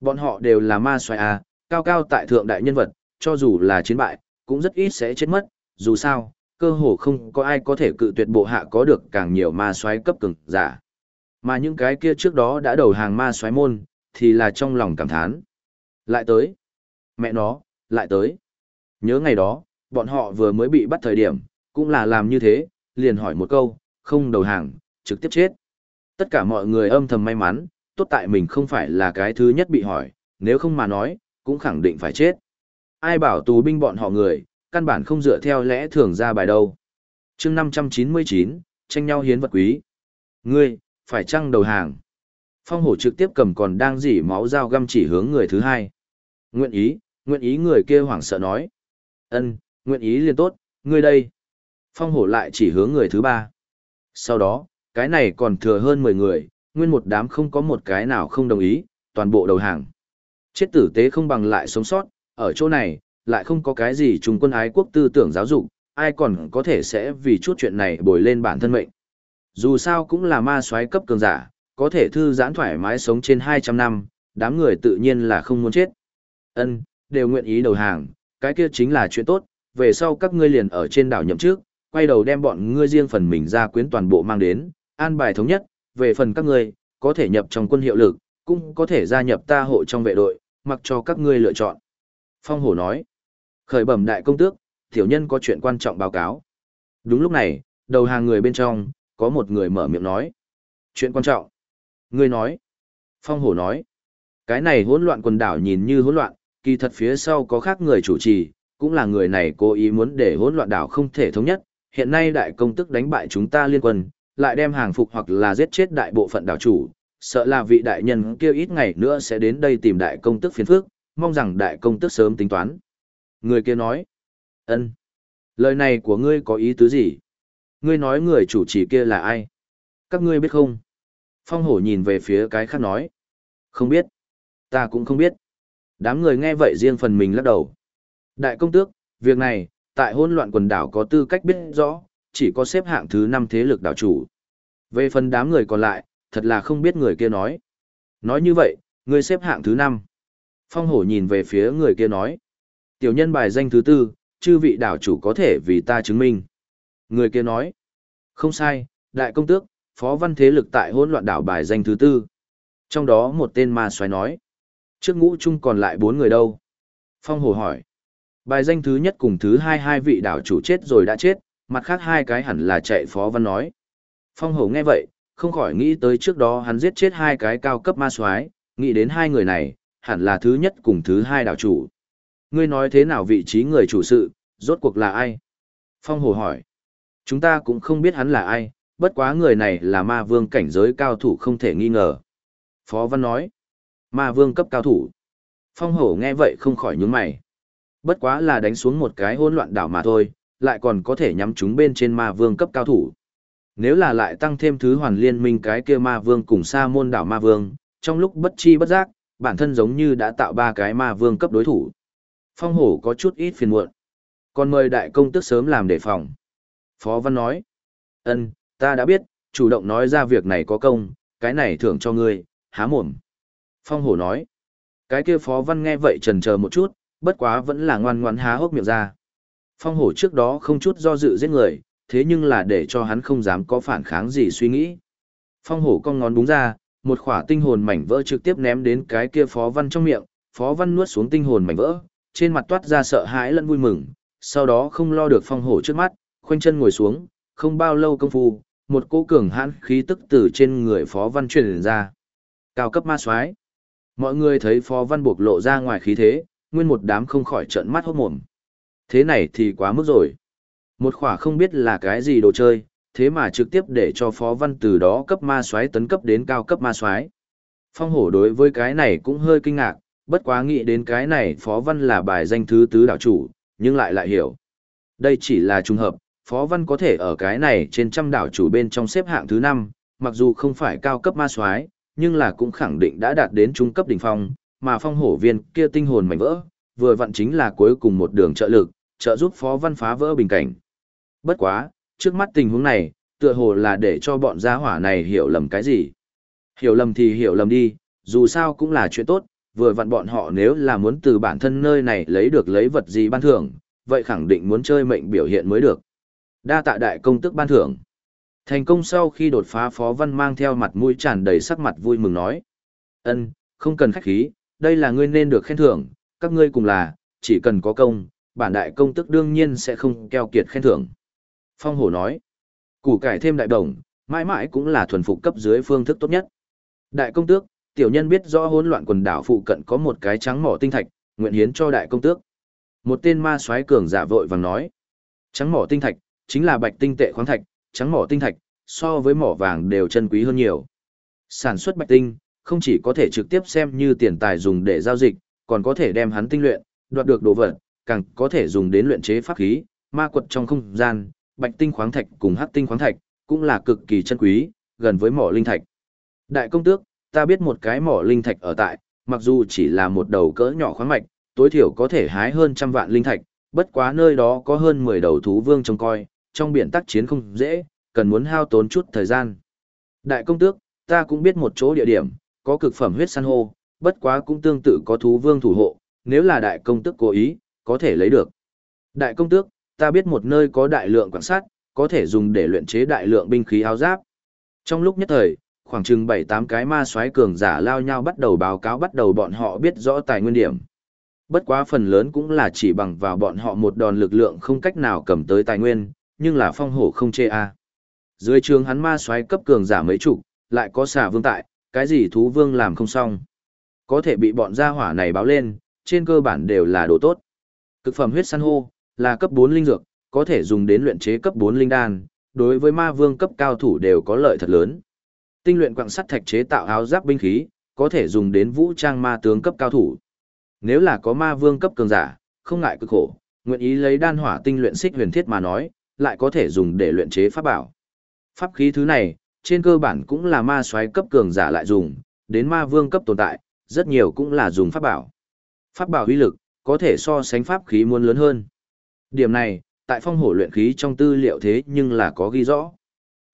[SPEAKER 1] Bọn họ đều là ma xoáy à, cao cao tại thượng đại nhân vật, cho dù là chiến bại, cũng rất ít sẽ chết mất, dù sao, cơ hồ không có ai có thể cự tuyệt bộ hạ có được càng nhiều ma xoáy cấp cường giả. Mà những cái kia trước đó đã đầu hàng ma xoáy môn, thì là trong lòng cảm thán. Lại tới. Mẹ nó, lại tới. Nhớ ngày đó, bọn họ vừa mới bị bắt thời điểm, cũng là làm như thế, liền hỏi một câu, không đầu hàng, trực tiếp chết. Tất cả mọi người âm thầm may mắn, tốt tại mình không phải là cái thứ nhất bị hỏi, nếu không mà nói, cũng khẳng định phải chết. Ai bảo tù binh bọn họ người, căn bản không dựa theo lẽ thường ra bài đâu. chương 599, tranh nhau hiến vật quý. Ngươi, phải chăng đầu hàng? Phong hổ trực tiếp cầm còn đang dỉ máu dao găm chỉ hướng người thứ hai. Nguyện ý, nguyện ý người kia hoảng sợ nói. ân nguyện ý liền tốt, ngươi đây. Phong hổ lại chỉ hướng người thứ ba. Sau đó, cái này còn thừa hơn 10 người, nguyên một đám không có một cái nào không đồng ý, toàn bộ đầu hàng. Chết tử tế không bằng lại sống sót, ở chỗ này, lại không có cái gì trung quân ái quốc tư tưởng giáo dục, ai còn có thể sẽ vì chút chuyện này bồi lên bản thân mệnh. Dù sao cũng là ma soái cấp cường giả, có thể thư giãn thoải mái sống trên 200 năm, đám người tự nhiên là không muốn chết. Ân, đều nguyện ý đầu hàng, cái kia chính là chuyện tốt, về sau các ngươi liền ở trên đảo nhậm trước, quay đầu đem bọn ngươi riêng phần mình ra quyến toàn bộ mang đến, an bài thống nhất, về phần các ngươi, có thể nhập trong quân hiệu lực, cũng có thể gia nhập ta hộ trong vệ đội, mặc cho các ngươi lựa chọn. Phong hổ nói, khởi bẩm đại công tước, tiểu nhân có chuyện quan trọng báo cáo. Đúng lúc này, đầu hàng người bên trong, có một người mở miệng nói. Chuyện quan trọng. Ngươi nói. Phong hổ nói. Cái này hỗn loạn quần đảo nhìn như hỗn loạn, kỳ thật phía sau có khác người chủ trì, cũng là người này cố ý muốn để hỗn loạn đảo không thể thống nhất. Hiện nay đại công tức đánh bại chúng ta liên quân, lại đem hàng phục hoặc là giết chết đại bộ phận đảo chủ, sợ là vị đại nhân kia ít ngày nữa sẽ đến đây tìm đại công tức phiền phước, mong rằng đại công tức sớm tính toán. Người kia nói, ân, lời này của ngươi có ý tứ gì? Ngươi nói người chủ trì kia là ai? Các ngươi biết không? Phong hổ nhìn về phía cái khác nói, không biết, ta cũng không biết. Đám người nghe vậy riêng phần mình lắc đầu. Đại công tước, việc này, tại hỗn loạn quần đảo có tư cách biết rõ, chỉ có xếp hạng thứ năm thế lực đảo chủ. Về phần đám người còn lại, thật là không biết người kia nói. Nói như vậy, người xếp hạng thứ năm. Phong hổ nhìn về phía người kia nói. Tiểu nhân bài danh thứ tư, chư vị đảo chủ có thể vì ta chứng minh. Người kia nói. Không sai, đại công tước, phó văn thế lực tại hỗn loạn đảo bài danh thứ tư. Trong đó một tên ma xoáy nói. Trước ngũ chung còn lại bốn người đâu? Phong hồ hỏi. Bài danh thứ nhất cùng thứ hai hai vị đảo chủ chết rồi đã chết, mặt khác hai cái hẳn là chạy phó văn nói. Phong hồ nghe vậy, không khỏi nghĩ tới trước đó hắn giết chết hai cái cao cấp ma soái, nghĩ đến hai người này, hẳn là thứ nhất cùng thứ hai đảo chủ. Ngươi nói thế nào vị trí người chủ sự, rốt cuộc là ai? Phong Hồ hỏi. Chúng ta cũng không biết hắn là ai, bất quá người này là ma vương cảnh giới cao thủ không thể nghi ngờ. Phó Văn nói. Ma vương cấp cao thủ. Phong Hổ nghe vậy không khỏi nhướng mày. Bất quá là đánh xuống một cái hỗn loạn đảo mà thôi, lại còn có thể nhắm chúng bên trên ma vương cấp cao thủ. Nếu là lại tăng thêm thứ hoàn liên minh cái kia ma vương cùng sa môn đảo ma vương, trong lúc bất chi bất giác, bản thân giống như đã tạo ba cái ma vương cấp đối thủ. Phong hổ có chút ít phiền muộn. Còn mời đại công tức sớm làm đề phòng. Phó Văn nói, ân, ta đã biết, chủ động nói ra việc này có công, cái này thưởng cho ngươi, há mồm. Phong hổ nói, cái kia Phó Văn nghe vậy trần chờ một chút, bất quá vẫn là ngoan ngoãn há hốc miệng ra. Phong hổ trước đó không chút do dự giết người, thế nhưng là để cho hắn không dám có phản kháng gì suy nghĩ. Phong hổ con ngón đúng ra, một khỏa tinh hồn mảnh vỡ trực tiếp ném đến cái kia phó văn trong miệng, phó văn nuốt xuống tinh hồn mảnh vỡ, trên mặt toát ra sợ hãi lẫn vui mừng, sau đó không lo được phong hổ trước mắt, khoanh chân ngồi xuống, không bao lâu công phu, một cỗ cường hãn khí tức từ trên người phó văn truyền ra. Cao cấp ma soái Mọi người thấy phó văn buộc lộ ra ngoài khí thế, nguyên một đám không khỏi trợn mắt hốt mồm. Thế này thì quá mức rồi. Một khỏa không biết là cái gì đồ chơi, thế mà trực tiếp để cho Phó Văn từ đó cấp ma soái tấn cấp đến cao cấp ma soái. Phong hổ đối với cái này cũng hơi kinh ngạc, bất quá nghĩ đến cái này Phó Văn là bài danh thứ tứ đạo chủ, nhưng lại lại hiểu. Đây chỉ là trùng hợp, Phó Văn có thể ở cái này trên trăm đảo chủ bên trong xếp hạng thứ năm, mặc dù không phải cao cấp ma soái, nhưng là cũng khẳng định đã đạt đến trung cấp đỉnh phong, mà phong hổ viên kia tinh hồn mảnh vỡ, vừa vặn chính là cuối cùng một đường trợ lực, trợ giúp Phó Văn phá vỡ bình cảnh. Bất quá, trước mắt tình huống này, tựa hồ là để cho bọn gia hỏa này hiểu lầm cái gì. Hiểu lầm thì hiểu lầm đi, dù sao cũng là chuyện tốt, vừa vặn bọn họ nếu là muốn từ bản thân nơi này lấy được lấy vật gì ban thưởng, vậy khẳng định muốn chơi mệnh biểu hiện mới được. Đa tạ đại công tức ban thưởng. Thành công sau khi đột phá Phó Văn mang theo mặt mũi tràn đầy sắc mặt vui mừng nói. ân không cần khách khí, đây là ngươi nên được khen thưởng, các ngươi cùng là, chỉ cần có công, bản đại công tức đương nhiên sẽ không keo kiệt khen thưởng. Phong hổ nói, củ cải thêm đại đồng, mãi mãi cũng là thuần phục cấp dưới phương thức tốt nhất. Đại công tước, tiểu nhân biết rõ hỗn loạn quần đảo phụ cận có một cái trắng mỏ tinh thạch, nguyện hiến cho đại công tước. Một tên ma soái cường giả vội vàng nói, trắng mỏ tinh thạch, chính là bạch tinh tệ khoáng thạch, trắng mỏ tinh thạch, so với mỏ vàng đều chân quý hơn nhiều. Sản xuất bạch tinh, không chỉ có thể trực tiếp xem như tiền tài dùng để giao dịch, còn có thể đem hắn tinh luyện, đoạt được đồ vật, càng có thể dùng đến luyện chế pháp khí, ma quật trong không gian, bạch tinh khoáng thạch cùng hắc tinh khoáng thạch, cũng là cực kỳ chân quý, gần với mỏ linh thạch. Đại công tước, ta biết một cái mỏ linh thạch ở tại, mặc dù chỉ là một đầu cỡ nhỏ khoáng mạch, tối thiểu có thể hái hơn trăm vạn linh thạch, bất quá nơi đó có hơn 10 đầu thú vương trông coi, trong biển tác chiến không dễ, cần muốn hao tốn chút thời gian. Đại công tước, ta cũng biết một chỗ địa điểm, có cực phẩm huyết san hô, bất quá cũng tương tự có thú vương thủ hộ, nếu là đại công tước cố ý, có thể lấy được. Đại công tước, ta biết một nơi có đại lượng quan sát, có thể dùng để luyện chế đại lượng binh khí áo giáp. Trong lúc nhất thời, khoảng chừng 7-8 cái ma soái cường giả lao nhau bắt đầu báo cáo bắt đầu bọn họ biết rõ tài nguyên điểm. Bất quá phần lớn cũng là chỉ bằng vào bọn họ một đòn lực lượng không cách nào cầm tới tài nguyên, nhưng là phong hổ không chê a. Dưới trường hắn ma xoáy cấp cường giả mấy chục, lại có xà vương tại, cái gì thú vương làm không xong. Có thể bị bọn gia hỏa này báo lên, trên cơ bản đều là đồ tốt. Cực phẩm huyết san hô, là cấp 4 linh dược, có thể dùng đến luyện chế cấp 4 linh đan, đối với ma vương cấp cao thủ đều có lợi thật lớn. Tinh luyện quặng sắt thạch chế tạo áo giáp binh khí, có thể dùng đến vũ trang ma tướng cấp cao thủ. Nếu là có ma vương cấp cường giả, không ngại cực khổ, nguyện ý lấy đan hỏa tinh luyện xích huyền thiết mà nói, lại có thể dùng để luyện chế pháp bảo. Pháp khí thứ này, trên cơ bản cũng là ma soái cấp cường giả lại dùng, đến ma vương cấp tồn tại, rất nhiều cũng là dùng pháp bảo. Pháp bảo uy lực, có thể so sánh pháp khí muôn lớn hơn. Điểm này, tại phong hổ luyện khí trong tư liệu thế nhưng là có ghi rõ.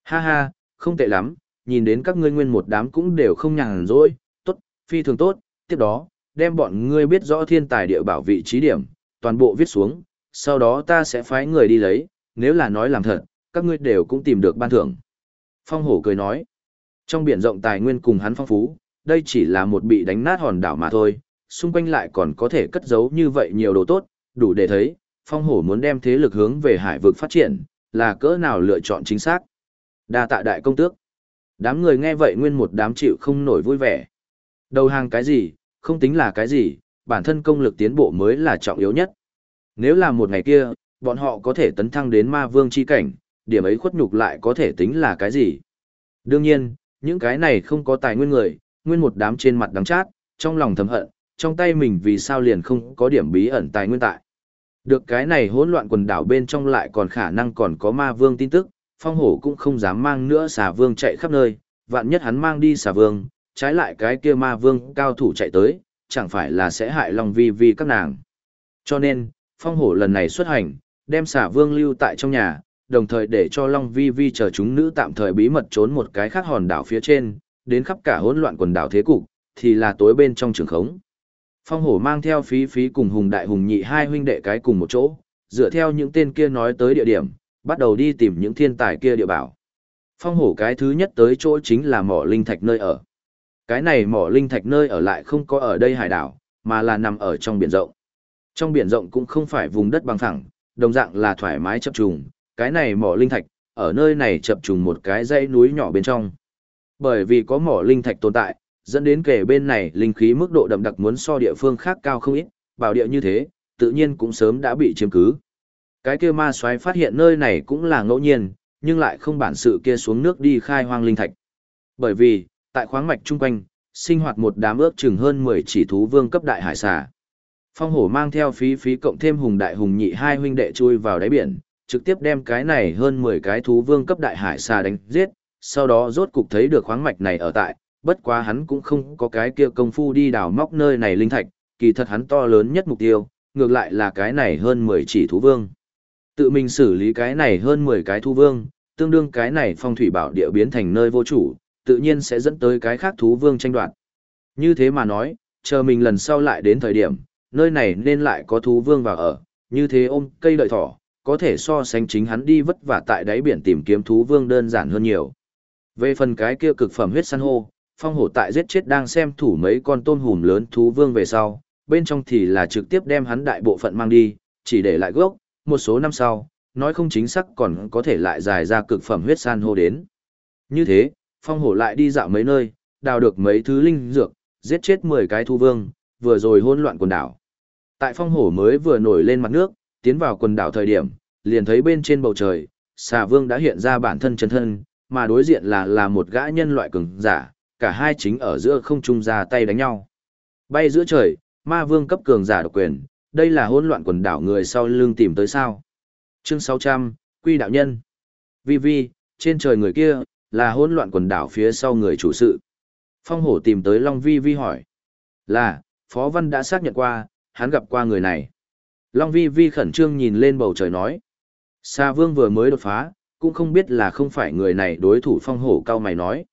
[SPEAKER 1] Ha ha, không tệ lắm, nhìn đến các ngươi nguyên một đám cũng đều không nhàn rỗi, tốt, phi thường tốt, tiếp đó, đem bọn ngươi biết rõ thiên tài địa bảo vị trí điểm, toàn bộ viết xuống, sau đó ta sẽ phái người đi lấy, nếu là nói làm thật, các ngươi đều cũng tìm được ban thưởng. Phong hổ cười nói, trong biển rộng tài nguyên cùng hắn phong phú, đây chỉ là một bị đánh nát hòn đảo mà thôi, xung quanh lại còn có thể cất giấu như vậy nhiều đồ tốt, đủ để thấy, phong hổ muốn đem thế lực hướng về hải vực phát triển, là cỡ nào lựa chọn chính xác. Đa tạ đại công tước. Đám người nghe vậy nguyên một đám chịu không nổi vui vẻ. Đầu hàng cái gì, không tính là cái gì, bản thân công lực tiến bộ mới là trọng yếu nhất. Nếu là một ngày kia, bọn họ có thể tấn thăng đến ma vương chi cảnh, điểm ấy khuất nhục lại có thể tính là cái gì. Đương nhiên, những cái này không có tài nguyên người, nguyên một đám trên mặt đắng chát, trong lòng thầm hận, trong tay mình vì sao liền không có điểm bí ẩn tài nguyên tại. Được cái này hỗn loạn quần đảo bên trong lại còn khả năng còn có ma vương tin tức, phong hổ cũng không dám mang nữa xà vương chạy khắp nơi, vạn nhất hắn mang đi xà vương, trái lại cái kia ma vương cao thủ chạy tới, chẳng phải là sẽ hại lòng vi vi các nàng. Cho nên, phong hổ lần này xuất hành, đem xả vương lưu tại trong nhà, đồng thời để cho Long Vi Vi chờ chúng nữ tạm thời bí mật trốn một cái khác hòn đảo phía trên, đến khắp cả hỗn loạn quần đảo thế cục, thì là tối bên trong trường khống. Phong hổ mang theo phí phí cùng hùng đại hùng nhị hai huynh đệ cái cùng một chỗ, dựa theo những tên kia nói tới địa điểm, bắt đầu đi tìm những thiên tài kia địa bảo. Phong hổ cái thứ nhất tới chỗ chính là mỏ linh thạch nơi ở. Cái này mỏ linh thạch nơi ở lại không có ở đây hải đảo, mà là nằm ở trong biển rộng. Trong biển rộng cũng không phải vùng đất bằng phẳng, đồng dạng là thoải mái chập trùng, cái này mỏ linh thạch, ở nơi này chập trùng một cái dãy núi nhỏ bên trong. Bởi vì có mỏ linh thạch tồn tại, dẫn đến kể bên này linh khí mức độ đậm đặc muốn so địa phương khác cao không ít, bảo địa như thế, tự nhiên cũng sớm đã bị chiếm cứ. Cái kia ma xoáy phát hiện nơi này cũng là ngẫu nhiên, nhưng lại không bản sự kia xuống nước đi khai hoang linh thạch. Bởi vì, tại khoáng mạch chung quanh, sinh hoạt một đám ước chừng hơn 10 chỉ thú vương cấp đại hải xà. Phong hổ mang theo phí phí cộng thêm hùng đại hùng nhị hai huynh đệ chui vào đáy biển, trực tiếp đem cái này hơn 10 cái thú vương cấp đại hải xà đánh giết, sau đó rốt cục thấy được khoáng mạch này ở tại, bất quá hắn cũng không có cái kia công phu đi đào móc nơi này linh thạch, kỳ thật hắn to lớn nhất mục tiêu, ngược lại là cái này hơn 10 chỉ thú vương. Tự mình xử lý cái này hơn 10 cái thú vương, tương đương cái này phong thủy bảo địa biến thành nơi vô chủ, tự nhiên sẽ dẫn tới cái khác thú vương tranh đoạt. Như thế mà nói, chờ mình lần sau lại đến thời điểm, nơi này nên lại có thú vương vào ở, như thế ôm cây đợi thỏ, có thể so sánh chính hắn đi vất vả tại đáy biển tìm kiếm thú vương đơn giản hơn nhiều. Về phần cái kia cực phẩm huyết san hô, phong hổ tại giết chết đang xem thủ mấy con tôm hùm lớn thú vương về sau, bên trong thì là trực tiếp đem hắn đại bộ phận mang đi, chỉ để lại gốc, một số năm sau, nói không chính xác còn có thể lại dài ra cực phẩm huyết san hô đến. Như thế, phong hổ lại đi dạo mấy nơi, đào được mấy thứ linh dược, giết chết 10 cái thú vương, vừa rồi hỗn loạn quần đảo. Tại phong hổ mới vừa nổi lên mặt nước, tiến vào quần đảo thời điểm, liền thấy bên trên bầu trời, xà vương đã hiện ra bản thân chân thân, mà đối diện là là một gã nhân loại cường giả, cả hai chính ở giữa không trung ra tay đánh nhau. Bay giữa trời, ma vương cấp cường giả độc quyền, đây là hỗn loạn quần đảo người sau lưng tìm tới sao. Chương 600, Quy đạo nhân. Vi Vi, trên trời người kia, là hỗn loạn quần đảo phía sau người chủ sự. Phong hổ tìm tới Long Vi Vi hỏi. Là, Phó Văn đã xác nhận qua, hắn gặp qua người này. Long Vi Vi khẩn trương nhìn lên bầu trời nói. Sa vương vừa mới đột phá, cũng không biết là không phải người này đối thủ phong hổ cao mày nói.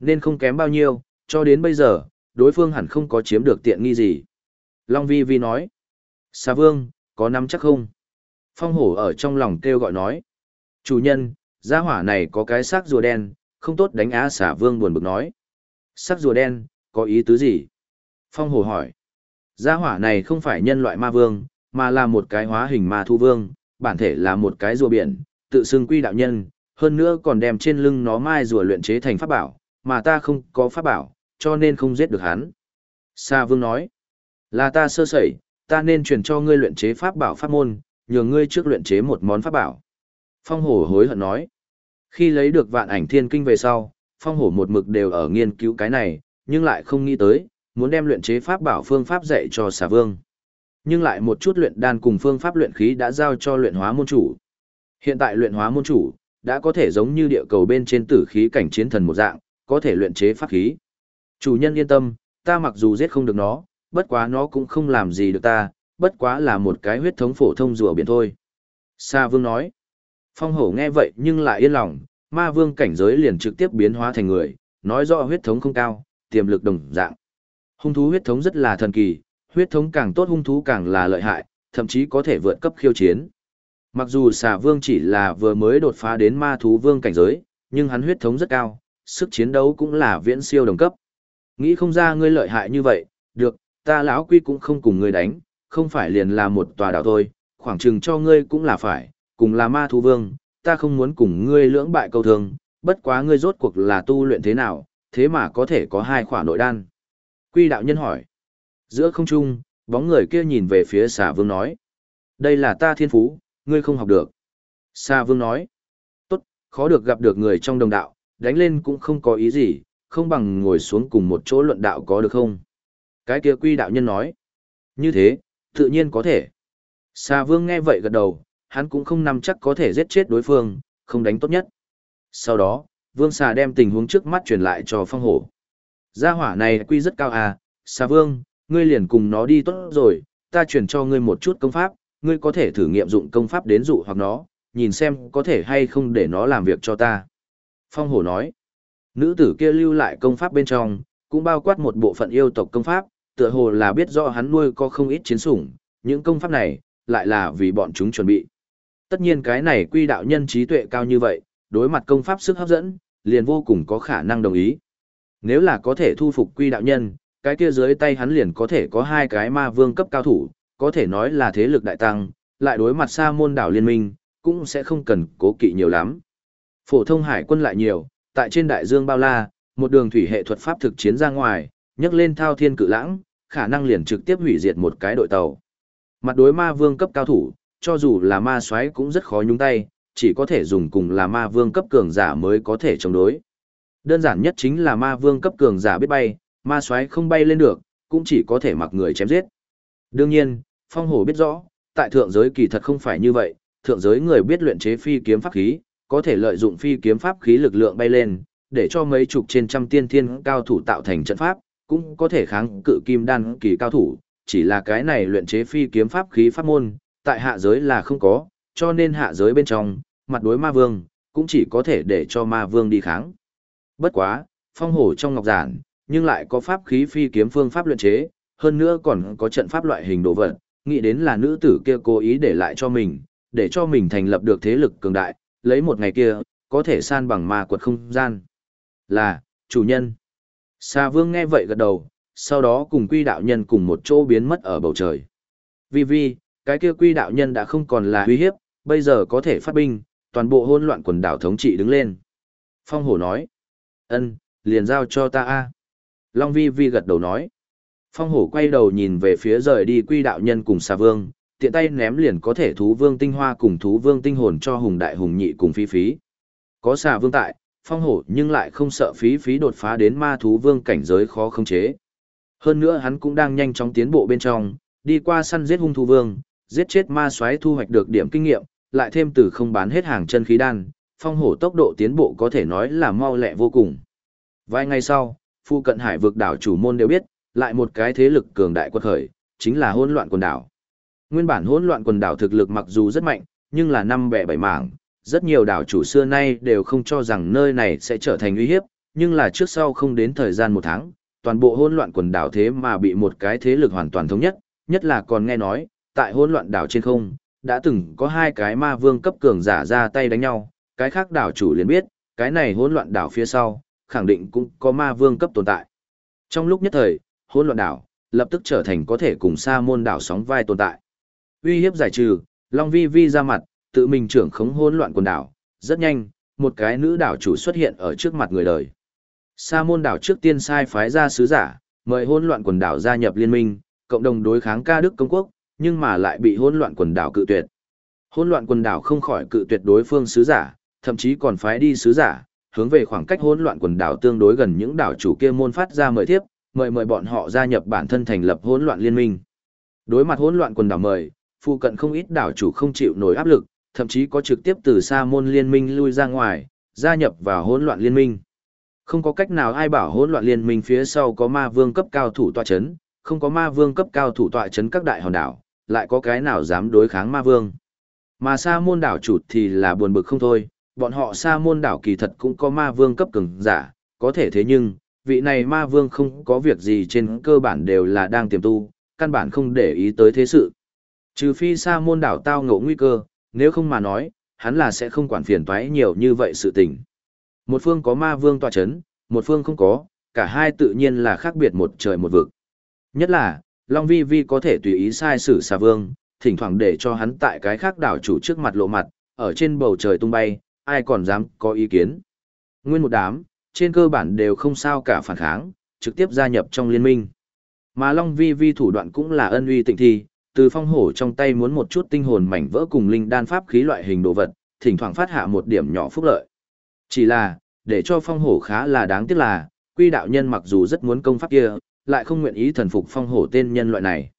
[SPEAKER 1] Nên không kém bao nhiêu, cho đến bây giờ, đối phương hẳn không có chiếm được tiện nghi gì. Long Vi Vi nói. Sa vương, có nắm chắc không? Phong hổ ở trong lòng kêu gọi nói. Chủ nhân, gia hỏa này có cái xác rùa đen, không tốt đánh á xả vương buồn bực nói. Sắc rùa đen, có ý tứ gì? Phong hổ hỏi. Gia hỏa này không phải nhân loại ma vương, mà là một cái hóa hình ma thu vương, bản thể là một cái rùa biển, tự xưng quy đạo nhân, hơn nữa còn đem trên lưng nó mai rùa luyện chế thành pháp bảo, mà ta không có pháp bảo, cho nên không giết được hắn. Sa vương nói, là ta sơ sẩy, ta nên truyền cho ngươi luyện chế pháp bảo pháp môn, nhờ ngươi trước luyện chế một món pháp bảo. Phong hổ hối hận nói, khi lấy được vạn ảnh thiên kinh về sau, phong hổ một mực đều ở nghiên cứu cái này, nhưng lại không nghĩ tới, muốn đem luyện chế pháp bảo phương pháp dạy cho xà vương. Nhưng lại một chút luyện đan cùng phương pháp luyện khí đã giao cho luyện hóa môn chủ. Hiện tại luyện hóa môn chủ, đã có thể giống như địa cầu bên trên tử khí cảnh chiến thần một dạng, có thể luyện chế pháp khí. Chủ nhân yên tâm, ta mặc dù giết không được nó, bất quá nó cũng không làm gì được ta, bất quá là một cái huyết thống phổ thông rùa biển thôi. Sa vương nói. Phong hổ nghe vậy nhưng lại yên lòng, ma vương cảnh giới liền trực tiếp biến hóa thành người, nói rõ huyết thống không cao, tiềm lực đồng dạng. Hung thú huyết thống rất là thần kỳ, huyết thống càng tốt hung thú càng là lợi hại, thậm chí có thể vượt cấp khiêu chiến. Mặc dù xà vương chỉ là vừa mới đột phá đến ma thú vương cảnh giới, nhưng hắn huyết thống rất cao, sức chiến đấu cũng là viễn siêu đồng cấp. Nghĩ không ra ngươi lợi hại như vậy, được, ta lão quy cũng không cùng ngươi đánh, không phải liền là một tòa đảo thôi, khoảng chừng cho ngươi cũng là phải, cùng là ma thú vương, ta không muốn cùng ngươi lưỡng bại câu thương, bất quá ngươi rốt cuộc là tu luyện thế nào, thế mà có thể có hai khỏa nội đan. Quy đạo nhân hỏi. Giữa không trung, bóng người kia nhìn về phía xà vương nói. Đây là ta thiên phú, ngươi không học được. Xà vương nói. Tốt, khó được gặp được người trong đồng đạo, đánh lên cũng không có ý gì, không bằng ngồi xuống cùng một chỗ luận đạo có được không? Cái kia quy đạo nhân nói. Như thế, tự nhiên có thể. Sa vương nghe vậy gật đầu, hắn cũng không nằm chắc có thể giết chết đối phương, không đánh tốt nhất. Sau đó, vương xà đem tình huống trước mắt truyền lại cho phong hổ. Gia hỏa này quy rất cao à, xà vương, ngươi liền cùng nó đi tốt rồi, ta truyền cho ngươi một chút công pháp, ngươi có thể thử nghiệm dụng công pháp đến dụ hoặc nó, nhìn xem có thể hay không để nó làm việc cho ta. Phong hổ nói, nữ tử kia lưu lại công pháp bên trong, cũng bao quát một bộ phận yêu tộc công pháp, tựa hồ là biết rõ hắn nuôi có không ít chiến sủng, những công pháp này, lại là vì bọn chúng chuẩn bị. Tất nhiên cái này quy đạo nhân trí tuệ cao như vậy, đối mặt công pháp sức hấp dẫn, liền vô cùng có khả năng đồng ý. Nếu là có thể thu phục quy đạo nhân, cái kia dưới tay hắn liền có thể có hai cái ma vương cấp cao thủ, có thể nói là thế lực đại tăng, lại đối mặt xa môn đảo liên minh, cũng sẽ không cần cố kỵ nhiều lắm. Phổ thông hải quân lại nhiều, tại trên đại dương bao la, một đường thủy hệ thuật pháp thực chiến ra ngoài, nhấc lên thao thiên cự lãng, khả năng liền trực tiếp hủy diệt một cái đội tàu. Mặt đối ma vương cấp cao thủ, cho dù là ma soái cũng rất khó nhúng tay, chỉ có thể dùng cùng là ma vương cấp cường giả mới có thể chống đối. Đơn giản nhất chính là ma vương cấp cường giả biết bay, ma soái không bay lên được, cũng chỉ có thể mặc người chém giết. Đương nhiên, phong hổ biết rõ, tại thượng giới kỳ thật không phải như vậy, thượng giới người biết luyện chế phi kiếm pháp khí, có thể lợi dụng phi kiếm pháp khí lực lượng bay lên, để cho mấy chục trên trăm tiên thiên cao thủ tạo thành trận pháp, cũng có thể kháng cự kim đan kỳ cao thủ, chỉ là cái này luyện chế phi kiếm pháp khí pháp môn, tại hạ giới là không có, cho nên hạ giới bên trong, mặt đối ma vương, cũng chỉ có thể để cho ma vương đi kháng. Bất quá, phong hổ trong ngọc giản, nhưng lại có pháp khí phi kiếm phương pháp luyện chế, hơn nữa còn có trận pháp loại hình đồ vật, nghĩ đến là nữ tử kia cố ý để lại cho mình, để cho mình thành lập được thế lực cường đại, lấy một ngày kia, có thể san bằng ma quật không gian. Là, chủ nhân. Sa vương nghe vậy gật đầu, sau đó cùng quy đạo nhân cùng một chỗ biến mất ở bầu trời. Vì vì, cái kia quy đạo nhân đã không còn là uy hiếp, bây giờ có thể phát binh, toàn bộ hỗn loạn quần đảo thống trị đứng lên. Phong hổ nói, ân, liền giao cho ta a. Long vi vi gật đầu nói. Phong hổ quay đầu nhìn về phía rời đi quy đạo nhân cùng xà vương, tiện tay ném liền có thể thú vương tinh hoa cùng thú vương tinh hồn cho hùng đại hùng nhị cùng Phi phí. Có xà vương tại, phong hổ nhưng lại không sợ phí phí đột phá đến ma thú vương cảnh giới khó khống chế. Hơn nữa hắn cũng đang nhanh chóng tiến bộ bên trong, đi qua săn giết hung thú vương, giết chết ma soái thu hoạch được điểm kinh nghiệm, lại thêm từ không bán hết hàng chân khí đan, phong hổ tốc độ tiến bộ có thể nói là mau lẹ vô cùng. Vài ngày sau, phu cận hải vực đảo chủ môn đều biết, lại một cái thế lực cường đại quật khởi, chính là hỗn loạn quần đảo. Nguyên bản hỗn loạn quần đảo thực lực mặc dù rất mạnh, nhưng là năm bẻ bảy mảng, rất nhiều đảo chủ xưa nay đều không cho rằng nơi này sẽ trở thành uy hiếp, nhưng là trước sau không đến thời gian một tháng, toàn bộ hỗn loạn quần đảo thế mà bị một cái thế lực hoàn toàn thống nhất, nhất là còn nghe nói, tại hỗn loạn đảo trên không, đã từng có hai cái ma vương cấp cường giả ra tay đánh nhau, cái khác đảo chủ liền biết, cái này hỗn loạn đảo phía sau, khẳng định cũng có ma vương cấp tồn tại. Trong lúc nhất thời, hỗn loạn đảo, lập tức trở thành có thể cùng sa môn đảo sóng vai tồn tại. Uy hiếp giải trừ, Long Vi Vi ra mặt, tự mình trưởng khống hỗn loạn quần đảo, rất nhanh, một cái nữ đảo chủ xuất hiện ở trước mặt người đời. Sa môn đảo trước tiên sai phái ra sứ giả, mời hỗn loạn quần đảo gia nhập liên minh, cộng đồng đối kháng ca đức công quốc, nhưng mà lại bị hỗn loạn quần đảo cự tuyệt. Hỗn loạn quần đảo không khỏi cự tuyệt đối phương sứ giả, thậm chí còn phái đi sứ giả, hướng về khoảng cách hỗn loạn quần đảo tương đối gần những đảo chủ kia môn phát ra mời thiếp, mời mời bọn họ gia nhập bản thân thành lập hỗn loạn liên minh. Đối mặt hỗn loạn quần đảo mời, phụ cận không ít đảo chủ không chịu nổi áp lực, thậm chí có trực tiếp từ xa môn liên minh lui ra ngoài, gia nhập vào hỗn loạn liên minh. Không có cách nào ai bảo hỗn loạn liên minh phía sau có ma vương cấp cao thủ tọa chấn, không có ma vương cấp cao thủ tọa chấn các đại hòn đảo, lại có cái nào dám đối kháng ma vương. Mà xa môn đảo chủ thì là buồn bực không thôi, bọn họ sa môn đảo kỳ thật cũng có ma vương cấp cường giả, có thể thế nhưng, vị này ma vương không có việc gì trên cơ bản đều là đang tiềm tu, căn bản không để ý tới thế sự. Trừ phi sa môn đảo tao ngộ nguy cơ, nếu không mà nói, hắn là sẽ không quản phiền toái nhiều như vậy sự tình. Một phương có ma vương tọa chấn, một phương không có, cả hai tự nhiên là khác biệt một trời một vực. Nhất là, Long Vi Vi có thể tùy ý sai sử xà vương, thỉnh thoảng để cho hắn tại cái khác đảo chủ trước mặt lộ mặt, ở trên bầu trời tung bay, ai còn dám có ý kiến. Nguyên một đám, trên cơ bản đều không sao cả phản kháng, trực tiếp gia nhập trong liên minh. Mà Long Vi Vi thủ đoạn cũng là ân uy tịnh thi, từ phong hổ trong tay muốn một chút tinh hồn mảnh vỡ cùng linh đan pháp khí loại hình đồ vật, thỉnh thoảng phát hạ một điểm nhỏ phúc lợi. Chỉ là, để cho phong hổ khá là đáng tiếc là, quy đạo nhân mặc dù rất muốn công pháp kia, lại không nguyện ý thần phục phong hổ tên nhân loại này.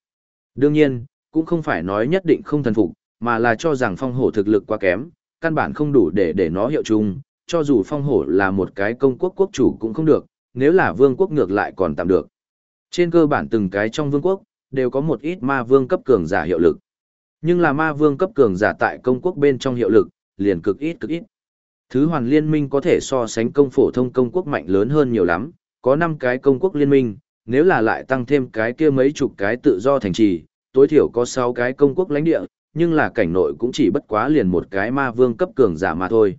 [SPEAKER 1] Đương nhiên, cũng không phải nói nhất định không thần phục, mà là cho rằng phong hổ thực lực quá kém, căn bản không đủ để để nó hiệu chung, cho dù phong hổ là một cái công quốc quốc chủ cũng không được, nếu là vương quốc ngược lại còn tạm được. Trên cơ bản từng cái trong vương quốc, đều có một ít ma vương cấp cường giả hiệu lực. Nhưng là ma vương cấp cường giả tại công quốc bên trong hiệu lực, liền cực ít cực ít. Thứ hoàn liên minh có thể so sánh công phổ thông công quốc mạnh lớn hơn nhiều lắm, có 5 cái công quốc liên minh, nếu là lại tăng thêm cái kia mấy chục cái tự do thành trì, tối thiểu có 6 cái công quốc lãnh địa, nhưng là cảnh nội cũng chỉ bất quá liền một cái ma vương cấp cường giả mà thôi.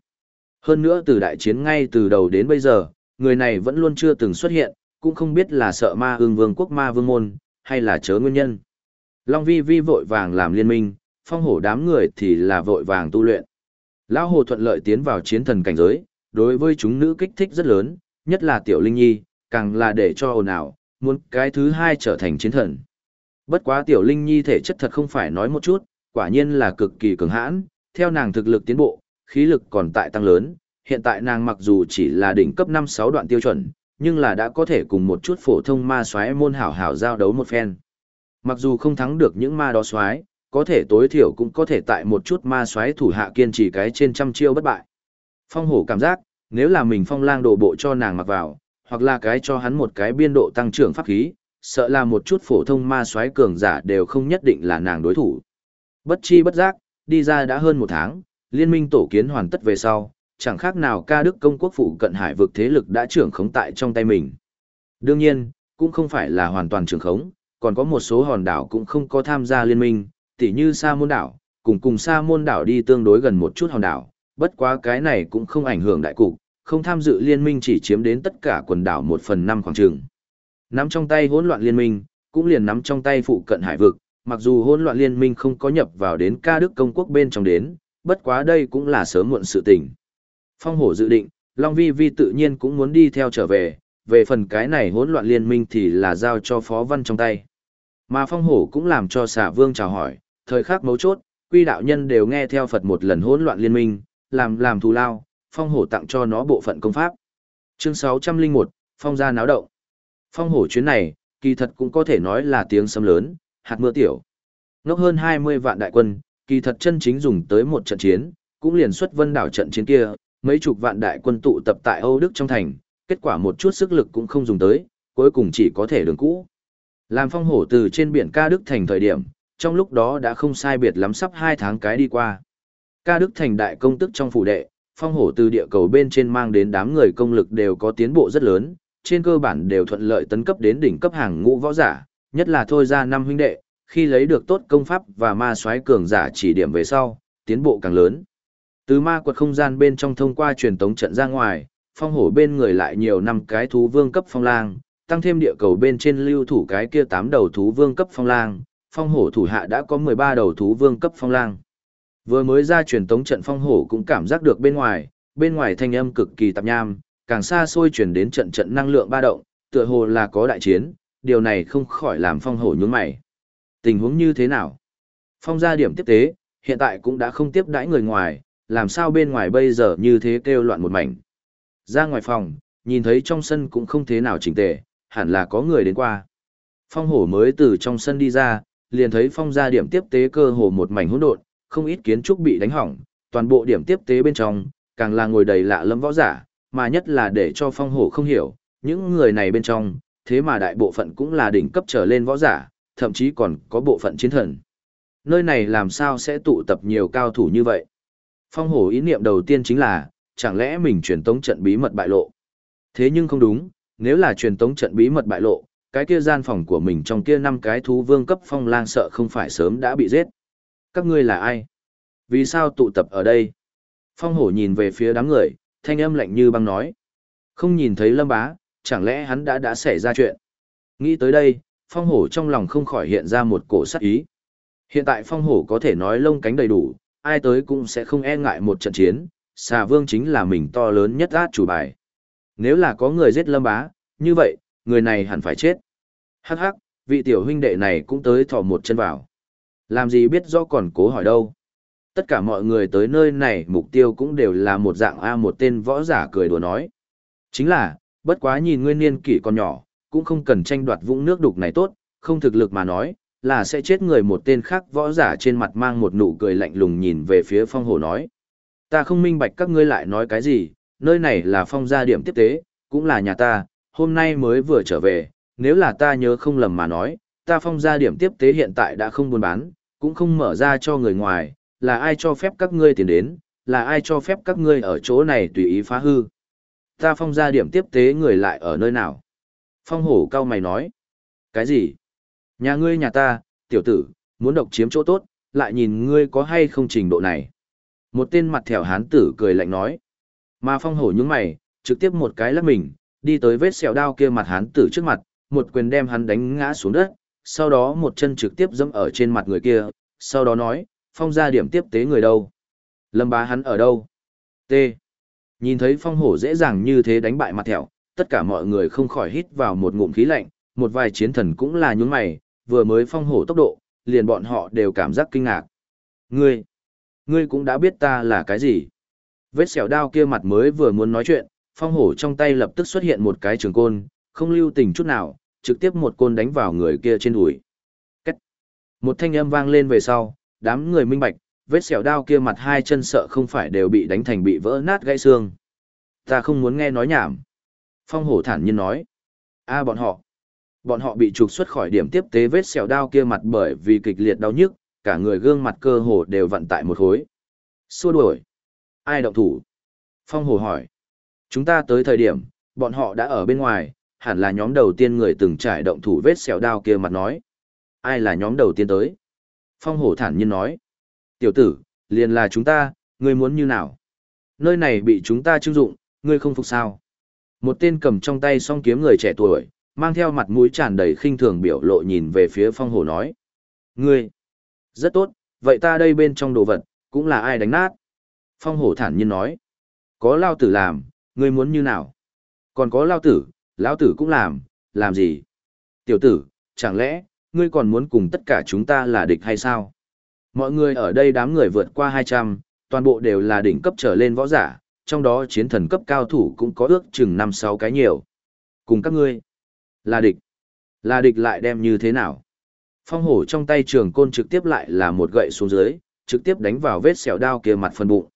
[SPEAKER 1] Hơn nữa từ đại chiến ngay từ đầu đến bây giờ, người này vẫn luôn chưa từng xuất hiện, cũng không biết là sợ ma ương vương quốc ma vương môn, hay là chớ nguyên nhân. Long vi vi vội vàng làm liên minh, phong hổ đám người thì là vội vàng tu luyện. Lão hồ thuận lợi tiến vào chiến thần cảnh giới, đối với chúng nữ kích thích rất lớn, nhất là tiểu linh nhi, càng là để cho ồn ào, muốn cái thứ hai trở thành chiến thần. Bất quá tiểu linh nhi thể chất thật không phải nói một chút, quả nhiên là cực kỳ cường hãn, theo nàng thực lực tiến bộ, khí lực còn tại tăng lớn, hiện tại nàng mặc dù chỉ là đỉnh cấp 5-6 đoạn tiêu chuẩn, nhưng là đã có thể cùng một chút phổ thông ma soái môn hảo hảo giao đấu một phen. Mặc dù không thắng được những ma đó soái, có thể tối thiểu cũng có thể tại một chút ma soái thủ hạ kiên trì cái trên trăm chiêu bất bại. Phong hổ cảm giác, nếu là mình phong lang đổ bộ cho nàng mặc vào, hoặc là cái cho hắn một cái biên độ tăng trưởng pháp khí, sợ là một chút phổ thông ma soái cường giả đều không nhất định là nàng đối thủ. Bất chi bất giác, đi ra đã hơn một tháng, liên minh tổ kiến hoàn tất về sau, chẳng khác nào ca đức công quốc phụ cận hải vực thế lực đã trưởng khống tại trong tay mình. Đương nhiên, cũng không phải là hoàn toàn trưởng khống, còn có một số hòn đảo cũng không có tham gia liên minh, tỉ như Sa Môn đảo, cùng cùng Sa Môn đảo đi tương đối gần một chút hòn đảo, bất quá cái này cũng không ảnh hưởng đại cục, không tham dự liên minh chỉ chiếm đến tất cả quần đảo một phần năm khoảng trường. Nắm trong tay hỗn loạn liên minh, cũng liền nắm trong tay phụ cận hải vực, mặc dù hỗn loạn liên minh không có nhập vào đến ca đức công quốc bên trong đến, bất quá đây cũng là sớm muộn sự tình. Phong hổ dự định, Long Vi Vi tự nhiên cũng muốn đi theo trở về, về phần cái này hỗn loạn liên minh thì là giao cho Phó Văn trong tay. Mà Phong hổ cũng làm cho xả vương chào hỏi, thời khắc mấu chốt, quy đạo nhân đều nghe theo Phật một lần hỗn loạn liên minh, làm làm thù lao, Phong hổ tặng cho nó bộ phận công pháp. Chương 601, Phong gia náo động. Phong hổ chuyến này, kỳ thật cũng có thể nói là tiếng sấm lớn, hạt mưa tiểu. Ngốc hơn 20 vạn đại quân, kỳ thật chân chính dùng tới một trận chiến, cũng liền xuất vân đảo trận chiến kia, mấy chục vạn đại quân tụ tập tại Âu Đức trong thành, kết quả một chút sức lực cũng không dùng tới, cuối cùng chỉ có thể đường cũ. Làm phong hổ từ trên biển ca Đức thành thời điểm, trong lúc đó đã không sai biệt lắm sắp 2 tháng cái đi qua. Ca Đức thành đại công tức trong phủ đệ, phong hổ từ địa cầu bên trên mang đến đám người công lực đều có tiến bộ rất lớn, trên cơ bản đều thuận lợi tấn cấp đến đỉnh cấp hàng ngũ võ giả, nhất là thôi ra năm huynh đệ, khi lấy được tốt công pháp và ma soái cường giả chỉ điểm về sau, tiến bộ càng lớn. Từ ma quật không gian bên trong thông qua truyền tống trận ra ngoài, phong hổ bên người lại nhiều năm cái thú vương cấp phong lang, tăng thêm địa cầu bên trên lưu thủ cái kia tám đầu thú vương cấp phong lang, phong hổ thủ hạ đã có 13 đầu thú vương cấp phong lang. Vừa mới ra truyền tống trận phong hổ cũng cảm giác được bên ngoài, bên ngoài thanh âm cực kỳ tạp nham, càng xa xôi chuyển đến trận trận năng lượng ba động, tựa hồ là có đại chiến, điều này không khỏi làm phong hổ nhướng mày. Tình huống như thế nào? Phong gia điểm tiếp tế, hiện tại cũng đã không tiếp đãi người ngoài, làm sao bên ngoài bây giờ như thế kêu loạn một mảnh. Ra ngoài phòng, nhìn thấy trong sân cũng không thế nào chỉnh tề, hẳn là có người đến qua. Phong hổ mới từ trong sân đi ra, liền thấy phong gia điểm tiếp tế cơ hồ một mảnh hỗn độn, không ít kiến trúc bị đánh hỏng, toàn bộ điểm tiếp tế bên trong, càng là ngồi đầy lạ lẫm võ giả, mà nhất là để cho phong hổ không hiểu, những người này bên trong, thế mà đại bộ phận cũng là đỉnh cấp trở lên võ giả, thậm chí còn có bộ phận chiến thần. Nơi này làm sao sẽ tụ tập nhiều cao thủ như vậy? Phong hổ ý niệm đầu tiên chính là, chẳng lẽ mình truyền tống trận bí mật bại lộ? Thế nhưng không đúng, nếu là truyền tống trận bí mật bại lộ, cái kia gian phòng của mình trong kia năm cái thú vương cấp phong lang sợ không phải sớm đã bị giết. Các ngươi là ai? Vì sao tụ tập ở đây? Phong hổ nhìn về phía đám người, thanh âm lạnh như băng nói. Không nhìn thấy lâm bá, chẳng lẽ hắn đã đã xảy ra chuyện? Nghĩ tới đây, phong hổ trong lòng không khỏi hiện ra một cổ sắc ý. Hiện tại phong hổ có thể nói lông cánh đầy đủ, ai tới cũng sẽ không e ngại một trận chiến, xà vương chính là mình to lớn nhất át chủ bài. Nếu là có người giết lâm bá, như vậy, người này hẳn phải chết. Hắc hắc, vị tiểu huynh đệ này cũng tới thò một chân vào. Làm gì biết do còn cố hỏi đâu. Tất cả mọi người tới nơi này mục tiêu cũng đều là một dạng A một tên võ giả cười đùa nói. Chính là, bất quá nhìn nguyên niên kỷ còn nhỏ, cũng không cần tranh đoạt vũng nước đục này tốt, không thực lực mà nói, là sẽ chết người một tên khác võ giả trên mặt mang một nụ cười lạnh lùng nhìn về phía phong hổ nói. Ta không minh bạch các ngươi lại nói cái gì, nơi này là phong gia điểm tiếp tế, cũng là nhà ta, hôm nay mới vừa trở về, nếu là ta nhớ không lầm mà nói, ta phong gia điểm tiếp tế hiện tại đã không buôn bán, cũng không mở ra cho người ngoài, là ai cho phép các ngươi tiền đến, là ai cho phép các ngươi ở chỗ này tùy ý phá hư. Ta phong gia điểm tiếp tế người lại ở nơi nào? Phong hổ cao mày nói. Cái gì? Nhà ngươi nhà ta, tiểu tử, muốn độc chiếm chỗ tốt, lại nhìn ngươi có hay không trình độ này. Một tên mặt thẻo hán tử cười lạnh nói. Mà phong hổ những mày, trực tiếp một cái lắc mình, đi tới vết sẹo đao kia mặt hán tử trước mặt, một quyền đem hắn đánh ngã xuống đất, sau đó một chân trực tiếp dẫm ở trên mặt người kia, sau đó nói, phong ra điểm tiếp tế người đâu. Lâm bá hắn ở đâu? T. Nhìn thấy phong hổ dễ dàng như thế đánh bại mặt thẹo, tất cả mọi người không khỏi hít vào một ngụm khí lạnh, một vài chiến thần cũng là nhúng mày, vừa mới phong hổ tốc độ, liền bọn họ đều cảm giác kinh ngạc. Ngươi, ngươi cũng đã biết ta là cái gì? Vết sẹo đao kia mặt mới vừa muốn nói chuyện, phong hổ trong tay lập tức xuất hiện một cái trường côn, không lưu tình chút nào, trực tiếp một côn đánh vào người kia trên đùi. Cách. Một thanh âm vang lên về sau, đám người minh bạch, vết sẹo đao kia mặt hai chân sợ không phải đều bị đánh thành bị vỡ nát gãy xương. Ta không muốn nghe nói nhảm. Phong hổ thản nhiên nói. a bọn họ. Bọn họ bị trục xuất khỏi điểm tiếp tế vết sẹo đao kia mặt bởi vì kịch liệt đau nhức, cả người gương mặt cơ hồ đều vặn tại một khối. Xua đuổi. Ai động thủ? Phong hổ hỏi. Chúng ta tới thời điểm, bọn họ đã ở bên ngoài, hẳn là nhóm đầu tiên người từng trải động thủ vết sẹo đao kia mặt nói. Ai là nhóm đầu tiên tới? Phong hổ thản nhiên nói. Tiểu tử, liền là chúng ta, ngươi muốn như nào? Nơi này bị chúng ta chưng dụng, ngươi không phục sao? Một tên cầm trong tay song kiếm người trẻ tuổi, mang theo mặt mũi tràn đầy khinh thường biểu lộ nhìn về phía phong hổ nói. Ngươi! Rất tốt, vậy ta đây bên trong đồ vật, cũng là ai đánh nát? Phong hổ thản nhiên nói. Có lao tử làm, ngươi muốn như nào? Còn có lao tử, lão tử cũng làm, làm gì? Tiểu tử, chẳng lẽ, ngươi còn muốn cùng tất cả chúng ta là địch hay sao? Mọi người ở đây đám người vượt qua 200, toàn bộ đều là đỉnh cấp trở lên võ giả, trong đó chiến thần cấp cao thủ cũng có ước chừng 5-6 cái nhiều. Cùng các ngươi, là địch. Là địch lại đem như thế nào? Phong hổ trong tay trường côn trực tiếp lại là một gậy xuống dưới, trực tiếp đánh vào vết sẹo đao kia mặt phần bụng.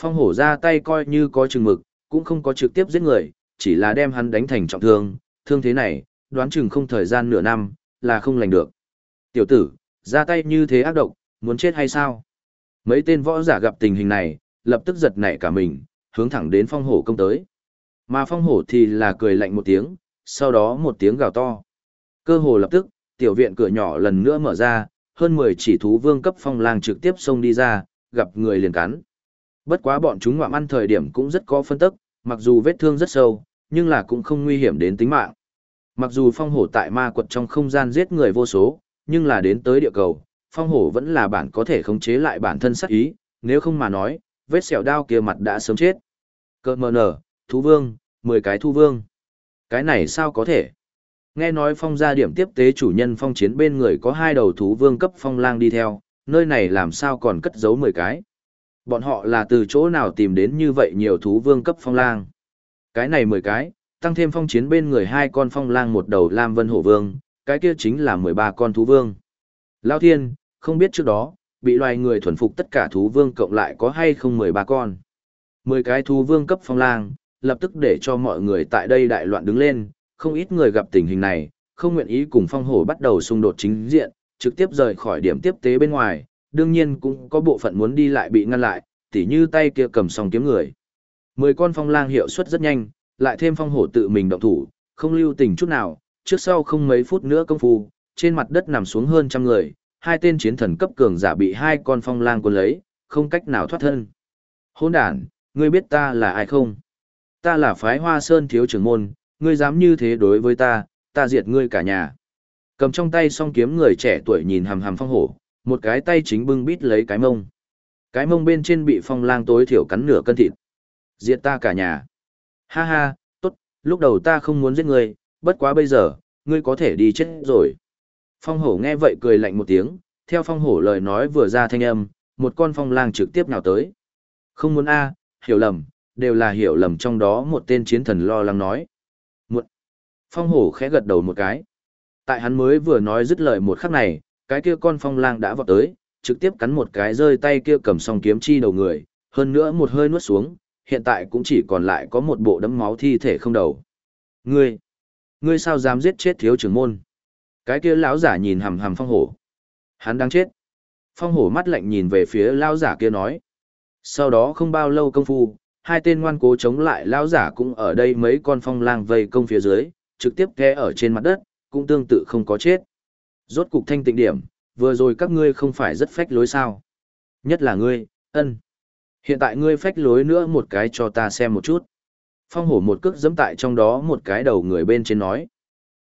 [SPEAKER 1] Phong hổ ra tay coi như có chừng mực, cũng không có trực tiếp giết người, chỉ là đem hắn đánh thành trọng thương, thương thế này, đoán chừng không thời gian nửa năm, là không lành được. Tiểu tử, ra tay như thế ác độc, muốn chết hay sao? Mấy tên võ giả gặp tình hình này, lập tức giật nảy cả mình, hướng thẳng đến phong hổ công tới. Mà phong hổ thì là cười lạnh một tiếng, sau đó một tiếng gào to. Cơ hồ lập tức, tiểu viện cửa nhỏ lần nữa mở ra, hơn 10 chỉ thú vương cấp phong lang trực tiếp xông đi ra, gặp người liền cắn. Bất quá bọn chúng ngoạm ăn thời điểm cũng rất có phân tức, mặc dù vết thương rất sâu, nhưng là cũng không nguy hiểm đến tính mạng. Mặc dù phong hổ tại ma quật trong không gian giết người vô số, nhưng là đến tới địa cầu, phong hổ vẫn là bản có thể khống chế lại bản thân sắc ý, nếu không mà nói, vết sẹo đao kia mặt đã sớm chết. Cơ mờ nở, thú vương, 10 cái thú vương. Cái này sao có thể? Nghe nói phong gia điểm tiếp tế chủ nhân phong chiến bên người có hai đầu thú vương cấp phong lang đi theo, nơi này làm sao còn cất giấu 10 cái. Bọn họ là từ chỗ nào tìm đến như vậy nhiều thú vương cấp phong lang. Cái này 10 cái, tăng thêm phong chiến bên người hai con phong lang một đầu lam vân hổ vương, cái kia chính là 13 con thú vương. Lao thiên, không biết trước đó, bị loài người thuần phục tất cả thú vương cộng lại có hay không 13 con. 10 cái thú vương cấp phong lang, lập tức để cho mọi người tại đây đại loạn đứng lên, không ít người gặp tình hình này, không nguyện ý cùng phong hổ bắt đầu xung đột chính diện, trực tiếp rời khỏi điểm tiếp tế bên ngoài, đương nhiên cũng có bộ phận muốn đi lại bị ngăn lại, tỉ như tay kia cầm song kiếm người. 10 con phong lang hiệu suất rất nhanh, lại thêm phong hổ tự mình động thủ, không lưu tình chút nào, trước sau không mấy phút nữa công phu, trên mặt đất nằm xuống hơn trăm người, hai tên chiến thần cấp cường giả bị hai con phong lang quân lấy, không cách nào thoát thân. Hôn đàn, ngươi biết ta là ai không? Ta là phái hoa sơn thiếu trưởng môn, ngươi dám như thế đối với ta, ta diệt ngươi cả nhà. Cầm trong tay song kiếm người trẻ tuổi nhìn hầm hầm phong hổ, một cái tay chính bưng bít lấy cái mông. Cái mông bên trên bị phong lang tối thiểu cắn nửa cân thịt. Diệt ta cả nhà. Ha ha, tốt, lúc đầu ta không muốn giết ngươi, bất quá bây giờ, ngươi có thể đi chết rồi. Phong hổ nghe vậy cười lạnh một tiếng, theo phong hổ lời nói vừa ra thanh âm, một con phong lang trực tiếp nào tới. Không muốn a, hiểu lầm, đều là hiểu lầm trong đó một tên chiến thần lo lắng nói. Một. Phong hổ khẽ gật đầu một cái. Tại hắn mới vừa nói dứt lời một khắc này, cái kia con phong lang đã vọt tới, trực tiếp cắn một cái rơi tay kia cầm song kiếm chi đầu người, hơn nữa một hơi nuốt xuống, hiện tại cũng chỉ còn lại có một bộ đấm máu thi thể không đầu. Ngươi, ngươi sao dám giết chết thiếu trưởng môn? Cái kia lão giả nhìn hằm hằm phong hổ. Hắn đang chết. Phong hổ mắt lạnh nhìn về phía lão giả kia nói. Sau đó không bao lâu công phu, hai tên ngoan cố chống lại lão giả cũng ở đây mấy con phong lang vây công phía dưới, trực tiếp té ở trên mặt đất, cũng tương tự không có chết. Rốt cục thanh tịnh điểm, vừa rồi các ngươi không phải rất phách lối sao. Nhất là ngươi, ân. Hiện tại ngươi phách lối nữa một cái cho ta xem một chút. Phong hổ một cước dẫm tại trong đó một cái đầu người bên trên nói.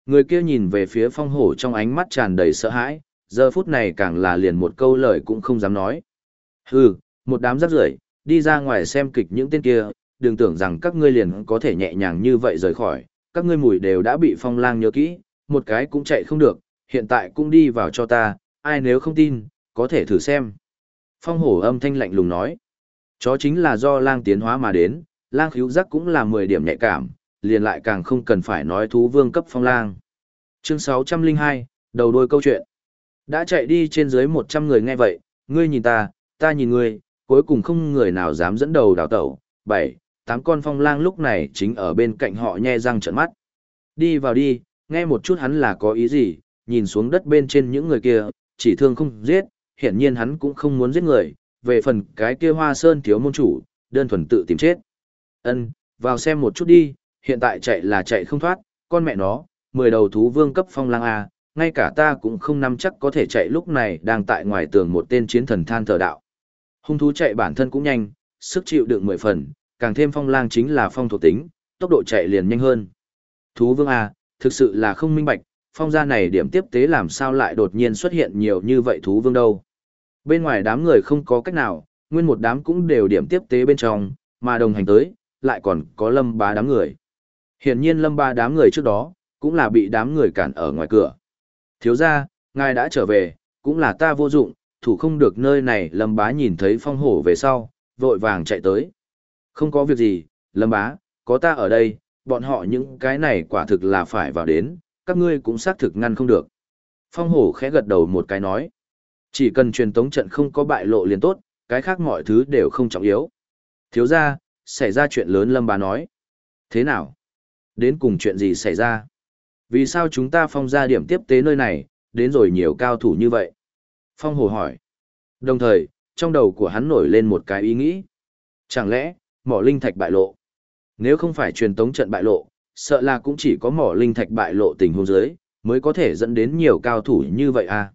[SPEAKER 1] Người kia nhìn về phía phong hổ trong ánh mắt tràn đầy sợ hãi, giờ phút này càng là liền một câu lời cũng không dám nói. Hừ, một đám rắc rưởi đi ra ngoài xem kịch những tên kia, đừng tưởng rằng các ngươi liền có thể nhẹ nhàng như vậy rời khỏi, các ngươi mùi đều đã bị phong lang nhớ kỹ, một cái cũng chạy không được, hiện tại cũng đi vào cho ta, ai nếu không tin, có thể thử xem. Phong hổ âm thanh lạnh lùng nói, chó chính là do lang tiến hóa mà đến, lang khíu giác cũng là 10 điểm nhạy cảm, liền lại càng không cần phải nói thú vương cấp phong lang. Chương 602, đầu đôi câu chuyện. Đã chạy đi trên dưới 100 người nghe vậy, ngươi nhìn ta, ta nhìn ngươi, cuối cùng không người nào dám dẫn đầu đào tẩu. Bảy, tám con phong lang lúc này chính ở bên cạnh họ nhe răng trợn mắt. Đi vào đi, nghe một chút hắn là có ý gì, nhìn xuống đất bên trên những người kia, chỉ thương không giết, hiển nhiên hắn cũng không muốn giết người, về phần cái kia hoa sơn thiếu môn chủ, đơn thuần tự tìm chết. Ân, vào xem một chút đi, hiện tại chạy là chạy không thoát, con mẹ nó, mười đầu thú vương cấp phong lang A, ngay cả ta cũng không nắm chắc có thể chạy lúc này đang tại ngoài tường một tên chiến thần than thờ đạo. Hung thú chạy bản thân cũng nhanh, sức chịu đựng mười phần, càng thêm phong lang chính là phong thuộc tính, tốc độ chạy liền nhanh hơn. Thú vương A, thực sự là không minh bạch, phong gia này điểm tiếp tế làm sao lại đột nhiên xuất hiện nhiều như vậy thú vương đâu. Bên ngoài đám người không có cách nào, nguyên một đám cũng đều điểm tiếp tế bên trong, mà đồng hành tới, lại còn có lâm bá đám người. Hiển nhiên lâm ba đám người trước đó, cũng là bị đám người cản ở ngoài cửa. Thiếu ra, ngài đã trở về, cũng là ta vô dụng, thủ không được nơi này lâm bá nhìn thấy phong hổ về sau, vội vàng chạy tới. Không có việc gì, lâm bá, có ta ở đây, bọn họ những cái này quả thực là phải vào đến, các ngươi cũng xác thực ngăn không được. Phong hổ khẽ gật đầu một cái nói. Chỉ cần truyền tống trận không có bại lộ liền tốt, cái khác mọi thứ đều không trọng yếu. Thiếu ra, xảy ra chuyện lớn lâm bá nói. Thế nào? Đến cùng chuyện gì xảy ra? Vì sao chúng ta phong ra điểm tiếp tế nơi này, đến rồi nhiều cao thủ như vậy? Phong hồ hỏi. Đồng thời, trong đầu của hắn nổi lên một cái ý nghĩ. Chẳng lẽ, mỏ linh thạch bại lộ? Nếu không phải truyền tống trận bại lộ, sợ là cũng chỉ có mỏ linh thạch bại lộ tình huống dưới, mới có thể dẫn đến nhiều cao thủ như vậy à.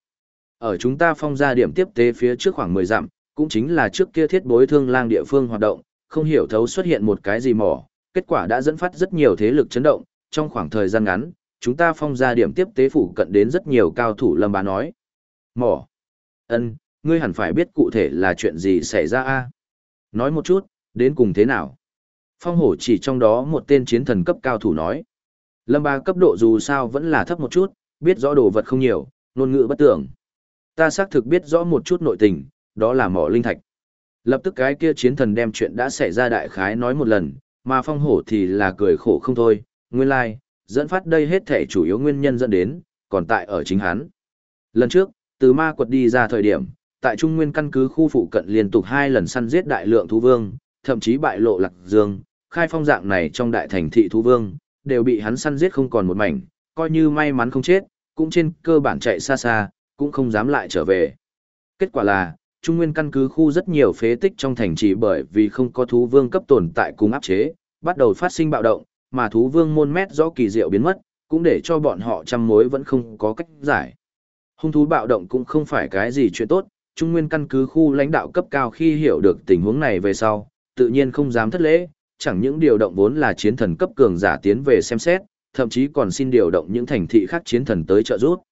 [SPEAKER 1] Ở chúng ta phong ra điểm tiếp tế phía trước khoảng 10 dặm, cũng chính là trước kia thiết bối thương lang địa phương hoạt động, không hiểu thấu xuất hiện một cái gì mỏ, kết quả đã dẫn phát rất nhiều thế lực chấn động, trong khoảng thời gian ngắn, chúng ta phong ra điểm tiếp tế phủ cận đến rất nhiều cao thủ lâm bá nói. Mỏ. ân ngươi hẳn phải biết cụ thể là chuyện gì xảy ra a Nói một chút, đến cùng thế nào? Phong hổ chỉ trong đó một tên chiến thần cấp cao thủ nói. Lâm ba cấp độ dù sao vẫn là thấp một chút, biết rõ đồ vật không nhiều, ngôn ngữ bất tưởng. Ta xác thực biết rõ một chút nội tình, đó là mỏ linh thạch. Lập tức cái kia chiến thần đem chuyện đã xảy ra đại khái nói một lần, mà phong hổ thì là cười khổ không thôi, nguyên lai, like, dẫn phát đây hết thể chủ yếu nguyên nhân dẫn đến, còn tại ở chính hắn. Lần trước, từ ma quật đi ra thời điểm, tại Trung Nguyên căn cứ khu phụ cận liên tục hai lần săn giết đại lượng thú vương, thậm chí bại lộ lạc dương, khai phong dạng này trong đại thành thị thú vương, đều bị hắn săn giết không còn một mảnh, coi như may mắn không chết, cũng trên cơ bản chạy xa xa, cũng không dám lại trở về. Kết quả là, Trung Nguyên căn cứ khu rất nhiều phế tích trong thành trì bởi vì không có thú vương cấp tồn tại cùng áp chế, bắt đầu phát sinh bạo động, mà thú vương môn mét do kỳ diệu biến mất, cũng để cho bọn họ trăm mối vẫn không có cách giải. Hung thú bạo động cũng không phải cái gì chuyện tốt, Trung Nguyên căn cứ khu lãnh đạo cấp cao khi hiểu được tình huống này về sau, tự nhiên không dám thất lễ, chẳng những điều động vốn là chiến thần cấp cường giả tiến về xem xét, thậm chí còn xin điều động những thành thị khác chiến thần tới trợ giúp.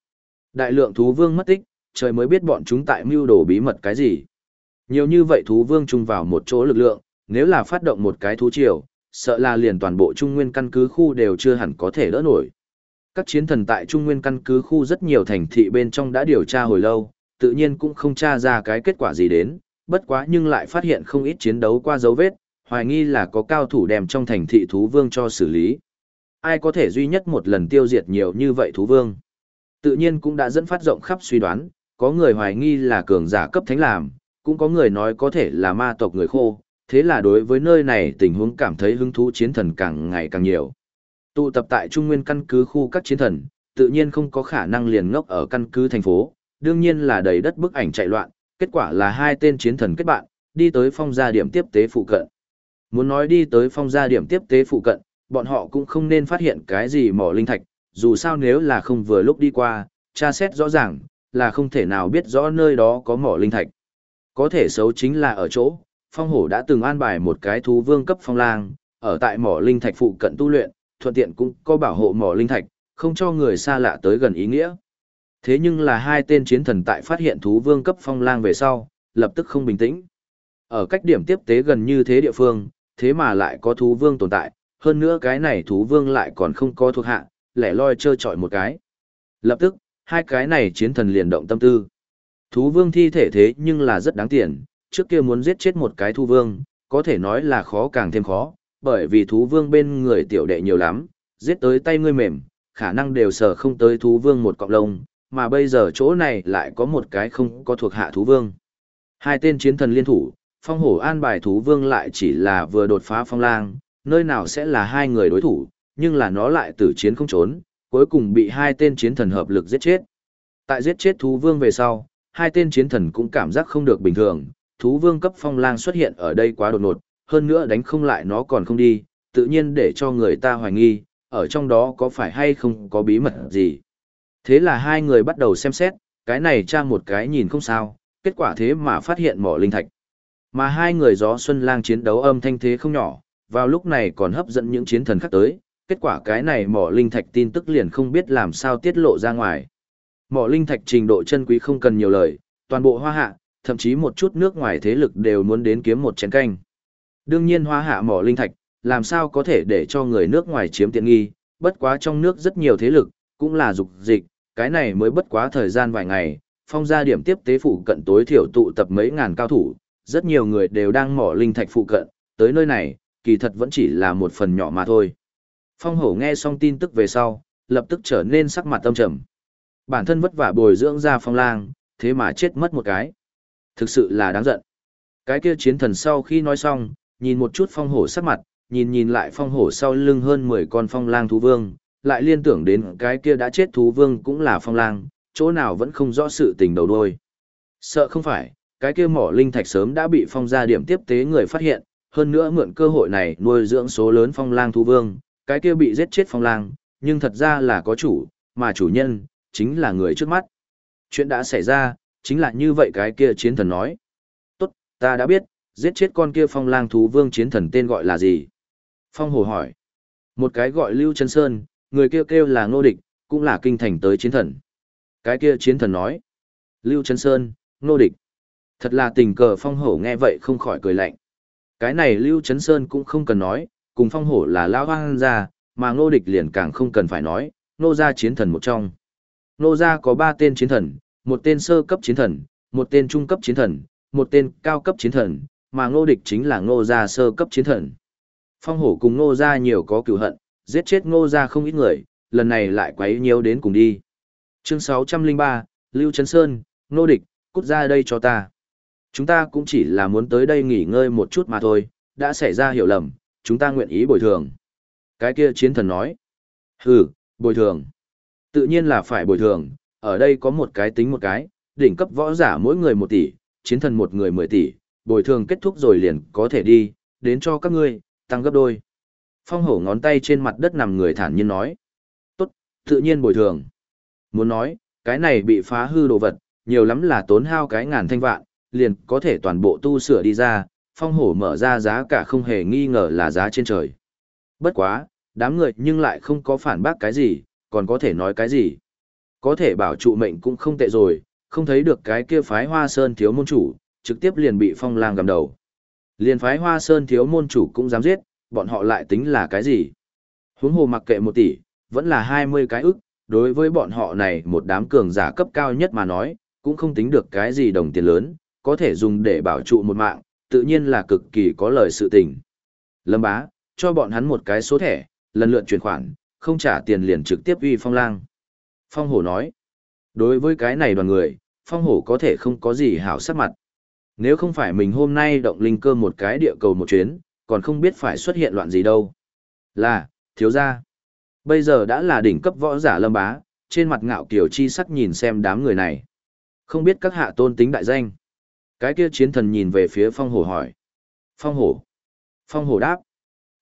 [SPEAKER 1] Đại lượng thú vương mất tích, trời mới biết bọn chúng tại mưu đồ bí mật cái gì. Nhiều như vậy thú vương chung vào một chỗ lực lượng, nếu là phát động một cái thú triều, sợ là liền toàn bộ Trung Nguyên căn cứ khu đều chưa hẳn có thể đỡ nổi. Các chiến thần tại Trung Nguyên căn cứ khu rất nhiều thành thị bên trong đã điều tra hồi lâu, tự nhiên cũng không tra ra cái kết quả gì đến, bất quá nhưng lại phát hiện không ít chiến đấu qua dấu vết, hoài nghi là có cao thủ đem trong thành thị thú vương cho xử lý. Ai có thể duy nhất một lần tiêu diệt nhiều như vậy thú vương? Tự nhiên cũng đã dẫn phát rộng khắp suy đoán, có người hoài nghi là cường giả cấp thánh làm, cũng có người nói có thể là ma tộc người khô, thế là đối với nơi này tình huống cảm thấy hứng thú chiến thần càng ngày càng nhiều. Tụ tập tại Trung Nguyên căn cứ khu các chiến thần, tự nhiên không có khả năng liền ngốc ở căn cứ thành phố, đương nhiên là đầy đất bức ảnh chạy loạn, kết quả là hai tên chiến thần kết bạn, đi tới phong gia điểm tiếp tế phụ cận. Muốn nói đi tới phong gia điểm tiếp tế phụ cận, bọn họ cũng không nên phát hiện cái gì mỏ linh thạch, dù sao nếu là không vừa lúc đi qua, tra xét rõ ràng, là không thể nào biết rõ nơi đó có mỏ linh thạch. Có thể xấu chính là ở chỗ, phong hổ đã từng an bài một cái thú vương cấp phong lang, ở tại mỏ linh thạch phụ cận tu luyện, thuận tiện cũng có bảo hộ mỏ linh thạch, không cho người xa lạ tới gần ý nghĩa. Thế nhưng là hai tên chiến thần tại phát hiện thú vương cấp phong lang về sau, lập tức không bình tĩnh. Ở cách điểm tiếp tế gần như thế địa phương, thế mà lại có thú vương tồn tại, hơn nữa cái này thú vương lại còn không có thuộc hạ, lẻ loi chơi chọi một cái. Lập tức, hai cái này chiến thần liền động tâm tư. Thú vương thi thể thế nhưng là rất đáng tiền, trước kia muốn giết chết một cái thú vương, có thể nói là khó càng thêm khó, bởi vì thú vương bên người tiểu đệ nhiều lắm, giết tới tay ngươi mềm, khả năng đều sở không tới thú vương một cọng lông, mà bây giờ chỗ này lại có một cái không có thuộc hạ thú vương. Hai tên chiến thần liên thủ, phong hổ an bài thú vương lại chỉ là vừa đột phá phong lang, nơi nào sẽ là hai người đối thủ, nhưng là nó lại tử chiến không trốn, cuối cùng bị hai tên chiến thần hợp lực giết chết. Tại giết chết thú vương về sau, hai tên chiến thần cũng cảm giác không được bình thường, thú vương cấp phong lang xuất hiện ở đây quá đột ngột, hơn nữa đánh không lại nó còn không đi, tự nhiên để cho người ta hoài nghi, ở trong đó có phải hay không có bí mật gì. Thế là hai người bắt đầu xem xét, cái này tra một cái nhìn không sao, kết quả thế mà phát hiện mỏ linh thạch. Mà hai người gió xuân lang chiến đấu âm thanh thế không nhỏ, vào lúc này còn hấp dẫn những chiến thần khác tới, kết quả cái này mỏ linh thạch tin tức liền không biết làm sao tiết lộ ra ngoài. Mỏ linh thạch trình độ chân quý không cần nhiều lời, toàn bộ hoa hạ, thậm chí một chút nước ngoài thế lực đều muốn đến kiếm một chén canh. Đương nhiên hoa hạ mỏ linh thạch, làm sao có thể để cho người nước ngoài chiếm tiện nghi, bất quá trong nước rất nhiều thế lực, cũng là dục dịch, cái này mới bất quá thời gian vài ngày, phong gia điểm tiếp tế phụ cận tối thiểu tụ tập mấy ngàn cao thủ, rất nhiều người đều đang mỏ linh thạch phụ cận, tới nơi này, kỳ thật vẫn chỉ là một phần nhỏ mà thôi. Phong hổ nghe xong tin tức về sau, lập tức trở nên sắc mặt tâm trầm. Bản thân vất vả bồi dưỡng ra phong lang, thế mà chết mất một cái. Thực sự là đáng giận. Cái kia chiến thần sau khi nói xong, nhìn một chút phong hổ sắc mặt, nhìn nhìn lại phong hổ sau lưng hơn 10 con phong lang thú vương, lại liên tưởng đến cái kia đã chết thú vương cũng là phong lang, chỗ nào vẫn không rõ sự tình đầu đuôi. Sợ không phải, cái kia mỏ linh thạch sớm đã bị phong gia điểm tiếp tế người phát hiện, hơn nữa mượn cơ hội này nuôi dưỡng số lớn phong lang thú vương, cái kia bị giết chết phong lang, nhưng thật ra là có chủ, mà chủ nhân, chính là người trước mắt. Chuyện đã xảy ra, chính là như vậy cái kia chiến thần nói. Tốt, ta đã biết, giết chết con kia phong lang thú vương chiến thần tên gọi là gì? Phong hồ hỏi. Một cái gọi Lưu chân Sơn, người kia kêu, kêu là ngô địch, cũng là kinh thành tới chiến thần. Cái kia chiến thần nói. Lưu chân Sơn, ngô địch. Thật là tình cờ phong hổ nghe vậy không khỏi cười lạnh. Cái này Lưu Trấn Sơn cũng không cần nói, cùng phong hổ là lao hoang gia, mà ngô địch liền càng không cần phải nói, ngô gia chiến thần một trong. ngô gia có ba tên chiến thần, một tên sơ cấp chiến thần, một tên trung cấp chiến thần, một tên cao cấp chiến thần, mà ngô địch chính là ngô gia sơ cấp chiến thần. Phong hổ cùng ngô gia nhiều có cựu hận, giết chết ngô gia không ít người, lần này lại quấy nhiều đến cùng đi. Chương 603, Lưu Trấn Sơn, ngô địch, cút ra đây cho ta. Chúng ta cũng chỉ là muốn tới đây nghỉ ngơi một chút mà thôi, đã xảy ra hiểu lầm, chúng ta nguyện ý bồi thường. Cái kia chiến thần nói. Hừ, bồi thường. Tự nhiên là phải bồi thường, ở đây có một cái tính một cái, đỉnh cấp võ giả mỗi người một tỷ, chiến thần một người mười tỷ, bồi thường kết thúc rồi liền có thể đi, đến cho các ngươi, tăng gấp đôi. Phong hổ ngón tay trên mặt đất nằm người thản nhiên nói. Tốt, tự nhiên bồi thường. Muốn nói, cái này bị phá hư đồ vật, nhiều lắm là tốn hao cái ngàn thanh vạn, liền có thể toàn bộ tu sửa đi ra, phong hổ mở ra giá cả không hề nghi ngờ là giá trên trời. Bất quá, đám người nhưng lại không có phản bác cái gì, còn có thể nói cái gì. Có thể bảo trụ mệnh cũng không tệ rồi, không thấy được cái kia phái hoa sơn thiếu môn chủ, trực tiếp liền bị phong lang gầm đầu. Liền phái hoa sơn thiếu môn chủ cũng dám giết, bọn họ lại tính là cái gì? Huống hồ mặc kệ một tỷ, vẫn là 20 cái ức, đối với bọn họ này một đám cường giả cấp cao nhất mà nói, cũng không tính được cái gì đồng tiền lớn, có thể dùng để bảo trụ một mạng, tự nhiên là cực kỳ có lời sự tình. Lâm bá, cho bọn hắn một cái số thẻ, lần lượt chuyển khoản, không trả tiền liền trực tiếp uy phong lang. Phong hổ nói, đối với cái này đoàn người, phong hổ có thể không có gì hảo sắc mặt. Nếu không phải mình hôm nay động linh cơ một cái địa cầu một chuyến, còn không biết phải xuất hiện loạn gì đâu. Là, thiếu gia. Bây giờ đã là đỉnh cấp võ giả lâm bá, trên mặt ngạo kiều chi sắc nhìn xem đám người này. Không biết các hạ tôn tính đại danh. Cái kia chiến thần nhìn về phía phong hổ hỏi. Phong hổ. Phong hổ đáp.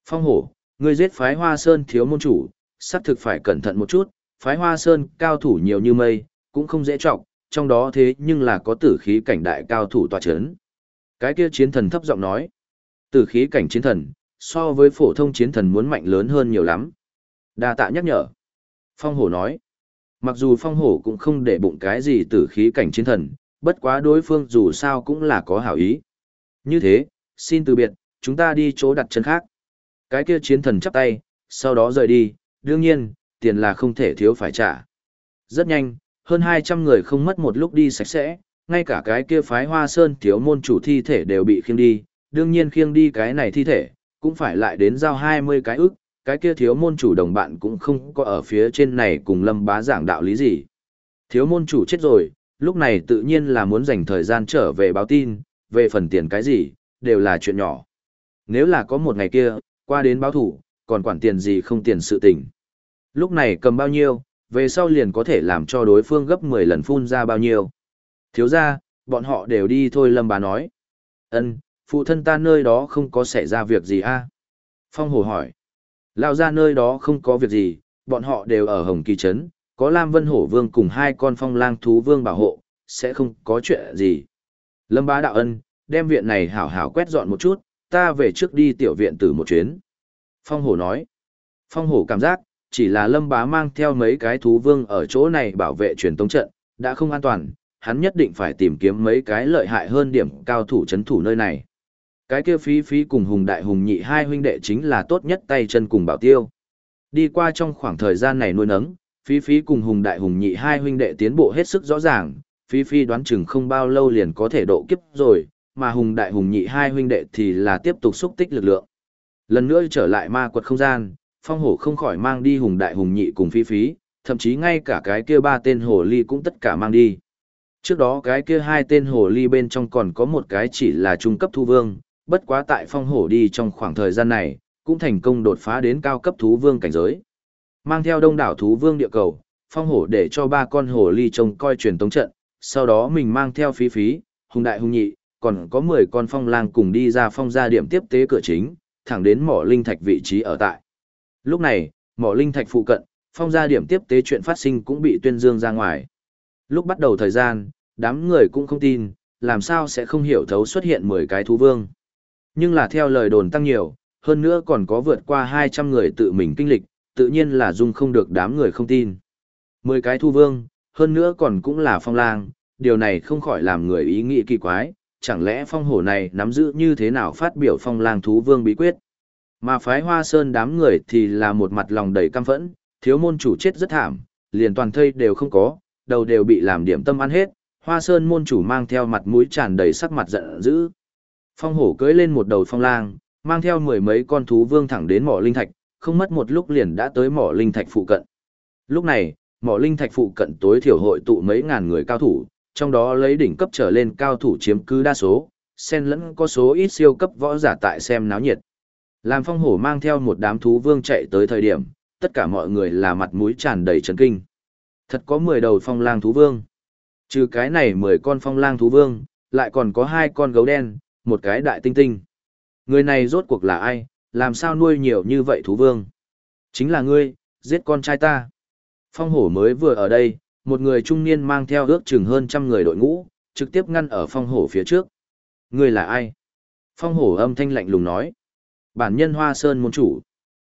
[SPEAKER 1] Phong hổ, ngươi giết phái hoa sơn thiếu môn chủ, xác thực phải cẩn thận một chút, phái hoa sơn cao thủ nhiều như mây, cũng không dễ trọng, trong đó thế nhưng là có tử khí cảnh đại cao thủ tòa chấn. Cái kia chiến thần thấp giọng nói. Tử khí cảnh chiến thần, so với phổ thông chiến thần muốn mạnh lớn hơn nhiều lắm. Đa tạ nhắc nhở. Phong hổ nói. Mặc dù phong hổ cũng không để bụng cái gì tử khí cảnh chiến thần, bất quá đối phương dù sao cũng là có hảo ý. Như thế, xin từ biệt, chúng ta đi chỗ đặt chân khác. Cái kia chiến thần chắp tay, sau đó rời đi, đương nhiên, tiền là không thể thiếu phải trả. Rất nhanh, hơn 200 người không mất một lúc đi sạch sẽ, ngay cả cái kia phái hoa sơn thiếu môn chủ thi thể đều bị khiêng đi, đương nhiên khiêng đi cái này thi thể, cũng phải lại đến giao 20 cái ức, cái kia thiếu môn chủ đồng bạn cũng không có ở phía trên này cùng lâm bá giảng đạo lý gì. Thiếu môn chủ chết rồi, lúc này tự nhiên là muốn dành thời gian trở về báo tin, về phần tiền cái gì, đều là chuyện nhỏ. Nếu là có một ngày kia, qua đến báo thủ, còn quản tiền gì không tiền sự tình. Lúc này cầm bao nhiêu, về sau liền có thể làm cho đối phương gấp 10 lần phun ra bao nhiêu. Thiếu ra, bọn họ đều đi thôi lâm bà nói. ân phụ thân ta nơi đó không có xảy ra việc gì a Phong hồ hỏi. Lao ra nơi đó không có việc gì, bọn họ đều ở Hồng Kỳ Trấn, có Lam Vân Hổ Vương cùng hai con phong lang thú vương bảo hộ, sẽ không có chuyện gì. Lâm bá đạo ân, đem viện này hảo hảo quét dọn một chút, ta về trước đi tiểu viện tử một chuyến. Phong hổ nói. Phong hổ cảm giác, chỉ là lâm bá mang theo mấy cái thú vương ở chỗ này bảo vệ truyền tống trận, đã không an toàn, hắn nhất định phải tìm kiếm mấy cái lợi hại hơn điểm cao thủ chấn thủ nơi này. Cái kia phí phí cùng hùng đại hùng nhị hai huynh đệ chính là tốt nhất tay chân cùng bảo tiêu. Đi qua trong khoảng thời gian này nuôi nấng, phí phí cùng hùng đại hùng nhị hai huynh đệ tiến bộ hết sức rõ ràng, phí phí đoán chừng không bao lâu liền có thể độ kiếp rồi, mà hùng đại hùng nhị hai huynh đệ thì là tiếp tục xúc tích lực lượng. Lần nữa trở lại ma quật không gian, phong hổ không khỏi mang đi hùng đại hùng nhị cùng phí phí, thậm chí ngay cả cái kia ba tên hồ ly cũng tất cả mang đi. Trước đó cái kia hai tên hồ ly bên trong còn có một cái chỉ là trung cấp thu vương, bất quá tại phong hổ đi trong khoảng thời gian này, cũng thành công đột phá đến cao cấp thú vương cảnh giới. Mang theo đông đảo thú vương địa cầu, phong hổ để cho ba con hổ ly trông coi truyền tống trận, sau đó mình mang theo phí phí, hùng đại hùng nhị, còn có 10 con phong lang cùng đi ra phong gia điểm tiếp tế cửa chính, thẳng đến mỏ linh thạch vị trí ở tại. Lúc này, mỏ linh thạch phụ cận, phong gia điểm tiếp tế chuyện phát sinh cũng bị tuyên dương ra ngoài. Lúc bắt đầu thời gian, đám người cũng không tin, làm sao sẽ không hiểu thấu xuất hiện 10 cái thú vương. Nhưng là theo lời đồn tăng nhiều, hơn nữa còn có vượt qua 200 người tự mình kinh lịch, tự nhiên là dung không được đám người không tin. 10 cái thu vương, hơn nữa còn cũng là phong lang, điều này không khỏi làm người ý nghĩ kỳ quái, chẳng lẽ phong hổ này nắm giữ như thế nào phát biểu phong lang thú vương bí quyết. Mà phái hoa sơn đám người thì là một mặt lòng đầy căm phẫn, thiếu môn chủ chết rất thảm, liền toàn thây đều không có, đầu đều bị làm điểm tâm ăn hết, hoa sơn môn chủ mang theo mặt mũi tràn đầy sắc mặt giận dữ. Phong hổ cưỡi lên một đầu phong lang, mang theo mười mấy con thú vương thẳng đến mỏ linh thạch, không mất một lúc liền đã tới mỏ linh thạch phụ cận. Lúc này, mỏ linh thạch phụ cận tối thiểu hội tụ mấy ngàn người cao thủ, trong đó lấy đỉnh cấp trở lên cao thủ chiếm cứ đa số, xen lẫn có số ít siêu cấp võ giả tại xem náo nhiệt. Làm phong hổ mang theo một đám thú vương chạy tới thời điểm, tất cả mọi người là mặt mũi tràn đầy chấn kinh. Thật có 10 đầu phong lang thú vương. Trừ cái này 10 con phong lang thú vương, lại còn có hai con gấu đen, một cái đại tinh tinh. Người này rốt cuộc là ai, làm sao nuôi nhiều như vậy thú vương? Chính là ngươi, giết con trai ta. Phong hổ mới vừa ở đây, một người trung niên mang theo ước chừng hơn trăm người đội ngũ, trực tiếp ngăn ở phong hổ phía trước. Ngươi là ai? Phong hổ âm thanh lạnh lùng nói. Bản nhân Hoa Sơn môn chủ.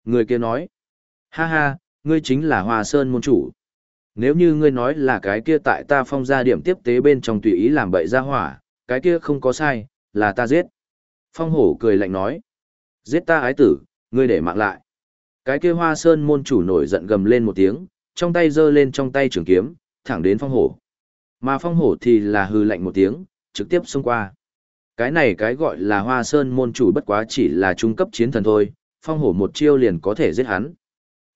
[SPEAKER 1] Người kia nói. Ha ha, ngươi chính là Hoa Sơn môn chủ. Nếu như ngươi nói là cái kia tại ta phong ra điểm tiếp tế bên trong tùy ý làm bậy ra hỏa, cái kia không có sai, là ta giết. Phong hổ cười lạnh nói. Giết ta ái tử, ngươi để mạng lại. Cái kia hoa sơn môn chủ nổi giận gầm lên một tiếng, trong tay giơ lên trong tay trường kiếm, thẳng đến phong hổ. Mà phong hổ thì là hư lạnh một tiếng, trực tiếp xông qua. Cái này cái gọi là hoa sơn môn chủ bất quá chỉ là trung cấp chiến thần thôi, phong hổ một chiêu liền có thể giết hắn.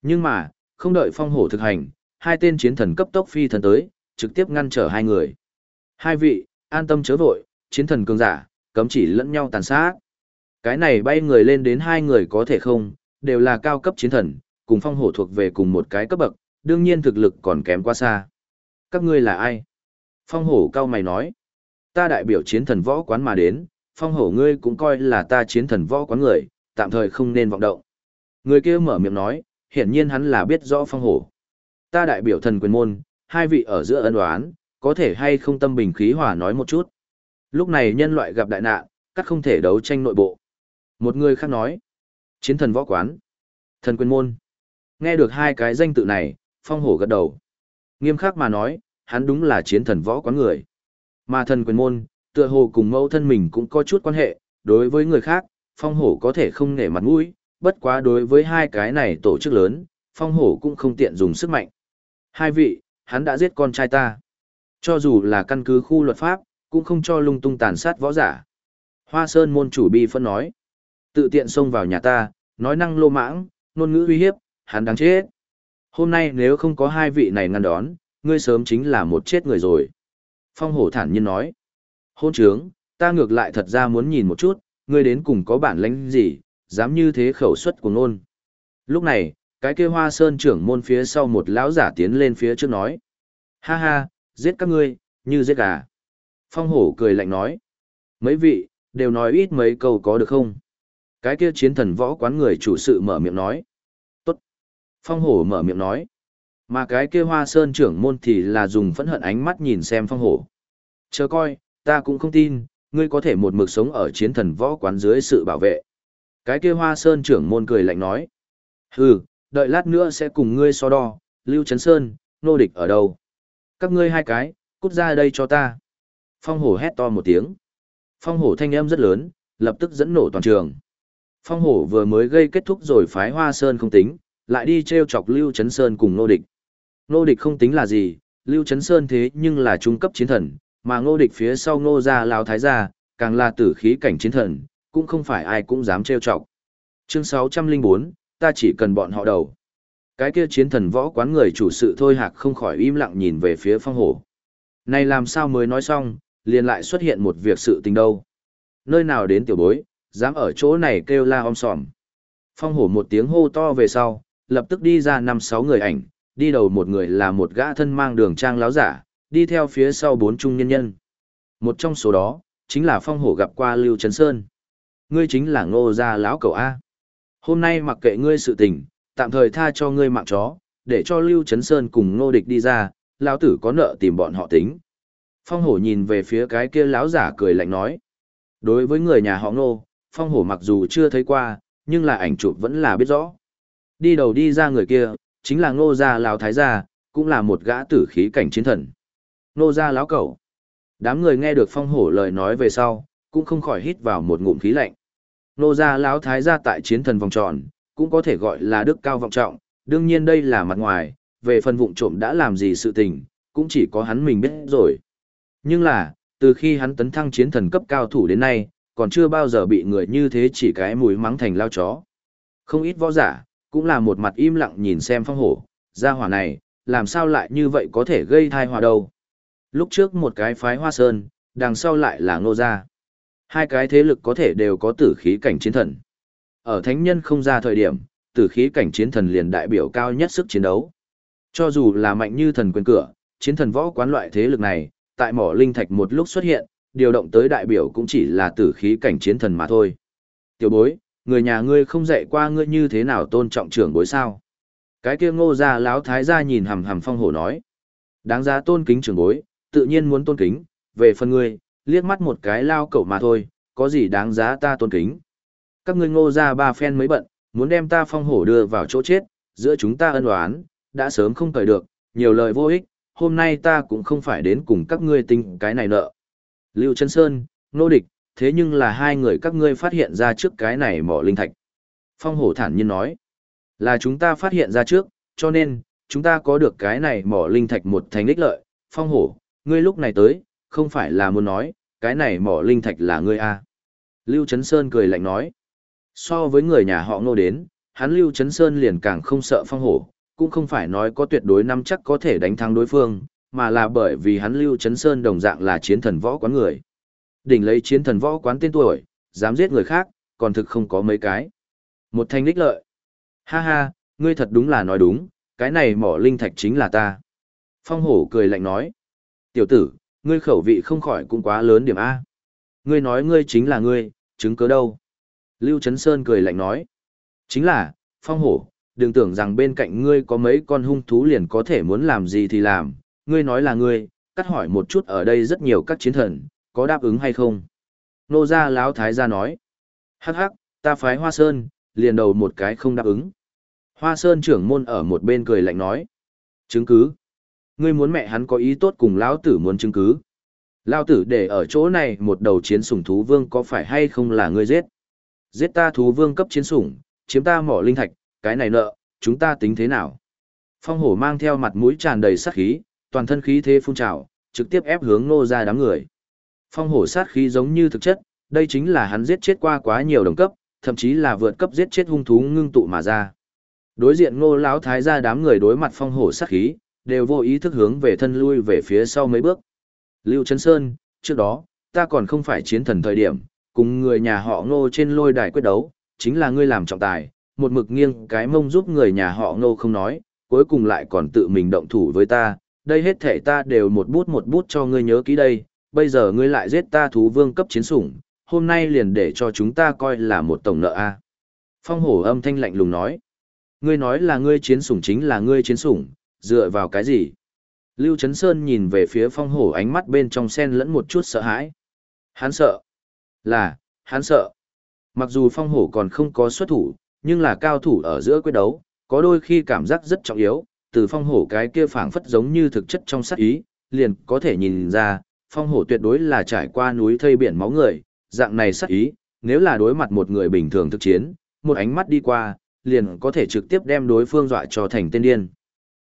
[SPEAKER 1] Nhưng mà, không đợi phong hổ thực hành, hai tên chiến thần cấp tốc phi thần tới, trực tiếp ngăn trở hai người. Hai vị, an tâm chớ vội, chiến thần cường giả, cấm chỉ lẫn nhau tàn sát. Cái này bay người lên đến hai người có thể không, đều là cao cấp chiến thần, cùng phong hổ thuộc về cùng một cái cấp bậc, đương nhiên thực lực còn kém quá xa. Các ngươi là ai? Phong hổ cao mày nói. Ta đại biểu chiến thần võ quán mà đến, phong hổ ngươi cũng coi là ta chiến thần võ quán người, tạm thời không nên vọng động. Người kia mở miệng nói, hiển nhiên hắn là biết rõ phong hổ. Ta đại biểu thần quyền môn, hai vị ở giữa ân oán, có thể hay không tâm bình khí hòa nói một chút. Lúc này nhân loại gặp đại nạn, các không thể đấu tranh nội bộ. Một người khác nói, chiến thần võ quán, thần quyền môn. Nghe được hai cái danh tự này, phong hổ gật đầu. Nghiêm khắc mà nói, hắn đúng là chiến thần võ quán người. Mà thần quyền môn, tựa hồ cùng mẫu thân mình cũng có chút quan hệ, đối với người khác, phong hổ có thể không nể mặt mũi, bất quá đối với hai cái này tổ chức lớn, phong hổ cũng không tiện dùng sức mạnh. Hai vị, hắn đã giết con trai ta. Cho dù là căn cứ khu luật pháp, cũng không cho lung tung tàn sát võ giả. Hoa Sơn môn chủ bi phân nói. Tự tiện xông vào nhà ta, nói năng lô mãng, ngôn ngữ uy hiếp, hắn đáng chết. Hôm nay nếu không có hai vị này ngăn đón, ngươi sớm chính là một chết người rồi. Phong hổ thản nhiên nói. Hôn trướng, ta ngược lại thật ra muốn nhìn một chút, ngươi đến cùng có bản lãnh gì, dám như thế khẩu suất của ngôn. Lúc này, cái kia hoa sơn trưởng môn phía sau một lão giả tiến lên phía trước nói. Ha ha, giết các ngươi, như giết gà. Phong hổ cười lạnh nói. Mấy vị, đều nói ít mấy câu có được không? Cái kia chiến thần võ quán người chủ sự mở miệng nói. Tốt. Phong hổ mở miệng nói. Mà cái kia hoa sơn trưởng môn thì là dùng phẫn hận ánh mắt nhìn xem phong hổ. Chờ coi, ta cũng không tin, ngươi có thể một mực sống ở chiến thần võ quán dưới sự bảo vệ. Cái kia hoa sơn trưởng môn cười lạnh nói. Hừ, đợi lát nữa sẽ cùng ngươi so đo, Lưu Trấn Sơn, nô địch ở đâu? Các ngươi hai cái, cút ra đây cho ta. Phong hổ hét to một tiếng. Phong hổ thanh âm rất lớn, lập tức dẫn nổ toàn trường. Phong hổ vừa mới gây kết thúc rồi phái hoa sơn không tính, lại đi treo chọc Lưu Trấn Sơn cùng nô địch. Nô địch không tính là gì, Lưu Trấn Sơn thế nhưng là trung cấp chiến thần, mà ngô địch phía sau ngô gia lao thái gia, càng là tử khí cảnh chiến thần, cũng không phải ai cũng dám trêu chọc. Chương 604, ta chỉ cần bọn họ đầu. Cái kia chiến thần võ quán người chủ sự thôi hạc không khỏi im lặng nhìn về phía phong hổ. Này làm sao mới nói xong, liền lại xuất hiện một việc sự tình đâu. Nơi nào đến tiểu bối, dám ở chỗ này kêu la om sòm. Phong hổ một tiếng hô to về sau, lập tức đi ra năm sáu người ảnh, đi đầu một người là một gã thân mang đường trang láo giả, đi theo phía sau bốn trung nhân nhân. Một trong số đó, chính là phong hổ gặp qua Lưu Trấn Sơn. Ngươi chính là ngô gia lão cầu A. Hôm nay mặc kệ ngươi sự tình, tạm thời tha cho ngươi mạng chó, để cho Lưu Trấn Sơn cùng ngô địch đi ra, lão tử có nợ tìm bọn họ tính. Phong hổ nhìn về phía cái kia lão giả cười lạnh nói. Đối với người nhà họ ngô, phong hổ mặc dù chưa thấy qua, nhưng là ảnh chụp vẫn là biết rõ. Đi đầu đi ra người kia, chính là ngô gia lão thái gia, cũng là một gã tử khí cảnh chiến thần. Ngô Gia lão cẩu. Đám người nghe được phong hổ lời nói về sau, cũng không khỏi hít vào một ngụm khí lạnh. Ngô Gia Lão thái gia tại chiến thần vòng tròn, cũng có thể gọi là đức cao vọng trọng, đương nhiên đây là mặt ngoài, về phần vụng trộm đã làm gì sự tình, cũng chỉ có hắn mình biết rồi. Nhưng là, từ khi hắn tấn thăng chiến thần cấp cao thủ đến nay, còn chưa bao giờ bị người như thế chỉ cái mùi mắng thành lao chó. Không ít võ giả, cũng là một mặt im lặng nhìn xem phong hổ, gia hỏa này, làm sao lại như vậy có thể gây thai hòa đâu. Lúc trước một cái phái hoa sơn, đằng sau lại là ngô gia. Hai cái thế lực có thể đều có tử khí cảnh chiến thần. Ở thánh nhân không ra thời điểm, tử khí cảnh chiến thần liền đại biểu cao nhất sức chiến đấu. Cho dù là mạnh như thần quyền cửa, chiến thần võ quán loại thế lực này, tại mỏ linh thạch một lúc xuất hiện, điều động tới đại biểu cũng chỉ là tử khí cảnh chiến thần mà thôi. Tiểu bối, người nhà ngươi không dạy qua ngươi như thế nào tôn trọng trưởng bối sao? Cái kia ngô gia lão thái gia nhìn hầm hầm phong hổ nói. Đáng giá tôn kính trưởng bối, tự nhiên muốn tôn kính, về phần ngươi, liếc mắt một cái lao cẩu mà thôi, có gì đáng giá ta tôn kính. Các ngươi ngô ra ba phen mới bận, muốn đem ta phong hổ đưa vào chỗ chết, giữa chúng ta ân oán, đã sớm không cởi được, nhiều lời vô ích, hôm nay ta cũng không phải đến cùng các ngươi tính cái này nợ. Lưu Trân Sơn, nô địch, thế nhưng là hai người các ngươi phát hiện ra trước cái này mỏ linh thạch. Phong hổ thản nhiên nói, là chúng ta phát hiện ra trước, cho nên, chúng ta có được cái này mỏ linh thạch một thành ích lợi. Phong hổ, ngươi lúc này tới, không phải là muốn nói, cái này mỏ linh thạch là ngươi a à. Lưu Trấn Sơn cười lạnh nói. So với người nhà họ ngô đến, hắn Lưu Trấn Sơn liền càng không sợ phong hổ, cũng không phải nói có tuyệt đối năm chắc có thể đánh thắng đối phương, mà là bởi vì hắn Lưu Trấn Sơn đồng dạng là chiến thần võ quán người. Đỉnh lấy chiến thần võ quán tên tuổi, dám giết người khác, còn thực không có mấy cái. Một thanh đích lợi. Ha ha, ngươi thật đúng là nói đúng, cái này mỏ linh thạch chính là ta. Phong hổ cười lạnh nói. Tiểu tử, ngươi khẩu vị không khỏi cũng quá lớn điểm A. Ngươi nói ngươi chính là ngươi, chứng cứ đâu. Lưu Trấn Sơn cười lạnh nói. Chính là, phong hổ, đừng tưởng rằng bên cạnh ngươi có mấy con hung thú liền có thể muốn làm gì thì làm. Ngươi nói là ngươi, cắt hỏi một chút ở đây rất nhiều các chiến thần, có đáp ứng hay không? Nô gia Láo thái gia nói. Hắc hắc, ta phái Hoa Sơn, liền đầu một cái không đáp ứng. Hoa Sơn trưởng môn ở một bên cười lạnh nói. Chứng cứ. Ngươi muốn mẹ hắn có ý tốt cùng lão tử muốn chứng cứ. Lão tử để ở chỗ này một đầu chiến sủng thú vương có phải hay không là ngươi giết? Giết ta thú vương cấp chiến sủng, chiếm ta mỏ linh thạch, cái này nợ, chúng ta tính thế nào? Phong hổ mang theo mặt mũi tràn đầy sát khí, toàn thân khí thế phun trào, trực tiếp ép hướng nô ra đám người. Phong hổ sát khí giống như thực chất, đây chính là hắn giết chết qua quá nhiều đồng cấp, thậm chí là vượt cấp giết chết hung thú ngưng tụ mà ra. Đối diện ngô lão thái gia đám người đối mặt phong hổ sát khí, đều vô ý thức hướng về thân lui về phía sau mấy bước. Lưu Trấn Sơn, trước đó, ta còn không phải chiến thần thời điểm, cùng người nhà họ ngô trên lôi đài quyết đấu, chính là ngươi làm trọng tài, một mực nghiêng cái mông giúp người nhà họ ngô không nói, cuối cùng lại còn tự mình động thủ với ta, đây hết thể ta đều một bút một bút cho ngươi nhớ kỹ đây, bây giờ ngươi lại giết ta thú vương cấp chiến sủng, hôm nay liền để cho chúng ta coi là một tổng nợ a. Phong hổ âm thanh lạnh lùng nói, ngươi nói là ngươi chiến sủng chính là ngươi chiến sủng, dựa vào cái gì? Lưu Trấn Sơn nhìn về phía phong hổ ánh mắt bên trong sen lẫn một chút sợ hãi. Hắn sợ. Là, hắn sợ. Mặc dù phong hổ còn không có xuất thủ, nhưng là cao thủ ở giữa quyết đấu, có đôi khi cảm giác rất trọng yếu, từ phong hổ cái kia phảng phất giống như thực chất trong sát ý, liền có thể nhìn ra, phong hổ tuyệt đối là trải qua núi thây biển máu người, dạng này sát ý, nếu là đối mặt một người bình thường thực chiến, một ánh mắt đi qua, liền có thể trực tiếp đem đối phương dọa cho thành tên điên.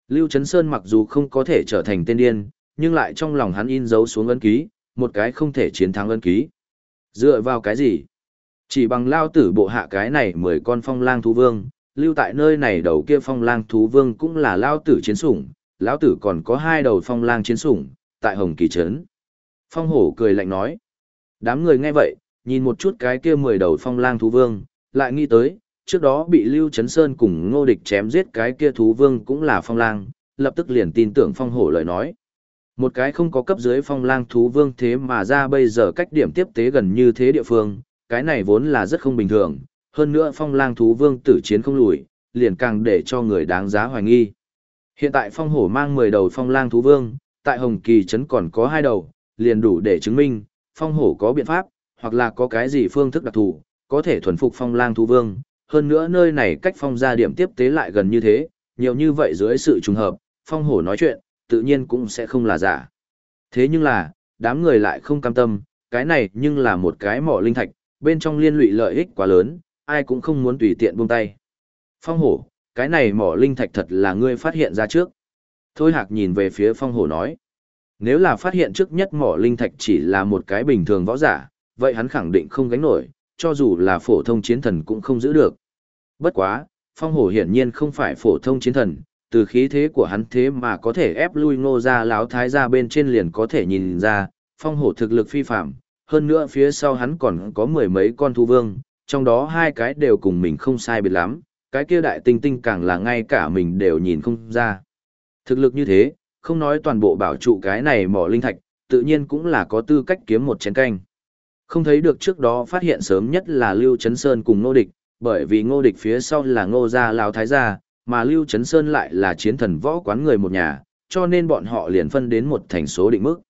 [SPEAKER 1] Lưu Trấn Sơn mặc dù không có thể trở thành tên điên, nhưng lại trong lòng hắn in dấu xuống ấn ký, một cái không thể chiến thắng ấn ký. Dựa vào cái gì? Chỉ bằng lao tử bộ hạ cái này mười con phong lang thú vương, lưu tại nơi này đầu kia phong lang thú vương cũng là lao tử chiến sủng, lão tử còn có hai đầu phong lang chiến sủng, tại Hồng Kỳ Trấn. Phong hổ cười lạnh nói. Đám người nghe vậy, nhìn một chút cái kia mười đầu phong lang thú vương, lại nghĩ tới, trước đó bị Lưu Trấn Sơn cùng ngô địch chém giết cái kia thú vương cũng là phong lang, lập tức liền tin tưởng phong hổ lời nói. Một cái không có cấp dưới phong lang thú vương thế mà ra bây giờ cách điểm tiếp tế gần như thế địa phương, cái này vốn là rất không bình thường, hơn nữa phong lang thú vương tử chiến không lùi, liền càng để cho người đáng giá hoài nghi. Hiện tại phong hổ mang 10 đầu phong lang thú vương, tại Hồng Kỳ Trấn còn có hai đầu, liền đủ để chứng minh, phong hổ có biện pháp, hoặc là có cái gì phương thức đặc thù, có thể thuần phục phong lang thú vương, hơn nữa nơi này cách phong gia điểm tiếp tế lại gần như thế, nhiều như vậy dưới sự trùng hợp, phong hổ nói chuyện, tự nhiên cũng sẽ không là giả. Thế nhưng là, đám người lại không cam tâm, cái này nhưng là một cái mỏ linh thạch, bên trong liên lụy lợi ích quá lớn, ai cũng không muốn tùy tiện buông tay. Phong hổ, cái này mỏ linh thạch thật là ngươi phát hiện ra trước. Thôi hạc nhìn về phía phong hổ nói. Nếu là phát hiện trước nhất mỏ linh thạch chỉ là một cái bình thường võ giả, vậy hắn khẳng định không gánh nổi, cho dù là phổ thông chiến thần cũng không giữ được. Bất quá, phong hổ hiển nhiên không phải phổ thông chiến thần, từ khí thế của hắn thế mà có thể ép lui ngô ra láo thái ra bên trên liền có thể nhìn ra, phong hổ thực lực phi phạm, hơn nữa phía sau hắn còn có mười mấy con thu vương, trong đó hai cái đều cùng mình không sai biệt lắm, cái kia đại tinh tinh càng là ngay cả mình đều nhìn không ra. Thực lực như thế, không nói toàn bộ bảo trụ cái này mỏ linh thạch, tự nhiên cũng là có tư cách kiếm một chén canh. Không thấy được trước đó phát hiện sớm nhất là Lưu Trấn Sơn cùng Ngô Địch, bởi vì Ngô Địch phía sau là Ngô Gia Lão Thái Gia, mà Lưu Trấn Sơn lại là chiến thần võ quán người một nhà, cho nên bọn họ liền phân đến một thành số định mức.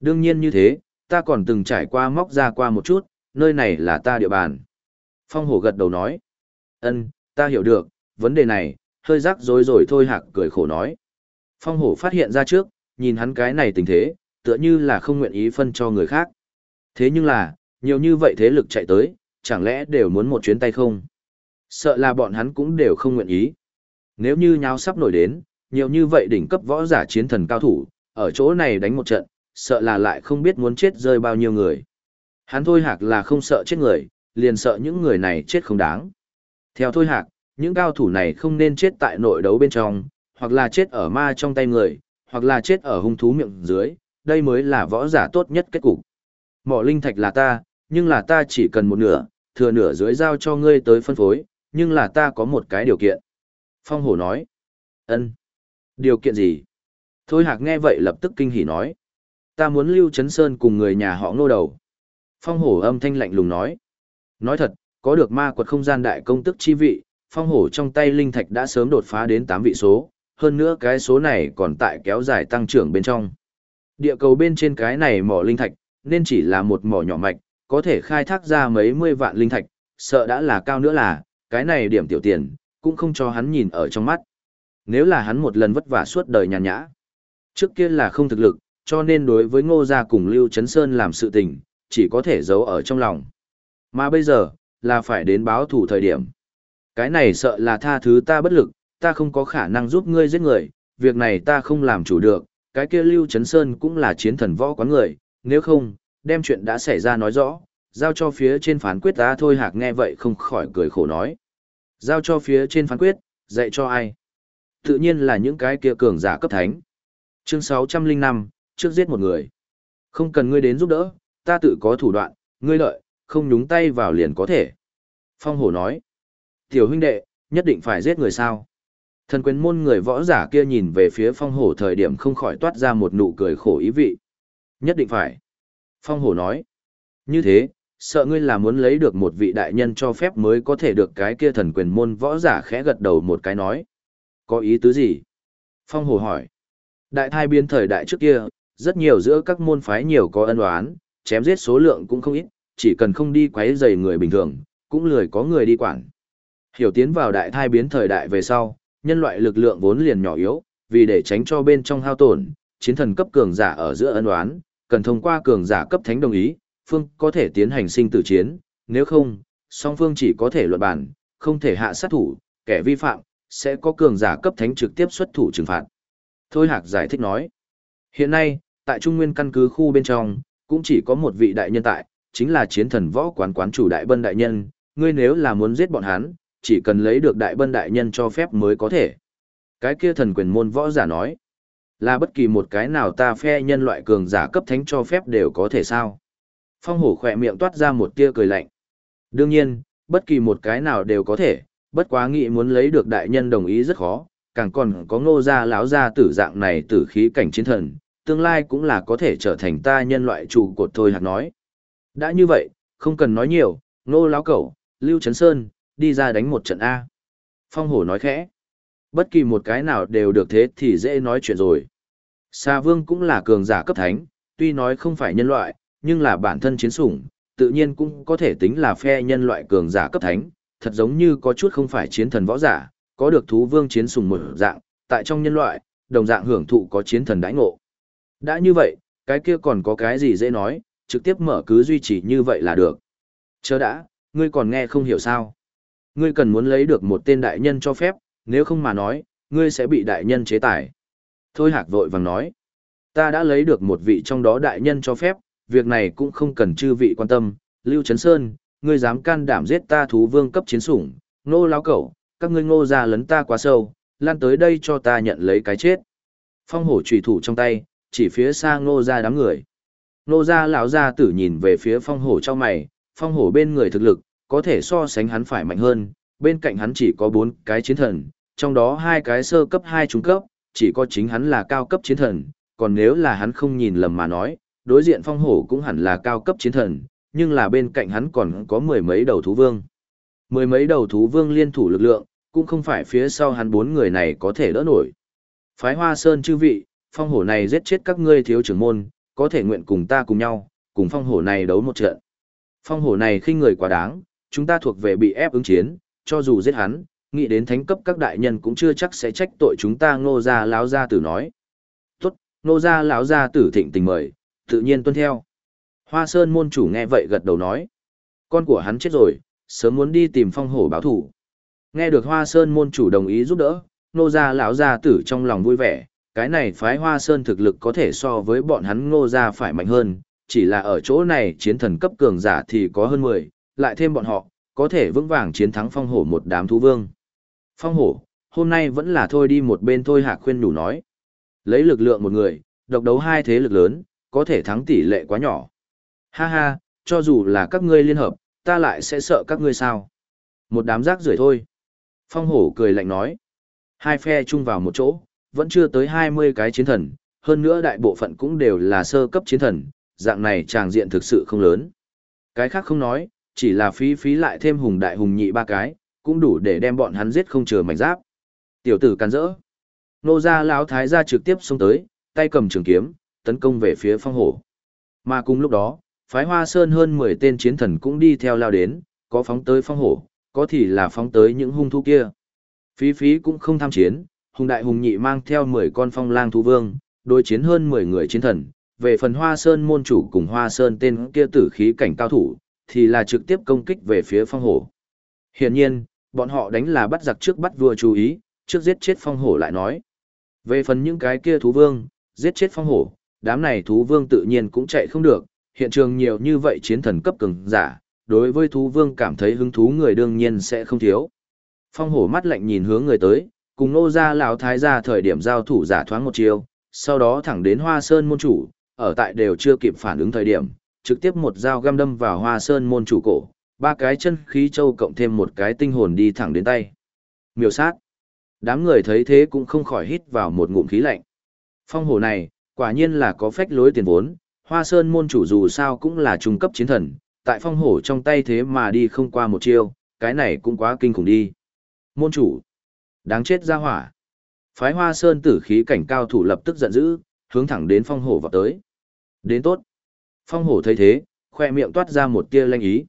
[SPEAKER 1] Đương nhiên như thế, ta còn từng trải qua móc ra qua một chút, nơi này là ta địa bàn. Phong hổ gật đầu nói, ân, ta hiểu được, vấn đề này, hơi rắc rối rồi thôi hạc cười khổ nói. Phong hổ phát hiện ra trước, nhìn hắn cái này tình thế, tựa như là không nguyện ý phân cho người khác. Thế nhưng là, nhiều như vậy thế lực chạy tới, chẳng lẽ đều muốn một chuyến tay không? Sợ là bọn hắn cũng đều không nguyện ý. Nếu như nháo sắp nổi đến, nhiều như vậy đỉnh cấp võ giả chiến thần cao thủ, ở chỗ này đánh một trận, sợ là lại không biết muốn chết rơi bao nhiêu người. Hắn thôi hạc là không sợ chết người, liền sợ những người này chết không đáng. Theo thôi hạc, những cao thủ này không nên chết tại nội đấu bên trong, hoặc là chết ở ma trong tay người, hoặc là chết ở hung thú miệng dưới, đây mới là võ giả tốt nhất kết cục. Mỏ linh thạch là ta, nhưng là ta chỉ cần một nửa, thừa nửa dưới giao cho ngươi tới phân phối, nhưng là ta có một cái điều kiện. Phong hổ nói. ân Điều kiện gì? Thôi hạc nghe vậy lập tức kinh hỉ nói. Ta muốn lưu chấn sơn cùng người nhà họ ngô đầu. Phong hổ âm thanh lạnh lùng nói. Nói thật, có được ma quật không gian đại công tức chi vị, phong hổ trong tay linh thạch đã sớm đột phá đến 8 vị số, hơn nữa cái số này còn tại kéo dài tăng trưởng bên trong. Địa cầu bên trên cái này mỏ linh thạch, nên chỉ là một mỏ nhỏ mạch, có thể khai thác ra mấy mươi vạn linh thạch, sợ đã là cao nữa là, cái này điểm tiểu tiền, cũng không cho hắn nhìn ở trong mắt. Nếu là hắn một lần vất vả suốt đời nhàn nhã, trước kia là không thực lực, cho nên đối với ngô gia cùng Lưu Trấn Sơn làm sự tình, chỉ có thể giấu ở trong lòng. Mà bây giờ, là phải đến báo thủ thời điểm. Cái này sợ là tha thứ ta bất lực, ta không có khả năng giúp ngươi giết người, việc này ta không làm chủ được, cái kia Lưu Trấn Sơn cũng là chiến thần võ quán người, nếu không, đem chuyện đã xảy ra nói rõ, giao cho phía trên phán quyết ta thôi hạc nghe vậy không khỏi cười khổ nói. Giao cho phía trên phán quyết, dạy cho ai? Tự nhiên là những cái kia cường giả cấp thánh. Chương 605, trước giết một người. Không cần ngươi đến giúp đỡ, ta tự có thủ đoạn, ngươi lợi, không nhúng tay vào liền có thể. Phong hổ nói, tiểu huynh đệ, nhất định phải giết người sao? Thần quyền môn người võ giả kia nhìn về phía phong hổ thời điểm không khỏi toát ra một nụ cười khổ ý vị. Nhất định phải. Phong hổ nói, như thế, sợ ngươi là muốn lấy được một vị đại nhân cho phép mới có thể được cái kia thần quyền môn võ giả khẽ gật đầu một cái nói. Có ý tứ gì? Phong hổ hỏi. Đại thai biên thời đại trước kia, rất nhiều giữa các môn phái nhiều có ân oán, chém giết số lượng cũng không ít, chỉ cần không đi quấy rầy người bình thường, cũng lười có người đi quản. Hiểu tiến vào đại thai biến thời đại về sau, nhân loại lực lượng vốn liền nhỏ yếu, vì để tránh cho bên trong hao tổn, chiến thần cấp cường giả ở giữa ân oán, cần thông qua cường giả cấp thánh đồng ý, phương có thể tiến hành sinh tử chiến, nếu không, song phương chỉ có thể luận bàn, không thể hạ sát thủ, kẻ vi phạm, sẽ có cường giả cấp thánh trực tiếp xuất thủ trừng phạt. Thôi Hạc giải thích nói, hiện nay, tại Trung Nguyên căn cứ khu bên trong, cũng chỉ có một vị đại nhân tại, chính là chiến thần võ quán quán chủ đại bân đại nhân, ngươi nếu là muốn giết bọn hắn, chỉ cần lấy được đại bân đại nhân cho phép mới có thể. Cái kia thần quyền môn võ giả nói, là bất kỳ một cái nào ta phe nhân loại cường giả cấp thánh cho phép đều có thể sao. Phong hổ khỏe miệng toát ra một tia cười lạnh. Đương nhiên, bất kỳ một cái nào đều có thể, bất quá nghĩ muốn lấy được đại nhân đồng ý rất khó, càng còn có ngô gia láo gia tử dạng này tử khí cảnh chiến thần, tương lai cũng là có thể trở thành ta nhân loại trụ cột thôi hạt nói. Đã như vậy, không cần nói nhiều, nô láo cẩu, lưu trấn sơn, đi ra đánh một trận A. Phong hổ nói khẽ. Bất kỳ một cái nào đều được thế thì dễ nói chuyện rồi. Sa vương cũng là cường giả cấp thánh, tuy nói không phải nhân loại, nhưng là bản thân chiến sủng, tự nhiên cũng có thể tính là phe nhân loại cường giả cấp thánh, thật giống như có chút không phải chiến thần võ giả, có được thú vương chiến sủng một dạng, tại trong nhân loại, đồng dạng hưởng thụ có chiến thần đãi ngộ. Đã như vậy, cái kia còn có cái gì dễ nói, trực tiếp mở cứ duy trì như vậy là được. Chờ đã, ngươi còn nghe không hiểu sao. Ngươi cần muốn lấy được một tên đại nhân cho phép, nếu không mà nói, ngươi sẽ bị đại nhân chế tài. Thôi hạc vội vàng nói, ta đã lấy được một vị trong đó đại nhân cho phép, việc này cũng không cần chư vị quan tâm, Lưu Trấn Sơn, ngươi dám can đảm giết ta thú vương cấp chiến sủng, nô láo cẩu, các ngươi ngô ra lấn ta quá sâu, lan tới đây cho ta nhận lấy cái chết. Phong hổ trùy thủ trong tay, chỉ phía xa ngô ra đám người. Nô gia lão gia tử nhìn về phía phong hổ trong mày, phong hổ bên người thực lực, có thể so sánh hắn phải mạnh hơn, bên cạnh hắn chỉ có bốn cái chiến thần, trong đó hai cái sơ cấp hai trung cấp, chỉ có chính hắn là cao cấp chiến thần, còn nếu là hắn không nhìn lầm mà nói, đối diện phong hổ cũng hẳn là cao cấp chiến thần, nhưng là bên cạnh hắn còn có mười mấy đầu thú vương. Mười mấy đầu thú vương liên thủ lực lượng, cũng không phải phía sau hắn bốn người này có thể đỡ nổi. Phái hoa sơn chư vị, phong hổ này giết chết các ngươi thiếu trưởng môn, có thể nguyện cùng ta cùng nhau, cùng phong hổ này đấu một trận. Phong hổ này khinh người quá đáng, chúng ta thuộc về bị ép ứng chiến, cho dù giết hắn, nghĩ đến thánh cấp các đại nhân cũng chưa chắc sẽ trách tội chúng ta ngô gia lão gia tử nói. Tốt, ngô gia lão gia tử thịnh tình mời, tự nhiên tuân theo. Hoa Sơn môn chủ nghe vậy gật đầu nói. Con của hắn chết rồi, sớm muốn đi tìm phong hổ báo thủ. Nghe được Hoa Sơn môn chủ đồng ý giúp đỡ, nô gia lão gia tử trong lòng vui vẻ, cái này phái Hoa Sơn thực lực có thể so với bọn hắn ngô gia phải mạnh hơn, chỉ là ở chỗ này chiến thần cấp cường giả thì có hơn 10, lại thêm bọn họ, có thể vững vàng chiến thắng phong hổ một đám thú vương. Phong hổ, hôm nay vẫn là thôi đi một bên thôi hạ khuyên đủ nói. Lấy lực lượng một người, độc đấu hai thế lực lớn, có thể thắng tỷ lệ quá nhỏ. Ha ha, cho dù là các ngươi liên hợp, ta lại sẽ sợ các ngươi sao? Một đám rác rưởi thôi. Phong hổ cười lạnh nói. Hai phe chung vào một chỗ, vẫn chưa tới 20 cái chiến thần, hơn nữa đại bộ phận cũng đều là sơ cấp chiến thần, dạng này tràng diện thực sự không lớn. Cái khác không nói, chỉ là phí phí lại thêm hùng đại hùng nhị ba cái, cũng đủ để đem bọn hắn giết không chừa mảnh giáp. Tiểu tử càn rỡ. Nô gia lão thái gia trực tiếp xông tới, tay cầm trường kiếm, tấn công về phía phong hổ. Mà cùng lúc đó, phái hoa sơn hơn 10 tên chiến thần cũng đi theo lao đến, có phóng tới phong hổ, có thì là phóng tới những hung thú kia. Phí phí cũng không tham chiến, hùng đại hùng nhị mang theo 10 con phong lang thú vương, đối chiến hơn 10 người chiến thần. Về phần hoa sơn môn chủ cùng hoa sơn tên kia tử khí cảnh cao thủ, thì là trực tiếp công kích về phía phong hổ. Hiển nhiên, bọn họ đánh là bắt giặc trước bắt vua chú ý, trước giết chết phong hổ lại nói. Về phần những cái kia thú vương, giết chết phong hổ, đám này thú vương tự nhiên cũng chạy không được, hiện trường nhiều như vậy chiến thần cấp cường giả, đối với thú vương cảm thấy hứng thú người đương nhiên sẽ không thiếu. Phong hổ mắt lạnh nhìn hướng người tới, cùng nô gia lão thái gia thời điểm giao thủ giả thoáng một chiều, sau đó thẳng đến hoa sơn môn chủ, ở tại đều chưa kịp phản ứng thời điểm, trực tiếp một dao găm đâm vào hoa sơn môn chủ cổ, ba cái chân khí châu cộng thêm một cái tinh hồn đi thẳng đến tay. Miêu sát. Đám người thấy thế cũng không khỏi hít vào một ngụm khí lạnh. Phong hổ này, quả nhiên là có phách lối tiền vốn, hoa sơn môn chủ dù sao cũng là trung cấp chiến thần, tại phong hổ trong tay thế mà đi không qua một chiêu, cái này cũng quá kinh khủng đi. Môn chủ, đáng chết ra hỏa. Phái hoa sơn tử khí cảnh cao thủ lập tức giận dữ, hướng thẳng đến phong hổ vào tới. Đến tốt. Phong hổ thấy thế, khoe miệng toát ra một tia lanh ý.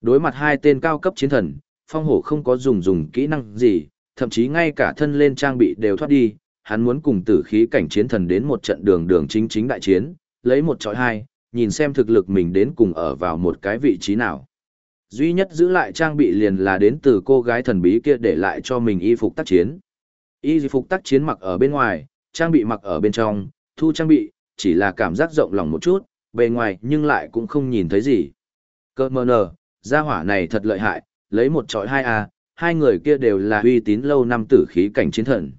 [SPEAKER 1] Đối mặt hai tên cao cấp chiến thần, phong hổ không có dùng dùng kỹ năng gì, thậm chí ngay cả thân lên trang bị đều thoát đi, hắn muốn cùng tử khí cảnh chiến thần đến một trận đường đường chính chính đại chiến, lấy một trọi hai, nhìn xem thực lực mình đến cùng ở vào một cái vị trí nào. Duy nhất giữ lại trang bị liền là đến từ cô gái thần bí kia để lại cho mình y phục tác chiến. Y phục tác chiến mặc ở bên ngoài, trang bị mặc ở bên trong, thu trang bị, chỉ là cảm giác rộng lòng một chút, bề ngoài nhưng lại cũng không nhìn thấy gì. Cơ mờ nờ, gia hỏa này thật lợi hại, lấy một trọi hai a hai người kia đều là uy tín lâu năm tử khí cảnh chiến thần.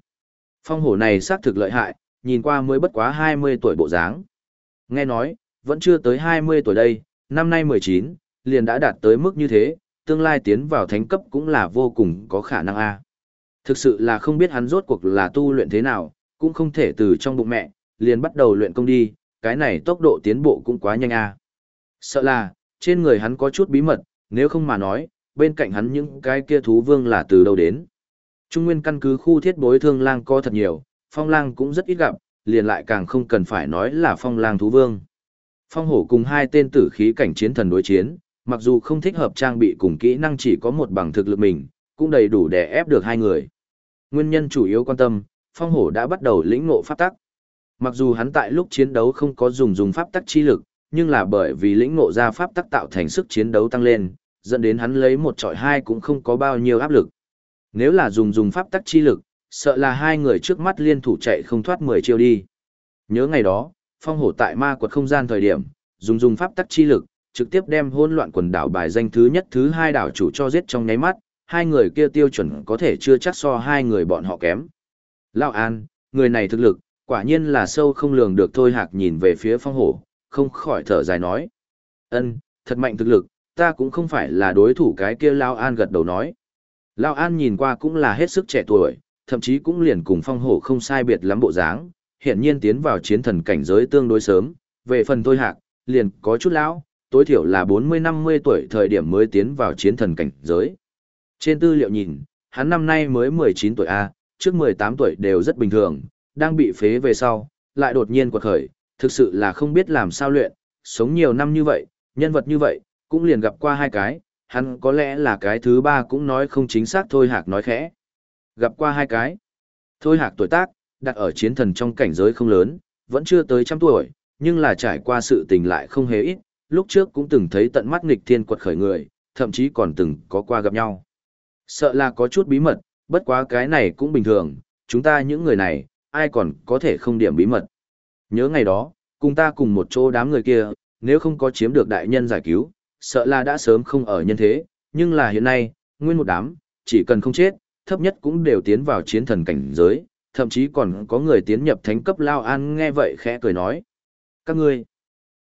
[SPEAKER 1] Phong hổ này xác thực lợi hại, nhìn qua mới bất quá 20 tuổi bộ dáng. Nghe nói, vẫn chưa tới 20 tuổi đây, năm nay 19, liền đã đạt tới mức như thế, tương lai tiến vào thánh cấp cũng là vô cùng có khả năng a. Thực sự là không biết hắn rốt cuộc là tu luyện thế nào, cũng không thể từ trong bụng mẹ, liền bắt đầu luyện công đi, cái này tốc độ tiến bộ cũng quá nhanh a. Sợ là, trên người hắn có chút bí mật, nếu không mà nói, bên cạnh hắn những cái kia thú vương là từ đâu đến. Trung nguyên căn cứ khu thiết bối thương lang có thật nhiều, phong lang cũng rất ít gặp, liền lại càng không cần phải nói là phong lang thú vương. Phong hổ cùng hai tên tử khí cảnh chiến thần đối chiến, mặc dù không thích hợp trang bị cùng kỹ năng chỉ có một bằng thực lực mình, cũng đầy đủ để ép được hai người. Nguyên nhân chủ yếu quan tâm, phong hổ đã bắt đầu lĩnh ngộ pháp tắc. Mặc dù hắn tại lúc chiến đấu không có dùng dùng pháp tắc chi lực, nhưng là bởi vì lĩnh ngộ ra pháp tắc tạo thành sức chiến đấu tăng lên, dẫn đến hắn lấy một trọi hai cũng không có bao nhiêu áp lực. Nếu là dùng dùng pháp tắc chi lực, sợ là hai người trước mắt liên thủ chạy không thoát 10 chiêu đi. Nhớ ngày đó, phong hổ tại ma quật không gian thời điểm, dùng dùng pháp tắc chi lực, trực tiếp đem hỗn loạn quần đảo bài danh thứ nhất thứ hai đảo chủ cho giết trong nháy mắt, hai người kia tiêu chuẩn có thể chưa chắc so hai người bọn họ kém. Lão An, người này thực lực, quả nhiên là sâu không lường được thôi hạc nhìn về phía phong hổ, không khỏi thở dài nói. ân thật mạnh thực lực, ta cũng không phải là đối thủ cái kia Lão An gật đầu nói. Lão An nhìn qua cũng là hết sức trẻ tuổi, thậm chí cũng liền cùng phong hổ không sai biệt lắm bộ dáng, hiện nhiên tiến vào chiến thần cảnh giới tương đối sớm, về phần thôi hạc, liền có chút lão, tối thiểu là 40-50 tuổi thời điểm mới tiến vào chiến thần cảnh giới. Trên tư liệu nhìn, hắn năm nay mới 19 tuổi A, trước 18 tuổi đều rất bình thường, đang bị phế về sau, lại đột nhiên quật khởi, thực sự là không biết làm sao luyện, sống nhiều năm như vậy, nhân vật như vậy, cũng liền gặp qua hai cái, hắn có lẽ là cái thứ ba cũng nói không chính xác thôi hạc nói khẽ. Gặp qua hai cái. Thôi hạc tuổi tác, đặt ở chiến thần trong cảnh giới không lớn, vẫn chưa tới trăm tuổi, nhưng là trải qua sự tình lại không hề ít, lúc trước cũng từng thấy tận mắt nghịch thiên quật khởi người, thậm chí còn từng có qua gặp nhau. Sợ là có chút bí mật, bất quá cái này cũng bình thường, chúng ta những người này, ai còn có thể không điểm bí mật. Nhớ ngày đó, cùng ta cùng một chỗ đám người kia, nếu không có chiếm được đại nhân giải cứu, sợ là đã sớm không ở nhân thế, nhưng là hiện nay, nguyên một đám, chỉ cần không chết, thấp nhất cũng đều tiến vào chiến thần cảnh giới, thậm chí còn có người tiến nhập thánh cấp Lao An nghe vậy khẽ cười nói. Các ngươi,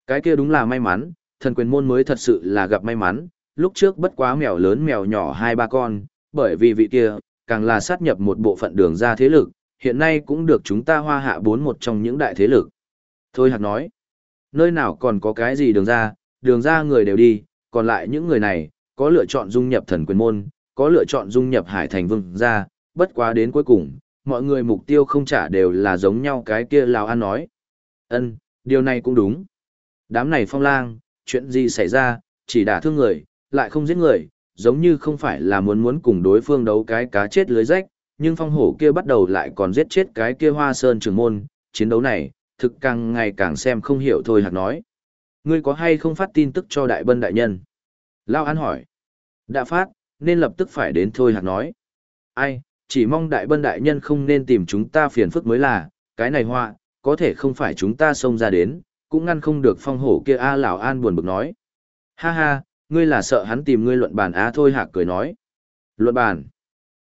[SPEAKER 1] cái kia đúng là may mắn, thần quyền môn mới thật sự là gặp may mắn, lúc trước bất quá mèo lớn mèo nhỏ hai ba con, bởi vì vị kia, càng là sát nhập một bộ phận đường ra thế lực, hiện nay cũng được chúng ta hoa hạ bốn một trong những đại thế lực. Thôi hạt nói, nơi nào còn có cái gì đường ra, đường ra người đều đi, còn lại những người này, có lựa chọn dung nhập thần quyền môn, có lựa chọn dung nhập hải thành vương ra, bất quá đến cuối cùng, mọi người mục tiêu không trả đều là giống nhau cái kia Lào An nói. ân điều này cũng đúng. Đám này phong lang, chuyện gì xảy ra, chỉ đả thương người, lại không giết người, giống như không phải là muốn muốn cùng đối phương đấu cái cá chết lưới rách, nhưng phong hổ kia bắt đầu lại còn giết chết cái kia hoa sơn trường môn, chiến đấu này, thực càng ngày càng xem không hiểu thôi hạt nói. Ngươi có hay không phát tin tức cho đại bân đại nhân? Lao An hỏi. Đã phát, nên lập tức phải đến thôi hạt nói. Ai, chỉ mong đại bân đại nhân không nên tìm chúng ta phiền phức mới là, cái này họa, có thể không phải chúng ta xông ra đến, cũng ngăn không được phong hổ kia A Lão An buồn bực nói. Ha ha, ngươi là sợ hắn tìm ngươi luận bàn á thôi hạc cười nói. Luận bàn.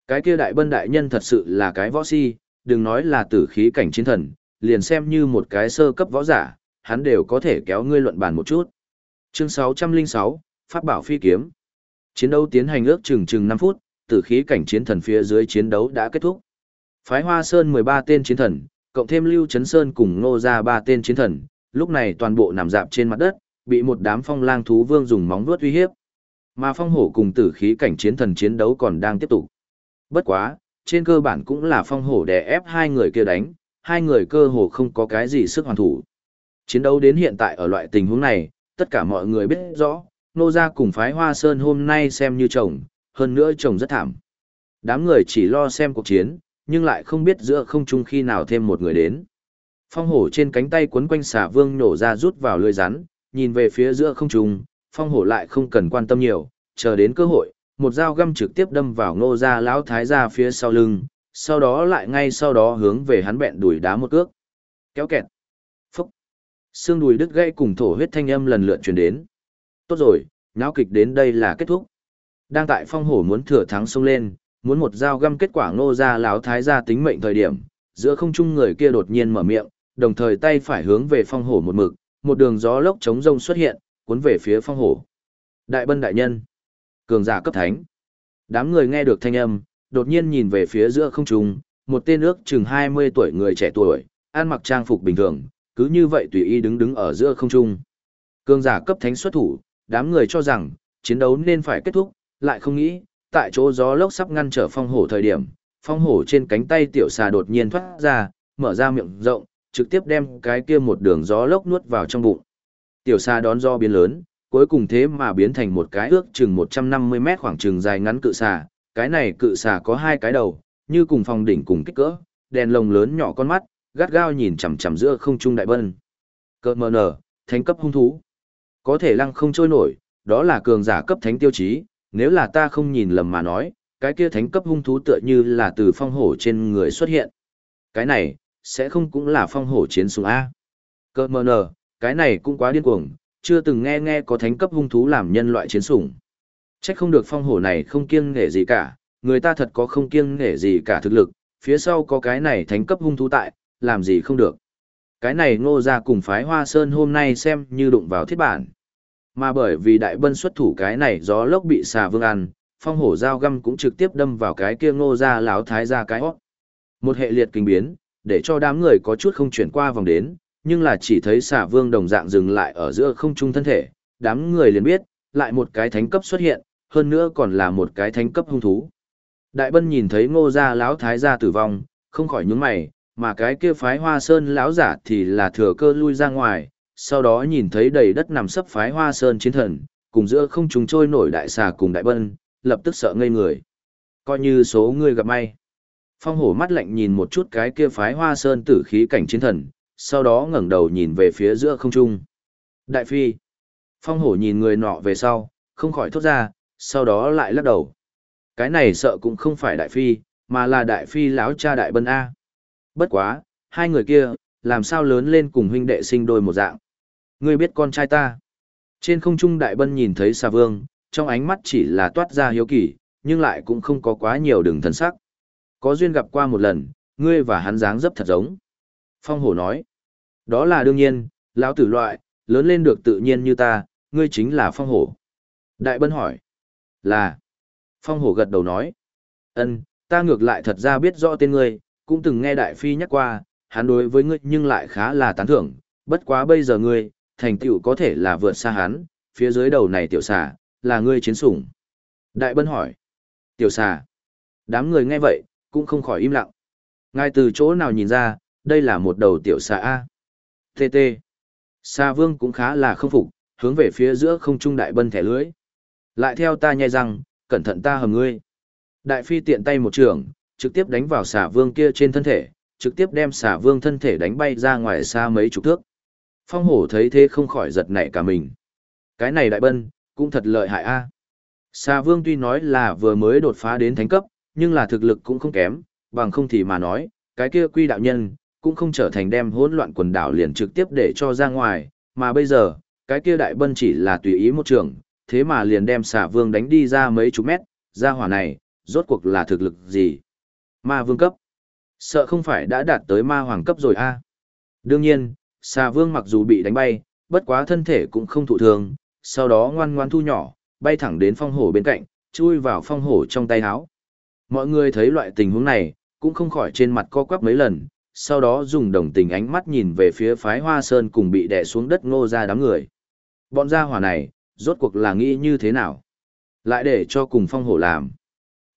[SPEAKER 1] Cái kia đại bân đại nhân thật sự là cái võ si, đừng nói là tử khí cảnh chiến thần, liền xem như một cái sơ cấp võ giả, hắn đều có thể kéo ngươi luận bàn một chút. Chương 606, Pháp bảo phi kiếm. Chiến đấu tiến hành ước chừng chừng 5 phút, tử khí cảnh chiến thần phía dưới chiến đấu đã kết thúc. Phái Hoa Sơn 13 tên chiến thần, cộng thêm Lưu Trấn Sơn cùng Ngô ra 3 tên chiến thần, lúc này toàn bộ nằm dạp trên mặt đất, bị một đám phong lang thú vương dùng móng vuốt uy hiếp. Mà phong hổ cùng tử khí cảnh chiến thần chiến đấu còn đang tiếp tục. Bất quá, trên cơ bản cũng là phong hổ đè ép hai người kia đánh, hai người cơ hồ không có cái gì sức hoàn thủ. Chiến đấu đến hiện tại ở loại tình huống này, tất cả mọi người biết rõ, nô gia cùng phái hoa sơn hôm nay xem như chồng, hơn nữa chồng rất thảm. Đám người chỉ lo xem cuộc chiến, nhưng lại không biết giữa không trung khi nào thêm một người đến. Phong hổ trên cánh tay quấn quanh xà vương nổ ra rút vào lưới rắn, nhìn về phía giữa không trung, phong hổ lại không cần quan tâm nhiều, chờ đến cơ hội, một dao găm trực tiếp đâm vào ngô Ra lão thái Ra phía sau lưng, sau đó lại ngay sau đó hướng về hắn bẹn đùi đá một cước. Kéo kẹt. Phúc. Xương đùi đứt gãy cùng thổ huyết thanh âm lần lượt truyền đến. Tốt rồi, náo kịch đến đây là kết thúc. Đang tại phong hổ muốn thừa thắng xông lên, muốn một dao găm kết quả ngô Ra lão thái Ra tính mệnh thời điểm, giữa không trung người kia đột nhiên mở miệng, đồng thời tay phải hướng về phong hổ một mực, một đường gió lốc chống rông xuất hiện, cuốn về phía phong hổ. Đại bân đại nhân, cường giả cấp thánh. Đám người nghe được thanh âm, đột nhiên nhìn về phía giữa không trung, một tên ước chừng 20 tuổi người trẻ tuổi, ăn mặc trang phục bình thường, cứ như vậy tùy ý đứng đứng ở giữa không trung. Cường giả cấp thánh xuất thủ, đám người cho rằng chiến đấu nên phải kết thúc, lại không nghĩ, tại chỗ gió lốc sắp ngăn trở phong hổ thời điểm, phong hổ trên cánh tay tiểu xà đột nhiên thoát ra, mở ra miệng rộng, trực tiếp đem cái kia một đường gió lốc nuốt vào trong bụng. Tiểu xa đón do biến lớn, cuối cùng thế mà biến thành một cái ước chừng 150 mét khoảng chừng dài ngắn cự xà, cái này cự xà có hai cái đầu, như cùng phòng đỉnh cùng kích cỡ, đèn lồng lớn nhỏ con mắt, gắt gao nhìn chằm chằm giữa không trung đại bân. Cơ mờ nở, thánh cấp hung thú. Có thể lăng không trôi nổi, đó là cường giả cấp thánh tiêu chí, nếu là ta không nhìn lầm mà nói, cái kia thánh cấp hung thú tựa như là từ phong hổ trên người xuất hiện. Cái này, sẽ không cũng là phong hổ chiến súng A. Cơ mờ nờ, cái này cũng quá điên cuồng, chưa từng nghe nghe có thánh cấp hung thú làm nhân loại chiến sủng. Trách không được phong hổ này không kiêng nghệ gì cả, người ta thật có không kiêng nghệ gì cả thực lực, phía sau có cái này thánh cấp hung thú tại, làm gì không được. Cái này ngô ra cùng phái hoa sơn hôm nay xem như đụng vào thiết bản. Mà bởi vì đại bân xuất thủ cái này gió lốc bị xà vương ăn, phong hổ dao găm cũng trực tiếp đâm vào cái kia ngô ra láo thái ra cái hót. Một hệ liệt kinh biến, để cho đám người có chút không chuyển qua vòng đến, nhưng là chỉ thấy xà vương đồng dạng dừng lại ở giữa không trung thân thể, đám người liền biết, lại một cái thánh cấp xuất hiện, hơn nữa còn là một cái thánh cấp hung thú. Đại bân nhìn thấy ngô gia lão thái gia tử vong, không khỏi nhướng mày, mà cái kia phái hoa sơn lão giả thì là thừa cơ lui ra ngoài, sau đó nhìn thấy đầy đất nằm sấp phái hoa sơn chiến thần, cùng giữa không trung trôi nổi đại xà cùng đại bân, lập tức sợ ngây người. Coi như số người gặp may. Phong hổ mắt lạnh nhìn một chút cái kia phái hoa sơn tử khí cảnh chiến thần, sau đó ngẩng đầu nhìn về phía giữa không trung. Đại phi. Phong hổ nhìn người nọ về sau, không khỏi thốt ra, sau đó lại lắc đầu. Cái này sợ cũng không phải đại phi, mà là đại phi lão cha đại bân A. Bất quá, hai người kia, làm sao lớn lên cùng huynh đệ sinh đôi một dạng. Ngươi biết con trai ta. Trên không trung đại bân nhìn thấy xà vương, trong ánh mắt chỉ là toát ra hiếu kỳ, nhưng lại cũng không có quá nhiều đường thần sắc. Có duyên gặp qua một lần, ngươi và hắn dáng dấp thật giống. Phong hổ nói, đó là đương nhiên, lão tử loại, lớn lên được tự nhiên như ta, ngươi chính là phong hổ. Đại bân hỏi, là, phong hổ gật đầu nói, ân, ta ngược lại thật ra biết rõ tên ngươi, cũng từng nghe đại phi nhắc qua, hắn đối với ngươi nhưng lại khá là tán thưởng, bất quá bây giờ ngươi, thành tựu có thể là vượt xa hắn, phía dưới đầu này tiểu xà, là ngươi chiến sủng. Đại bân hỏi, tiểu xà, đám người nghe vậy, cũng không khỏi im lặng. Ngay từ chỗ nào nhìn ra, đây là một đầu tiểu xà A. TT. Xà vương cũng khá là không phục, hướng về phía giữa không trung đại bân thẻ lưới. Lại theo ta nhai răng, cẩn thận ta hầm ngươi. Đại phi tiện tay một trường, trực tiếp đánh vào xà vương kia trên thân thể, trực tiếp đem xà vương thân thể đánh bay ra ngoài xa mấy chục thước. Phong hổ thấy thế không khỏi giật nảy cả mình. Cái này đại bân, cũng thật lợi hại a. Xà vương tuy nói là vừa mới đột phá đến thánh cấp, nhưng là thực lực cũng không kém, bằng không thì mà nói, cái kia quy đạo nhân, cũng không trở thành đem hỗn loạn quần đảo liền trực tiếp để cho ra ngoài, mà bây giờ, cái kia đại bân chỉ là tùy ý một trường, thế mà liền đem xà vương đánh đi ra mấy chục mét, ra hỏa này, rốt cuộc là thực lực gì? Ma vương cấp. Sợ không phải đã đạt tới ma hoàng cấp rồi a Đương nhiên, xà vương mặc dù bị đánh bay, bất quá thân thể cũng không thụ thường, sau đó ngoan ngoan thu nhỏ, bay thẳng đến phong hổ bên cạnh, chui vào phong hổ trong tay áo. Mọi người thấy loại tình huống này, cũng không khỏi trên mặt co quắp mấy lần, sau đó dùng đồng tình ánh mắt nhìn về phía phái hoa sơn cùng bị đè xuống đất ngô ra đám người. Bọn gia hỏa này, rốt cuộc là nghĩ như thế nào? Lại để cho cùng phong hổ làm.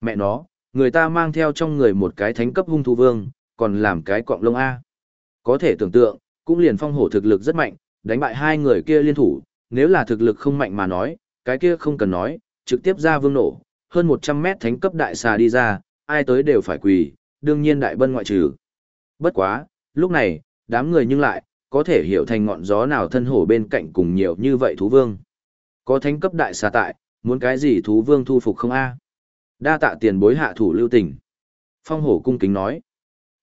[SPEAKER 1] Mẹ nó, người ta mang theo trong người một cái thánh cấp hung thú vương, còn làm cái cọng lông A. Có thể tưởng tượng, cũng liền phong hổ thực lực rất mạnh, đánh bại hai người kia liên thủ, nếu là thực lực không mạnh mà nói, cái kia không cần nói, trực tiếp ra vương nổ, hơn 100 mét thánh cấp đại xà đi ra, ai tới đều phải quỳ, đương nhiên đại bân ngoại trừ. Bất quá, lúc này, đám người nhưng lại, có thể hiểu thành ngọn gió nào thân hổ bên cạnh cùng nhiều như vậy thú vương. Có thánh cấp đại xà tại, muốn cái gì thú vương thu phục không a? Đa tạ tiền bối hạ thủ lưu tình. Phong hổ cung kính nói.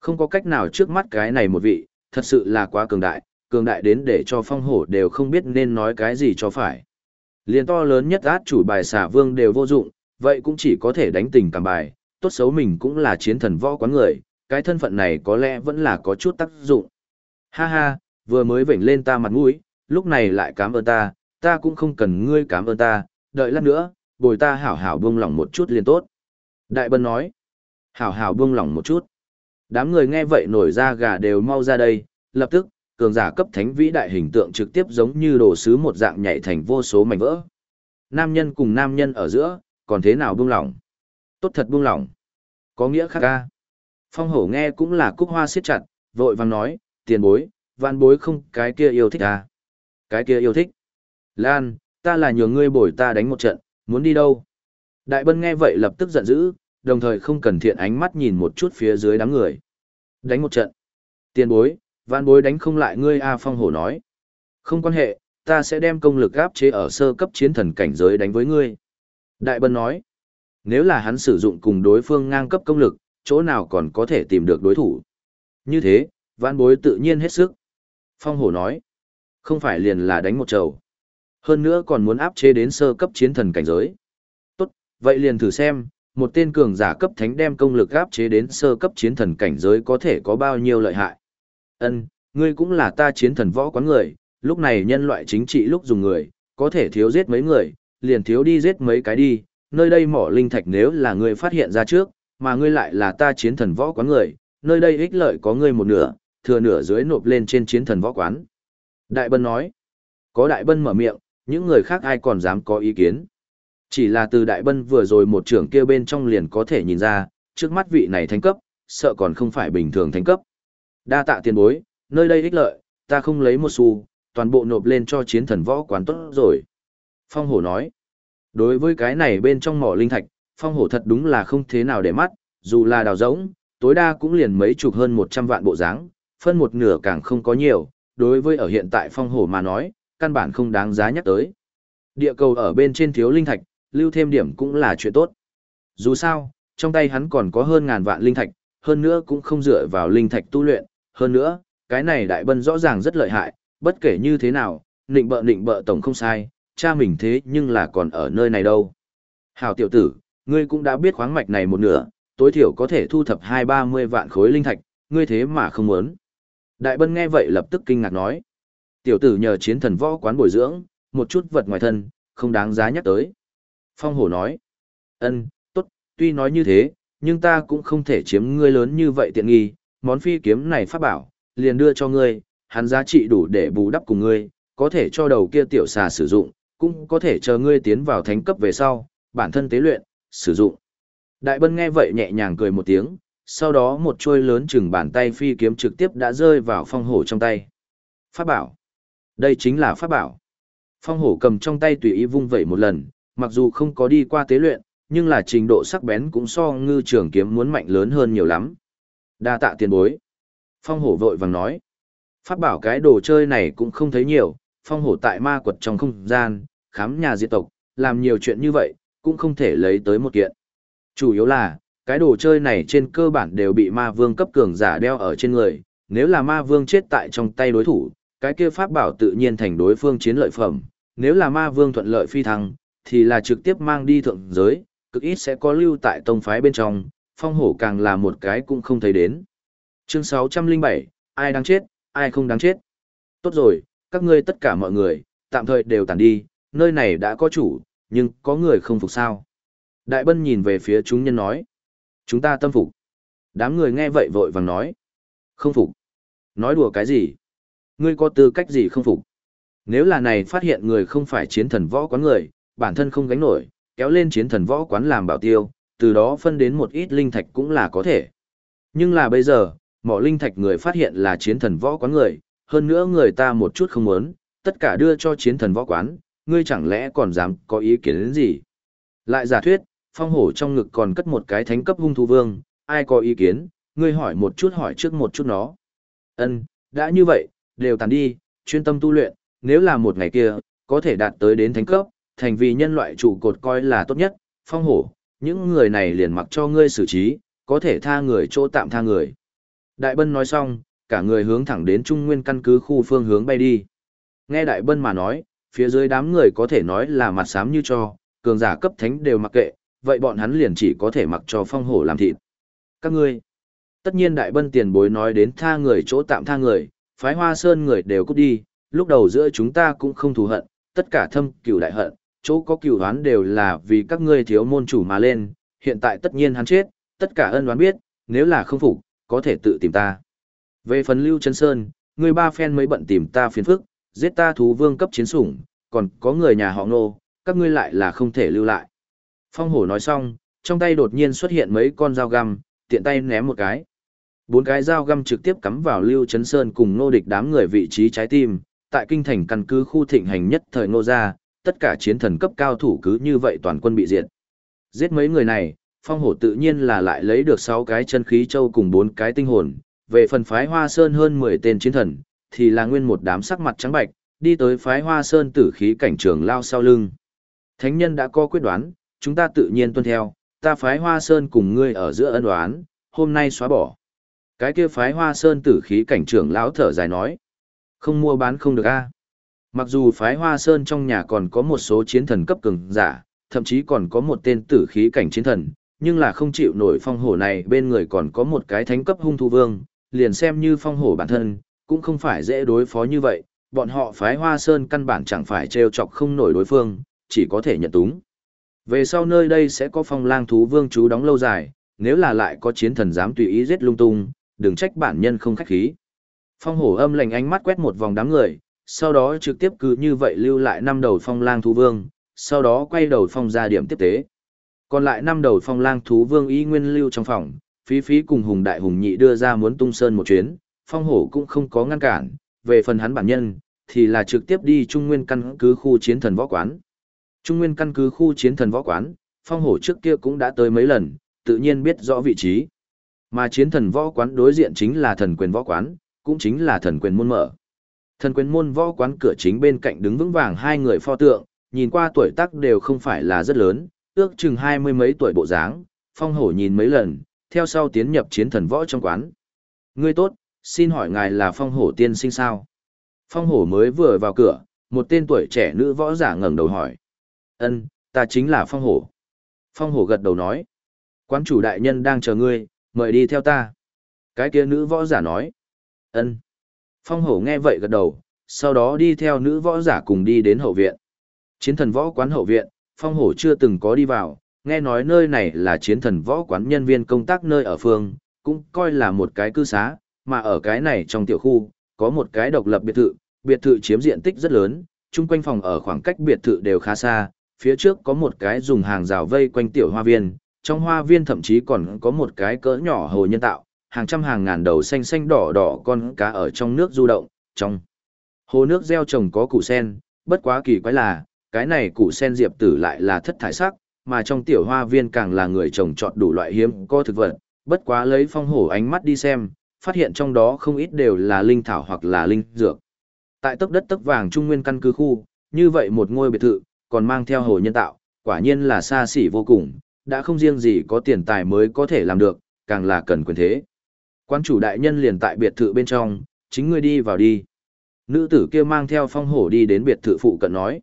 [SPEAKER 1] Không có cách nào trước mắt cái này một vị, thật sự là quá cường đại, cường đại đến để cho phong hổ đều không biết nên nói cái gì cho phải. Liên to lớn nhất át chủ bài xà vương đều vô dụng, vậy cũng chỉ có thể đánh tình cảm bài, tốt xấu mình cũng là chiến thần võ quán người, cái thân phận này có lẽ vẫn là có chút tác dụng. Ha ha, vừa mới vểnh lên ta mặt mũi, lúc này lại cảm ơn ta, ta cũng không cần ngươi cảm ơn ta, đợi lát nữa, bồi ta hảo hảo buông lỏng một chút liền tốt. Đại bân nói, hảo hảo buông lỏng một chút. Đám người nghe vậy nổi ra gà đều mau ra đây, lập tức, cường giả cấp thánh vĩ đại hình tượng trực tiếp giống như đồ sứ một dạng nhảy thành vô số mảnh vỡ. Nam nhân cùng nam nhân ở giữa, còn thế nào buông lỏng? Tốt thật buông lỏng. Có nghĩa khác ca. Phong hổ nghe cũng là cúc hoa siết chặt, vội vàng nói, tiền bối, văn bối không cái kia yêu thích à? Cái kia yêu thích. Lan, ta là nhường ngươi bồi ta đánh một trận, muốn đi đâu? Đại bân nghe vậy lập tức giận dữ, đồng thời không cần thiện ánh mắt nhìn một chút phía dưới đám người. Đánh một trận. Tiền bối, văn bối đánh không lại ngươi A Phong hổ nói. Không quan hệ, ta sẽ đem công lực áp chế ở sơ cấp chiến thần cảnh giới đánh với ngươi. Đại bân nói, nếu là hắn sử dụng cùng đối phương ngang cấp công lực, chỗ nào còn có thể tìm được đối thủ. Như thế, vãn bối tự nhiên hết sức. Phong hổ nói, không phải liền là đánh một trầu. Hơn nữa còn muốn áp chế đến sơ cấp chiến thần cảnh giới. Tốt, vậy liền thử xem, một tên cường giả cấp thánh đem công lực áp chế đến sơ cấp chiến thần cảnh giới có thể có bao nhiêu lợi hại. Ân, ngươi cũng là ta chiến thần võ quán người, lúc này nhân loại chính trị lúc dùng người, có thể thiếu giết mấy người, liền thiếu đi giết mấy cái đi, nơi đây mỏ linh thạch nếu là ngươi phát hiện ra trước, mà ngươi lại là ta chiến thần võ quán người, nơi đây ích lợi có ngươi một nửa, thừa nửa dưới nộp lên trên chiến thần võ quán. Đại Bân nói, có Đại Bân mở miệng, những người khác ai còn dám có ý kiến. Chỉ là từ Đại Bân vừa rồi một trưởng kia bên trong liền có thể nhìn ra, trước mắt vị này thánh cấp, sợ còn không phải bình thường thánh cấp. Đa tạ tiền bối, nơi đây ích lợi, ta không lấy một xu, toàn bộ nộp lên cho chiến thần võ quán tốt rồi. Phong hổ nói, đối với cái này bên trong mỏ linh thạch, phong hổ thật đúng là không thế nào để mắt, dù là đào rỗng, tối đa cũng liền mấy chục hơn 100 vạn bộ dáng, phân một nửa càng không có nhiều, đối với ở hiện tại phong hổ mà nói, căn bản không đáng giá nhắc tới. Địa cầu ở bên trên thiếu linh thạch, lưu thêm điểm cũng là chuyện tốt. Dù sao, trong tay hắn còn có hơn ngàn vạn linh thạch, hơn nữa cũng không dựa vào linh thạch tu luyện, hơn nữa, cái này đại bân rõ ràng rất lợi hại, bất kể như thế nào, nịnh bợ nịnh bợ tổng không sai, cha mình thế nhưng là còn ở nơi này đâu. Hảo tiểu tử, ngươi cũng đã biết khoáng mạch này một nửa, tối thiểu có thể thu thập hai ba mươi vạn khối linh thạch, ngươi thế mà không muốn. Đại bân nghe vậy lập tức kinh ngạc nói. Tiểu tử nhờ chiến thần võ quán bồi dưỡng, một chút vật ngoài thân, không đáng giá nhắc tới. Phong hổ nói. ân tốt, tuy nói như thế, nhưng ta cũng không thể chiếm ngươi lớn như vậy tiện nghi, món phi kiếm này pháp bảo, liền đưa cho ngươi, hắn giá trị đủ để bù đắp cùng ngươi, có thể cho đầu kia tiểu xà sử dụng, cũng có thể chờ ngươi tiến vào thánh cấp về sau, bản thân tế luyện, sử dụng. Đại bân nghe vậy nhẹ nhàng cười một tiếng, sau đó một chuôi lớn chừng bàn tay phi kiếm trực tiếp đã rơi vào phong hổ trong tay. Pháp bảo. Đây chính là pháp bảo. Phong hổ cầm trong tay tùy ý vung vẩy một lần, mặc dù không có đi qua tế luyện, nhưng là trình độ sắc bén cũng so ngư trường kiếm muốn mạnh lớn hơn nhiều lắm. Đa tạ tiền bối. Phong hổ vội vàng nói. Pháp bảo cái đồ chơi này cũng không thấy nhiều, phong hổ tại ma quật trong không gian, khám nhà diệt tộc, làm nhiều chuyện như vậy, cũng không thể lấy tới một kiện. Chủ yếu là, cái đồ chơi này trên cơ bản đều bị ma vương cấp cường giả đeo ở trên người, nếu là ma vương chết tại trong tay đối thủ, cái kia pháp bảo tự nhiên thành đối phương chiến lợi phẩm, nếu là ma vương thuận lợi phi thăng, thì là trực tiếp mang đi thượng giới, cực ít sẽ có lưu tại tông phái bên trong, phong hổ càng là một cái cũng không thấy đến. Chương 607, ai đang chết, ai không đáng chết. Tốt rồi, các ngươi tất cả mọi người, tạm thời đều tản đi, nơi này đã có chủ, nhưng có người không phục sao. Đại bân nhìn về phía chúng nhân nói. Chúng ta tâm phục. Đám người nghe vậy vội vàng nói. Không phục. Nói đùa cái gì? Ngươi có tư cách gì không phục? Nếu là này phát hiện người không phải chiến thần võ quán người, bản thân không gánh nổi, kéo lên chiến thần võ quán làm bảo tiêu, từ đó phân đến một ít linh thạch cũng là có thể. Nhưng là bây giờ, mỏ linh thạch người phát hiện là chiến thần võ quán người, hơn nữa người ta một chút không muốn, tất cả đưa cho chiến thần võ quán, ngươi chẳng lẽ còn dám có ý kiến đến gì? Lại giả thuyết, phong hổ trong ngực còn cất một cái thánh cấp hung thú vương, ai có ý kiến, ngươi hỏi một chút hỏi trước một chút nó. Ân, đã như vậy, đều tàn đi, chuyên tâm tu luyện, nếu là một ngày kia, có thể đạt tới đến thánh cấp, thành vì nhân loại trụ cột coi là tốt nhất, phong hổ, những người này liền mặc cho ngươi xử trí, có thể tha người chỗ tạm tha người. Đại Bân nói xong, cả người hướng thẳng đến Trung Nguyên căn cứ khu phương hướng bay đi. Nghe Đại Bân mà nói, phía dưới đám người có thể nói là mặt xám như cho, cường giả cấp thánh đều mặc kệ, vậy bọn hắn liền chỉ có thể mặc cho phong hổ làm thịt. Các ngươi, tất nhiên Đại Bân tiền bối nói đến tha người chỗ tạm tha người, phái hoa sơn người đều cút đi, lúc đầu giữa chúng ta cũng không thù hận, tất cả thâm cửu đại hận, chỗ có cửu đoán đều là vì các ngươi thiếu môn chủ mà lên, hiện tại tất nhiên hắn chết, tất cả ân đoán biết, nếu là không phục, có thể tự tìm ta. Về phần Lưu Trấn Sơn, người ba phen mới bận tìm ta phiền phức, giết ta thú vương cấp chiến sủng, còn có người nhà họ Ngô, các ngươi lại là không thể lưu lại. Phong hổ nói xong, trong tay đột nhiên xuất hiện mấy con dao găm, tiện tay ném một cái. Bốn cái dao găm trực tiếp cắm vào Lưu Trấn Sơn cùng Ngô địch đám người vị trí trái tim, tại kinh thành căn cứ khu thịnh hành nhất thời Ngô gia, tất cả chiến thần cấp cao thủ cứ như vậy toàn quân bị diệt. Giết mấy người này, phong hổ tự nhiên là lại lấy được 6 cái chân khí châu cùng 4 cái tinh hồn, về phần phái hoa sơn hơn 10 tên chiến thần, thì là nguyên một đám sắc mặt trắng bạch, đi tới phái hoa sơn tử khí cảnh trường lao sau lưng. Thánh nhân đã có quyết đoán, chúng ta tự nhiên tuân theo, ta phái hoa sơn cùng ngươi ở giữa ân đoán, hôm nay xóa bỏ. Cái kia phái hoa sơn tử khí cảnh trưởng lão thở dài nói. Không mua bán không được a Mặc dù phái hoa sơn trong nhà còn có một số chiến thần cấp cường giả, thậm chí còn có một tên tử khí cảnh chiến thần, nhưng là không chịu nổi phong hổ này bên người còn có một cái thánh cấp hung thu vương, liền xem như phong hổ bản thân, cũng không phải dễ đối phó như vậy, bọn họ phái hoa sơn căn bản chẳng phải trêu chọc không nổi đối phương, chỉ có thể nhận túng. Về sau nơi đây sẽ có phong lang thú vương chú đóng lâu dài, nếu là lại có chiến thần dám tùy ý giết lung tung, đừng trách bản nhân không khách khí. Phong hổ âm lạnh ánh mắt quét một vòng đám người, sau đó trực tiếp cứ như vậy lưu lại năm đầu phong lang thú vương, sau đó quay đầu phong ra điểm tiếp tế. Còn lại năm đầu phong lang thú vương y nguyên lưu trong phòng, phí phí cùng hùng đại hùng nhị đưa ra muốn tung sơn một chuyến, phong hổ cũng không có ngăn cản, về phần hắn bản nhân, thì là trực tiếp đi trung nguyên căn cứ khu chiến thần võ quán. Trung nguyên căn cứ khu chiến thần võ quán, phong hổ trước kia cũng đã tới mấy lần, tự nhiên biết rõ vị trí. Mà chiến thần võ quán đối diện chính là thần quyền võ quán, cũng chính là thần quyền môn mở. Thần quyền môn võ quán cửa chính bên cạnh đứng vững vàng hai người pho tượng, nhìn qua tuổi tác đều không phải là rất lớn, ước chừng hai mươi mấy tuổi bộ dáng, phong hổ nhìn mấy lần, theo sau tiến nhập chiến thần võ trong quán. Ngươi tốt, xin hỏi ngài là phong hổ tiên sinh sao? Phong hổ mới vừa vào cửa, một tên tuổi trẻ nữ võ giả ngẩng đầu hỏi. Ân, ta chính là phong hổ. Phong hổ gật đầu nói. Quán chủ đại nhân đang chờ ngươi, mời đi theo ta. Cái kia nữ võ giả nói. ân. Phong hổ nghe vậy gật đầu, sau đó đi theo nữ võ giả cùng đi đến hậu viện. Chiến thần võ quán hậu viện, phong hổ chưa từng có đi vào, nghe nói nơi này là chiến thần võ quán nhân viên công tác nơi ở phương, cũng coi là một cái cư xá, mà ở cái này trong tiểu khu, có một cái độc lập biệt thự, biệt thự chiếm diện tích rất lớn, chung quanh phòng ở khoảng cách biệt thự đều khá xa, phía trước có một cái dùng hàng rào vây quanh tiểu hoa viên, trong hoa viên thậm chí còn có một cái cỡ nhỏ hồ nhân tạo, hàng trăm hàng ngàn đầu xanh xanh đỏ đỏ con cá ở trong nước du động, trong hồ nước gieo trồng có củ sen, bất quá kỳ quái là, cái này củ sen diệp tử lại là thất thải sắc, mà trong tiểu hoa viên càng là người trồng trọt đủ loại hiếm có thực vật, bất quá lấy phong hổ ánh mắt đi xem, phát hiện trong đó không ít đều là linh thảo hoặc là linh dược. Tại tốc đất tốc vàng trung nguyên căn cứ khu, như vậy một ngôi biệt thự, còn mang theo hồ nhân tạo, quả nhiên là xa xỉ vô cùng, đã không riêng gì có tiền tài mới có thể làm được, càng là cần quyền thế. Quan chủ đại nhân liền tại biệt thự bên trong, chính ngươi đi vào đi. Nữ tử kia mang theo phong hổ đi đến biệt thự phụ cận nói.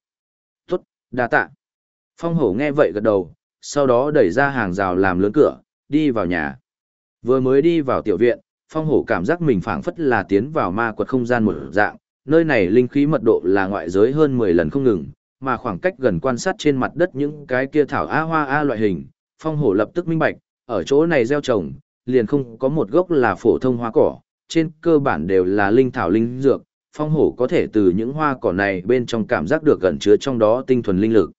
[SPEAKER 1] Tốt, đa tạ. Phong hổ nghe vậy gật đầu, sau đó đẩy ra hàng rào làm lớn cửa, đi vào nhà. Vừa mới đi vào tiểu viện, phong hổ cảm giác mình phảng phất là tiến vào ma quật không gian một dạng, nơi này linh khí mật độ là ngoại giới hơn 10 lần không ngừng, mà khoảng cách gần quan sát trên mặt đất những cái kia thảo A hoa A loại hình, phong hổ lập tức minh bạch, ở chỗ này gieo trồng, liền không có một gốc là phổ thông hoa cỏ, trên cơ bản đều là linh thảo linh dược, phong hổ có thể từ những hoa cỏ này bên trong cảm giác được gần chứa trong đó tinh thuần linh lực.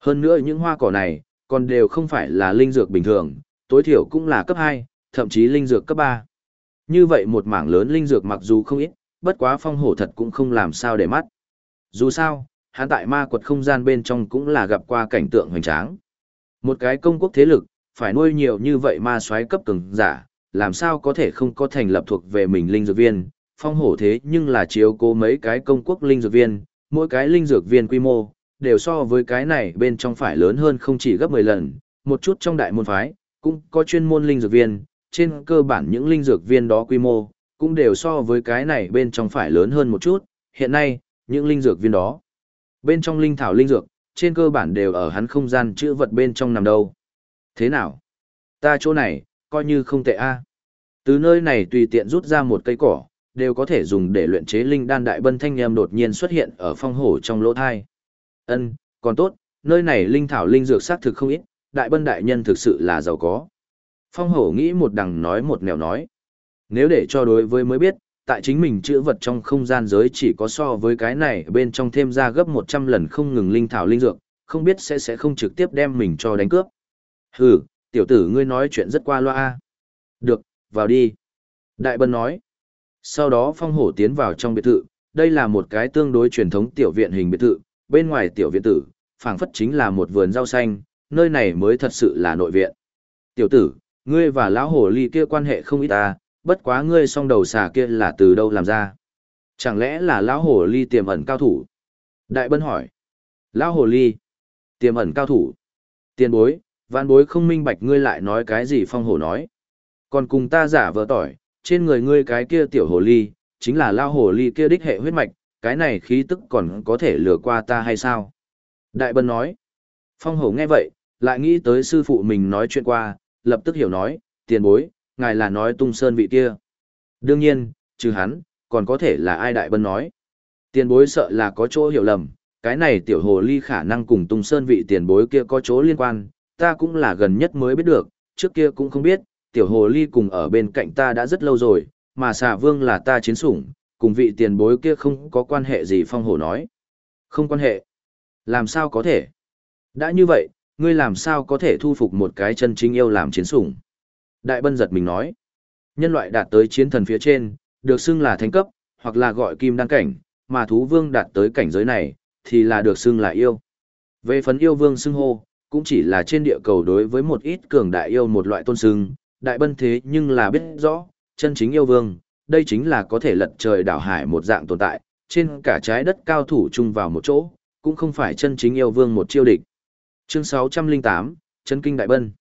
[SPEAKER 1] Hơn nữa những hoa cỏ này, còn đều không phải là linh dược bình thường, tối thiểu cũng là cấp 2, thậm chí linh dược cấp 3. Như vậy một mảng lớn linh dược mặc dù không ít, bất quá phong hổ thật cũng không làm sao để mắt. Dù sao, hắn tại ma quật không gian bên trong cũng là gặp qua cảnh tượng hoành tráng. Một cái công quốc thế lực, phải nuôi nhiều như vậy ma soái cấp cường giả, làm sao có thể không có thành lập thuộc về mình linh dược viên, phong hổ thế nhưng là chiếu cố mấy cái công quốc linh dược viên, mỗi cái linh dược viên quy mô, đều so với cái này bên trong phải lớn hơn không chỉ gấp 10 lần, một chút trong đại môn phái, cũng có chuyên môn linh dược viên, trên cơ bản những linh dược viên đó quy mô, cũng đều so với cái này bên trong phải lớn hơn một chút, hiện nay, những linh dược viên đó, bên trong linh thảo linh dược, trên cơ bản đều ở hắn không gian chữ vật bên trong nằm đâu. Thế nào? Ta chỗ này, coi như không tệ a. À. Từ nơi này tùy tiện rút ra một cây cỏ, đều có thể dùng để luyện chế linh đan đại bân thanh em đột nhiên xuất hiện ở phong hổ trong lỗ thai. Ân, còn tốt, nơi này linh thảo linh dược xác thực không ít, đại bân đại nhân thực sự là giàu có. Phong hổ nghĩ một đằng nói một nẻo nói. Nếu để cho đối với mới biết, tại chính mình chữ vật trong không gian giới chỉ có so với cái này bên trong thêm ra gấp 100 lần không ngừng linh thảo linh dược, không biết sẽ sẽ không trực tiếp đem mình cho đánh cướp. Hừ, tiểu tử ngươi nói chuyện rất qua loa. Được, vào đi. Đại bân nói. Sau đó phong hổ tiến vào trong biệt thự, đây là một cái tương đối truyền thống tiểu viện hình biệt thự, bên ngoài tiểu viện tử, phảng phất chính là một vườn rau xanh, nơi này mới thật sự là nội viện. Tiểu tử, ngươi và lão hồ ly kia quan hệ không ít ta, bất quá ngươi song đầu xà kia là từ đâu làm ra? Chẳng lẽ là lão hồ ly tiềm ẩn cao thủ? Đại bân hỏi. Lão hồ ly, tiềm ẩn cao thủ. Tiền bối, văn bối không minh bạch ngươi lại nói cái gì phong hồ nói. Còn cùng ta giả vờ tỏi, trên người ngươi cái kia tiểu hồ ly, chính là lao hồ ly kia đích hệ huyết mạch, cái này khí tức còn có thể lừa qua ta hay sao? Đại bân nói. Phong hổ nghe vậy, lại nghĩ tới sư phụ mình nói chuyện qua, lập tức hiểu nói, tiền bối, ngài là nói tung sơn vị kia. Đương nhiên, trừ hắn, còn có thể là ai đại bân nói. Tiền bối sợ là có chỗ hiểu lầm, cái này tiểu hồ ly khả năng cùng tung sơn vị tiền bối kia có chỗ liên quan, ta cũng là gần nhất mới biết được, trước kia cũng không biết, tiểu hồ ly cùng ở bên cạnh ta đã rất lâu rồi, mà xà vương là ta chiến sủng, cùng vị tiền bối kia không có quan hệ gì phong hổ nói. Không quan hệ. Làm sao có thể? Đã như vậy, ngươi làm sao có thể thu phục một cái chân chính yêu làm chiến sủng? Đại bân giật mình nói. Nhân loại đạt tới chiến thần phía trên, được xưng là thánh cấp, hoặc là gọi kim đăng cảnh, mà thú vương đạt tới cảnh giới này, thì là được xưng là yêu. Về phần yêu vương xưng hô, cũng chỉ là trên địa cầu đối với một ít cường đại yêu một loại tôn xưng, đại bân thế nhưng là biết rõ, chân chính yêu vương, đây chính là có thể lật trời đảo hải một dạng tồn tại, trên cả trái đất cao thủ chung vào một chỗ, cũng không phải chân chính yêu vương một chiêu địch. Chương 608, Chân Kinh Đại Bân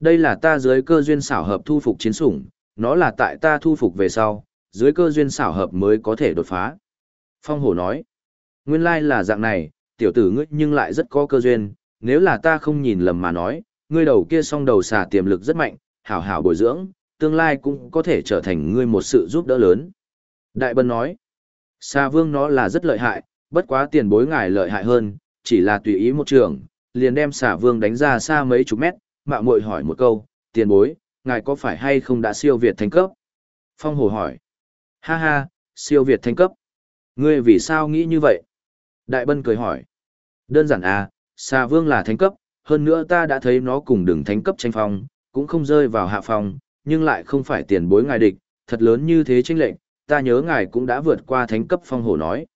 [SPEAKER 1] Đây là ta dưới cơ duyên xảo hợp thu phục chiến sủng, nó là tại ta thu phục về sau, dưới cơ duyên xảo hợp mới có thể đột phá. Phong hổ nói, nguyên lai là dạng này, tiểu tử ngươi nhưng lại rất có cơ duyên, nếu là ta không nhìn lầm mà nói, ngươi đầu kia song đầu xà tiềm lực rất mạnh, hảo hảo bồi dưỡng, tương lai cũng có thể trở thành ngươi một sự giúp đỡ lớn. Đại Bân nói, Sa Vương nó là rất lợi hại, bất quá tiền bối ngài lợi hại hơn, chỉ là tùy ý một trường, liền đem Sa Vương đánh ra xa mấy chục mét, mạo muội hỏi một câu, tiền bối, ngài có phải hay không đã siêu việt thành cấp? Phong Hồ hỏi, ha ha, siêu việt thành cấp. Ngươi vì sao nghĩ như vậy? Đại Bân cười hỏi, đơn giản à, Sa Vương là thánh cấp, hơn nữa ta đã thấy nó cùng đường thánh cấp tranh phong, cũng không rơi vào hạ phong, nhưng lại không phải tiền bối ngài địch, thật lớn như thế chênh lệnh, ta nhớ ngài cũng đã vượt qua thánh cấp phong hổ nói.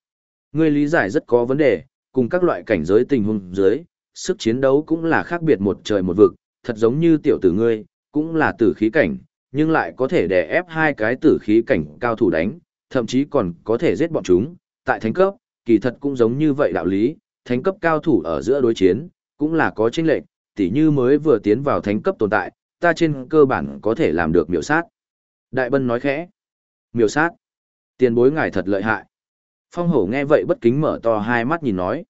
[SPEAKER 1] Ngươi lý giải rất có vấn đề, cùng các loại cảnh giới tình huống dưới, sức chiến đấu cũng là khác biệt một trời một vực, thật giống như tiểu tử ngươi, cũng là tử khí cảnh, nhưng lại có thể đè ép hai cái tử khí cảnh cao thủ đánh, thậm chí còn có thể giết bọn chúng, tại thánh cấp, kỳ thật cũng giống như vậy đạo lý, thánh cấp cao thủ ở giữa đối chiến, cũng là có chênh lệnh, tỉ như mới vừa tiến vào thánh cấp tồn tại, ta trên cơ bản có thể làm được miểu sát. Đại Bân nói khẽ. Miểu sát. Tiền bối ngài thật lợi hại. Phong hổ nghe vậy bất kính mở to hai mắt nhìn nói.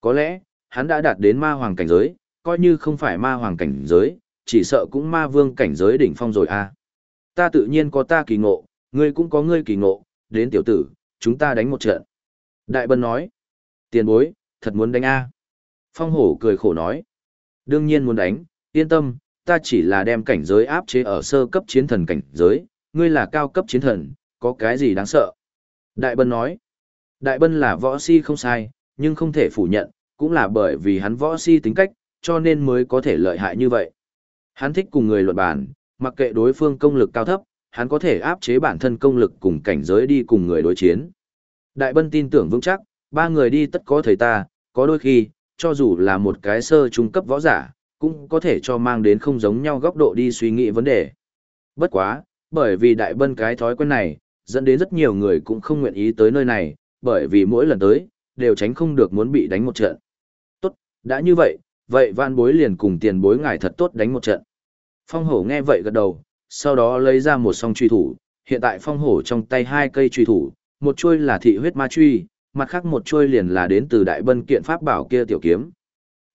[SPEAKER 1] Có lẽ, hắn đã đạt đến ma hoàng cảnh giới, coi như không phải ma hoàng cảnh giới, chỉ sợ cũng ma vương cảnh giới đỉnh phong rồi à. Ta tự nhiên có ta kỳ ngộ, ngươi cũng có ngươi kỳ ngộ, đến tiểu tử, chúng ta đánh một trận. Đại Bân nói. Tiền bối, thật muốn đánh a Phong hổ cười khổ nói. Đương nhiên muốn đánh, yên tâm, ta chỉ là đem cảnh giới áp chế ở sơ cấp chiến thần cảnh giới, ngươi là cao cấp chiến thần, có cái gì đáng sợ? Đại Bân nói, Đại Bân là võ si không sai, nhưng không thể phủ nhận, cũng là bởi vì hắn võ si tính cách, cho nên mới có thể lợi hại như vậy. Hắn thích cùng người luận bàn, mặc kệ đối phương công lực cao thấp, hắn có thể áp chế bản thân công lực cùng cảnh giới đi cùng người đối chiến. Đại Bân tin tưởng vững chắc, ba người đi tất có thầy ta, có đôi khi, cho dù là một cái sơ trung cấp võ giả, cũng có thể cho mang đến không giống nhau góc độ đi suy nghĩ vấn đề. Bất quá, bởi vì đại bân cái thói quen này, dẫn đến rất nhiều người cũng không nguyện ý tới nơi này, bởi vì mỗi lần tới, đều tránh không được muốn bị đánh một trận. Tốt, đã như vậy, vậy van bối liền cùng tiền bối ngài thật tốt đánh một trận. Phong hổ nghe vậy gật đầu, sau đó lấy ra một song truy thủ, hiện tại phong hổ trong tay hai cây truy thủ, một chuôi là thị huyết ma truy, mặt khác một chuôi liền là đến từ đại bân kiện pháp bảo kia tiểu kiếm.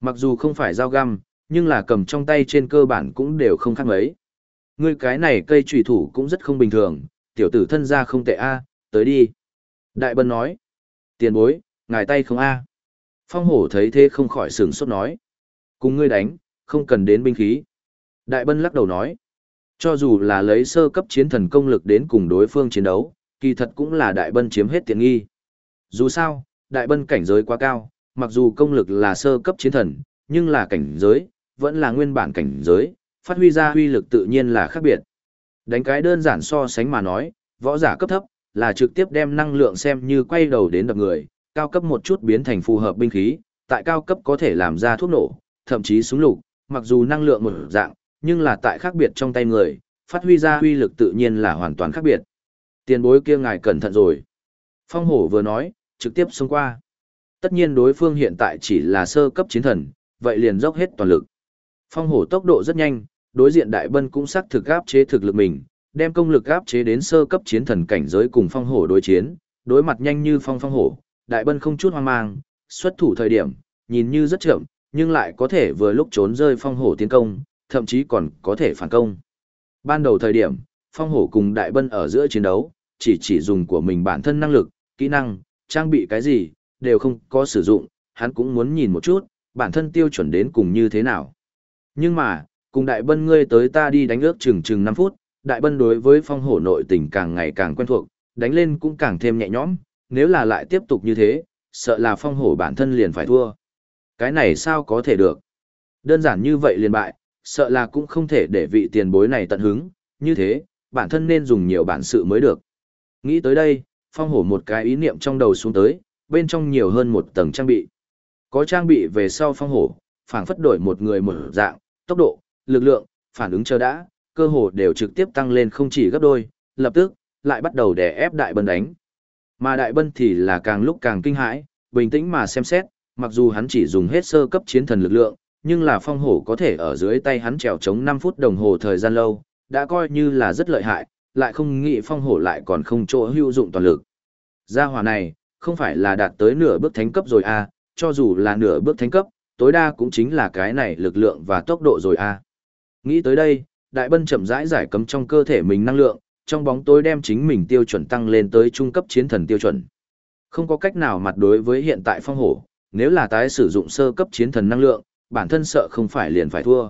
[SPEAKER 1] Mặc dù không phải dao găm, nhưng là cầm trong tay trên cơ bản cũng đều không khác mấy. Ngươi cái này cây trùy thủ cũng rất không bình thường, tiểu tử thân ra không tệ a, tới đi. Đại bân nói. Tiền bối, ngài tay không a. Phong hổ thấy thế không khỏi sửng sốt nói. Cùng ngươi đánh, không cần đến binh khí. Đại bân lắc đầu nói. Cho dù là lấy sơ cấp chiến thần công lực đến cùng đối phương chiến đấu, kỳ thật cũng là đại bân chiếm hết tiện nghi. Dù sao, đại bân cảnh giới quá cao, mặc dù công lực là sơ cấp chiến thần, nhưng là cảnh giới, vẫn là nguyên bản cảnh giới, phát huy ra huy lực tự nhiên là khác biệt. Đánh cái đơn giản so sánh mà nói, võ giả cấp thấp, là trực tiếp đem năng lượng xem như quay đầu đến đập người, cao cấp một chút biến thành phù hợp binh khí, tại cao cấp có thể làm ra thuốc nổ, thậm chí súng lục, mặc dù năng lượng một dạng, nhưng là tại khác biệt trong tay người, phát huy ra huy lực tự nhiên là hoàn toàn khác biệt. Tiền bối kia ngài cẩn thận rồi. Phong hổ vừa nói, trực tiếp xông qua. Tất nhiên đối phương hiện tại chỉ là sơ cấp chiến thần, vậy liền dốc hết toàn lực. Phong hổ tốc độ rất nhanh, đối diện đại bân cũng xác thực áp chế thực lực mình, đem công lực áp chế đến sơ cấp chiến thần cảnh giới cùng phong hổ đối chiến, đối mặt nhanh như phong phong hổ, đại bân không chút hoang mang, xuất thủ thời điểm, nhìn như rất chậm, nhưng lại có thể vừa lúc trốn rơi phong hổ tiến công, thậm chí còn có thể phản công. Ban đầu thời điểm, phong hổ cùng đại bân ở giữa chiến đấu, chỉ chỉ dùng của mình bản thân năng lực, kỹ năng, trang bị cái gì, đều không có sử dụng, hắn cũng muốn nhìn một chút, bản thân tiêu chuẩn đến cùng như thế nào. Nhưng mà, cùng đại bân ngươi tới ta đi đánh ước chừng chừng 5 phút, đại bân đối với phong hổ nội tình càng ngày càng quen thuộc, đánh lên cũng càng thêm nhẹ nhõm, nếu là lại tiếp tục như thế, sợ là phong hổ bản thân liền phải thua. Cái này sao có thể được? Đơn giản như vậy liền bại, sợ là cũng không thể để vị tiền bối này tận hứng, như thế, bản thân nên dùng nhiều bản sự mới được. Nghĩ tới đây, phong hổ một cái ý niệm trong đầu xuống tới, bên trong nhiều hơn một tầng trang bị. Có trang bị về sau phong hổ, phảng phất đổi một người một dạng, tốc độ, lực lượng, phản ứng chờ đã, cơ hồ đều trực tiếp tăng lên không chỉ gấp đôi, lập tức, lại bắt đầu đè ép đại bân đánh. Mà đại bân thì là càng lúc càng kinh hãi, bình tĩnh mà xem xét, mặc dù hắn chỉ dùng hết sơ cấp chiến thần lực lượng, nhưng là phong hổ có thể ở dưới tay hắn trèo chống 5 phút đồng hồ thời gian lâu, đã coi như là rất lợi hại, lại không nghĩ phong hổ lại còn không chỗ hữu dụng toàn lực. Gia hỏa này, không phải là đạt tới nửa bước thánh cấp rồi à, cho dù là nửa bước thánh cấp, tối đa cũng chính là cái này lực lượng và tốc độ rồi à. Nghĩ tới đây, đại bân chậm rãi giải cấm trong cơ thể mình năng lượng, trong bóng tối đem chính mình tiêu chuẩn tăng lên tới trung cấp chiến thần tiêu chuẩn. Không có cách nào mặt đối với hiện tại phong hổ, nếu là tái sử dụng sơ cấp chiến thần năng lượng, bản thân sợ không phải liền phải thua.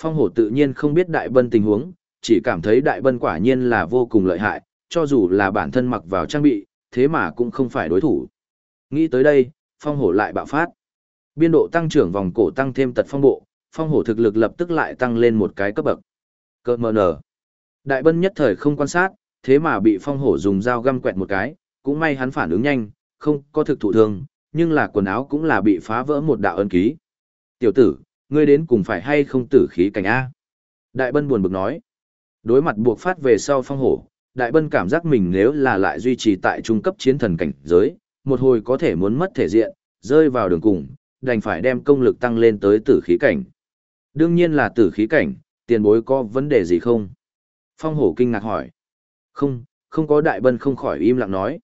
[SPEAKER 1] Phong hổ tự nhiên không biết đại bân tình huống, chỉ cảm thấy đại bân quả nhiên là vô cùng lợi hại, cho dù là bản thân mặc vào trang bị, thế mà cũng không phải đối thủ. Nghĩ tới đây, phong hổ lại bạo phát. Biên độ tăng trưởng vòng cổ tăng thêm tật phong bộ, phong hổ thực lực lập tức lại tăng lên một cái cấp bậc. Cơ mờ nở. Đại bân nhất thời không quan sát, thế mà bị phong hổ dùng dao găm quẹt một cái, cũng may hắn phản ứng nhanh, không có thực thụ thương, nhưng là quần áo cũng là bị phá vỡ một đạo ân ký. Tiểu tử, ngươi đến cùng phải hay không tử khí cảnh A? Đại bân buồn bực nói. Đối mặt buộc phát về sau phong hổ, đại bân cảm giác mình nếu là lại duy trì tại trung cấp chiến thần cảnh giới, một hồi có thể muốn mất thể diện, rơi vào đường cùng, đành phải đem công lực tăng lên tới tử khí cảnh. Đương nhiên là tử khí cảnh, tiền bối có vấn đề gì không? Phong hổ kinh ngạc hỏi. Không, không có đại bân không khỏi im lặng nói.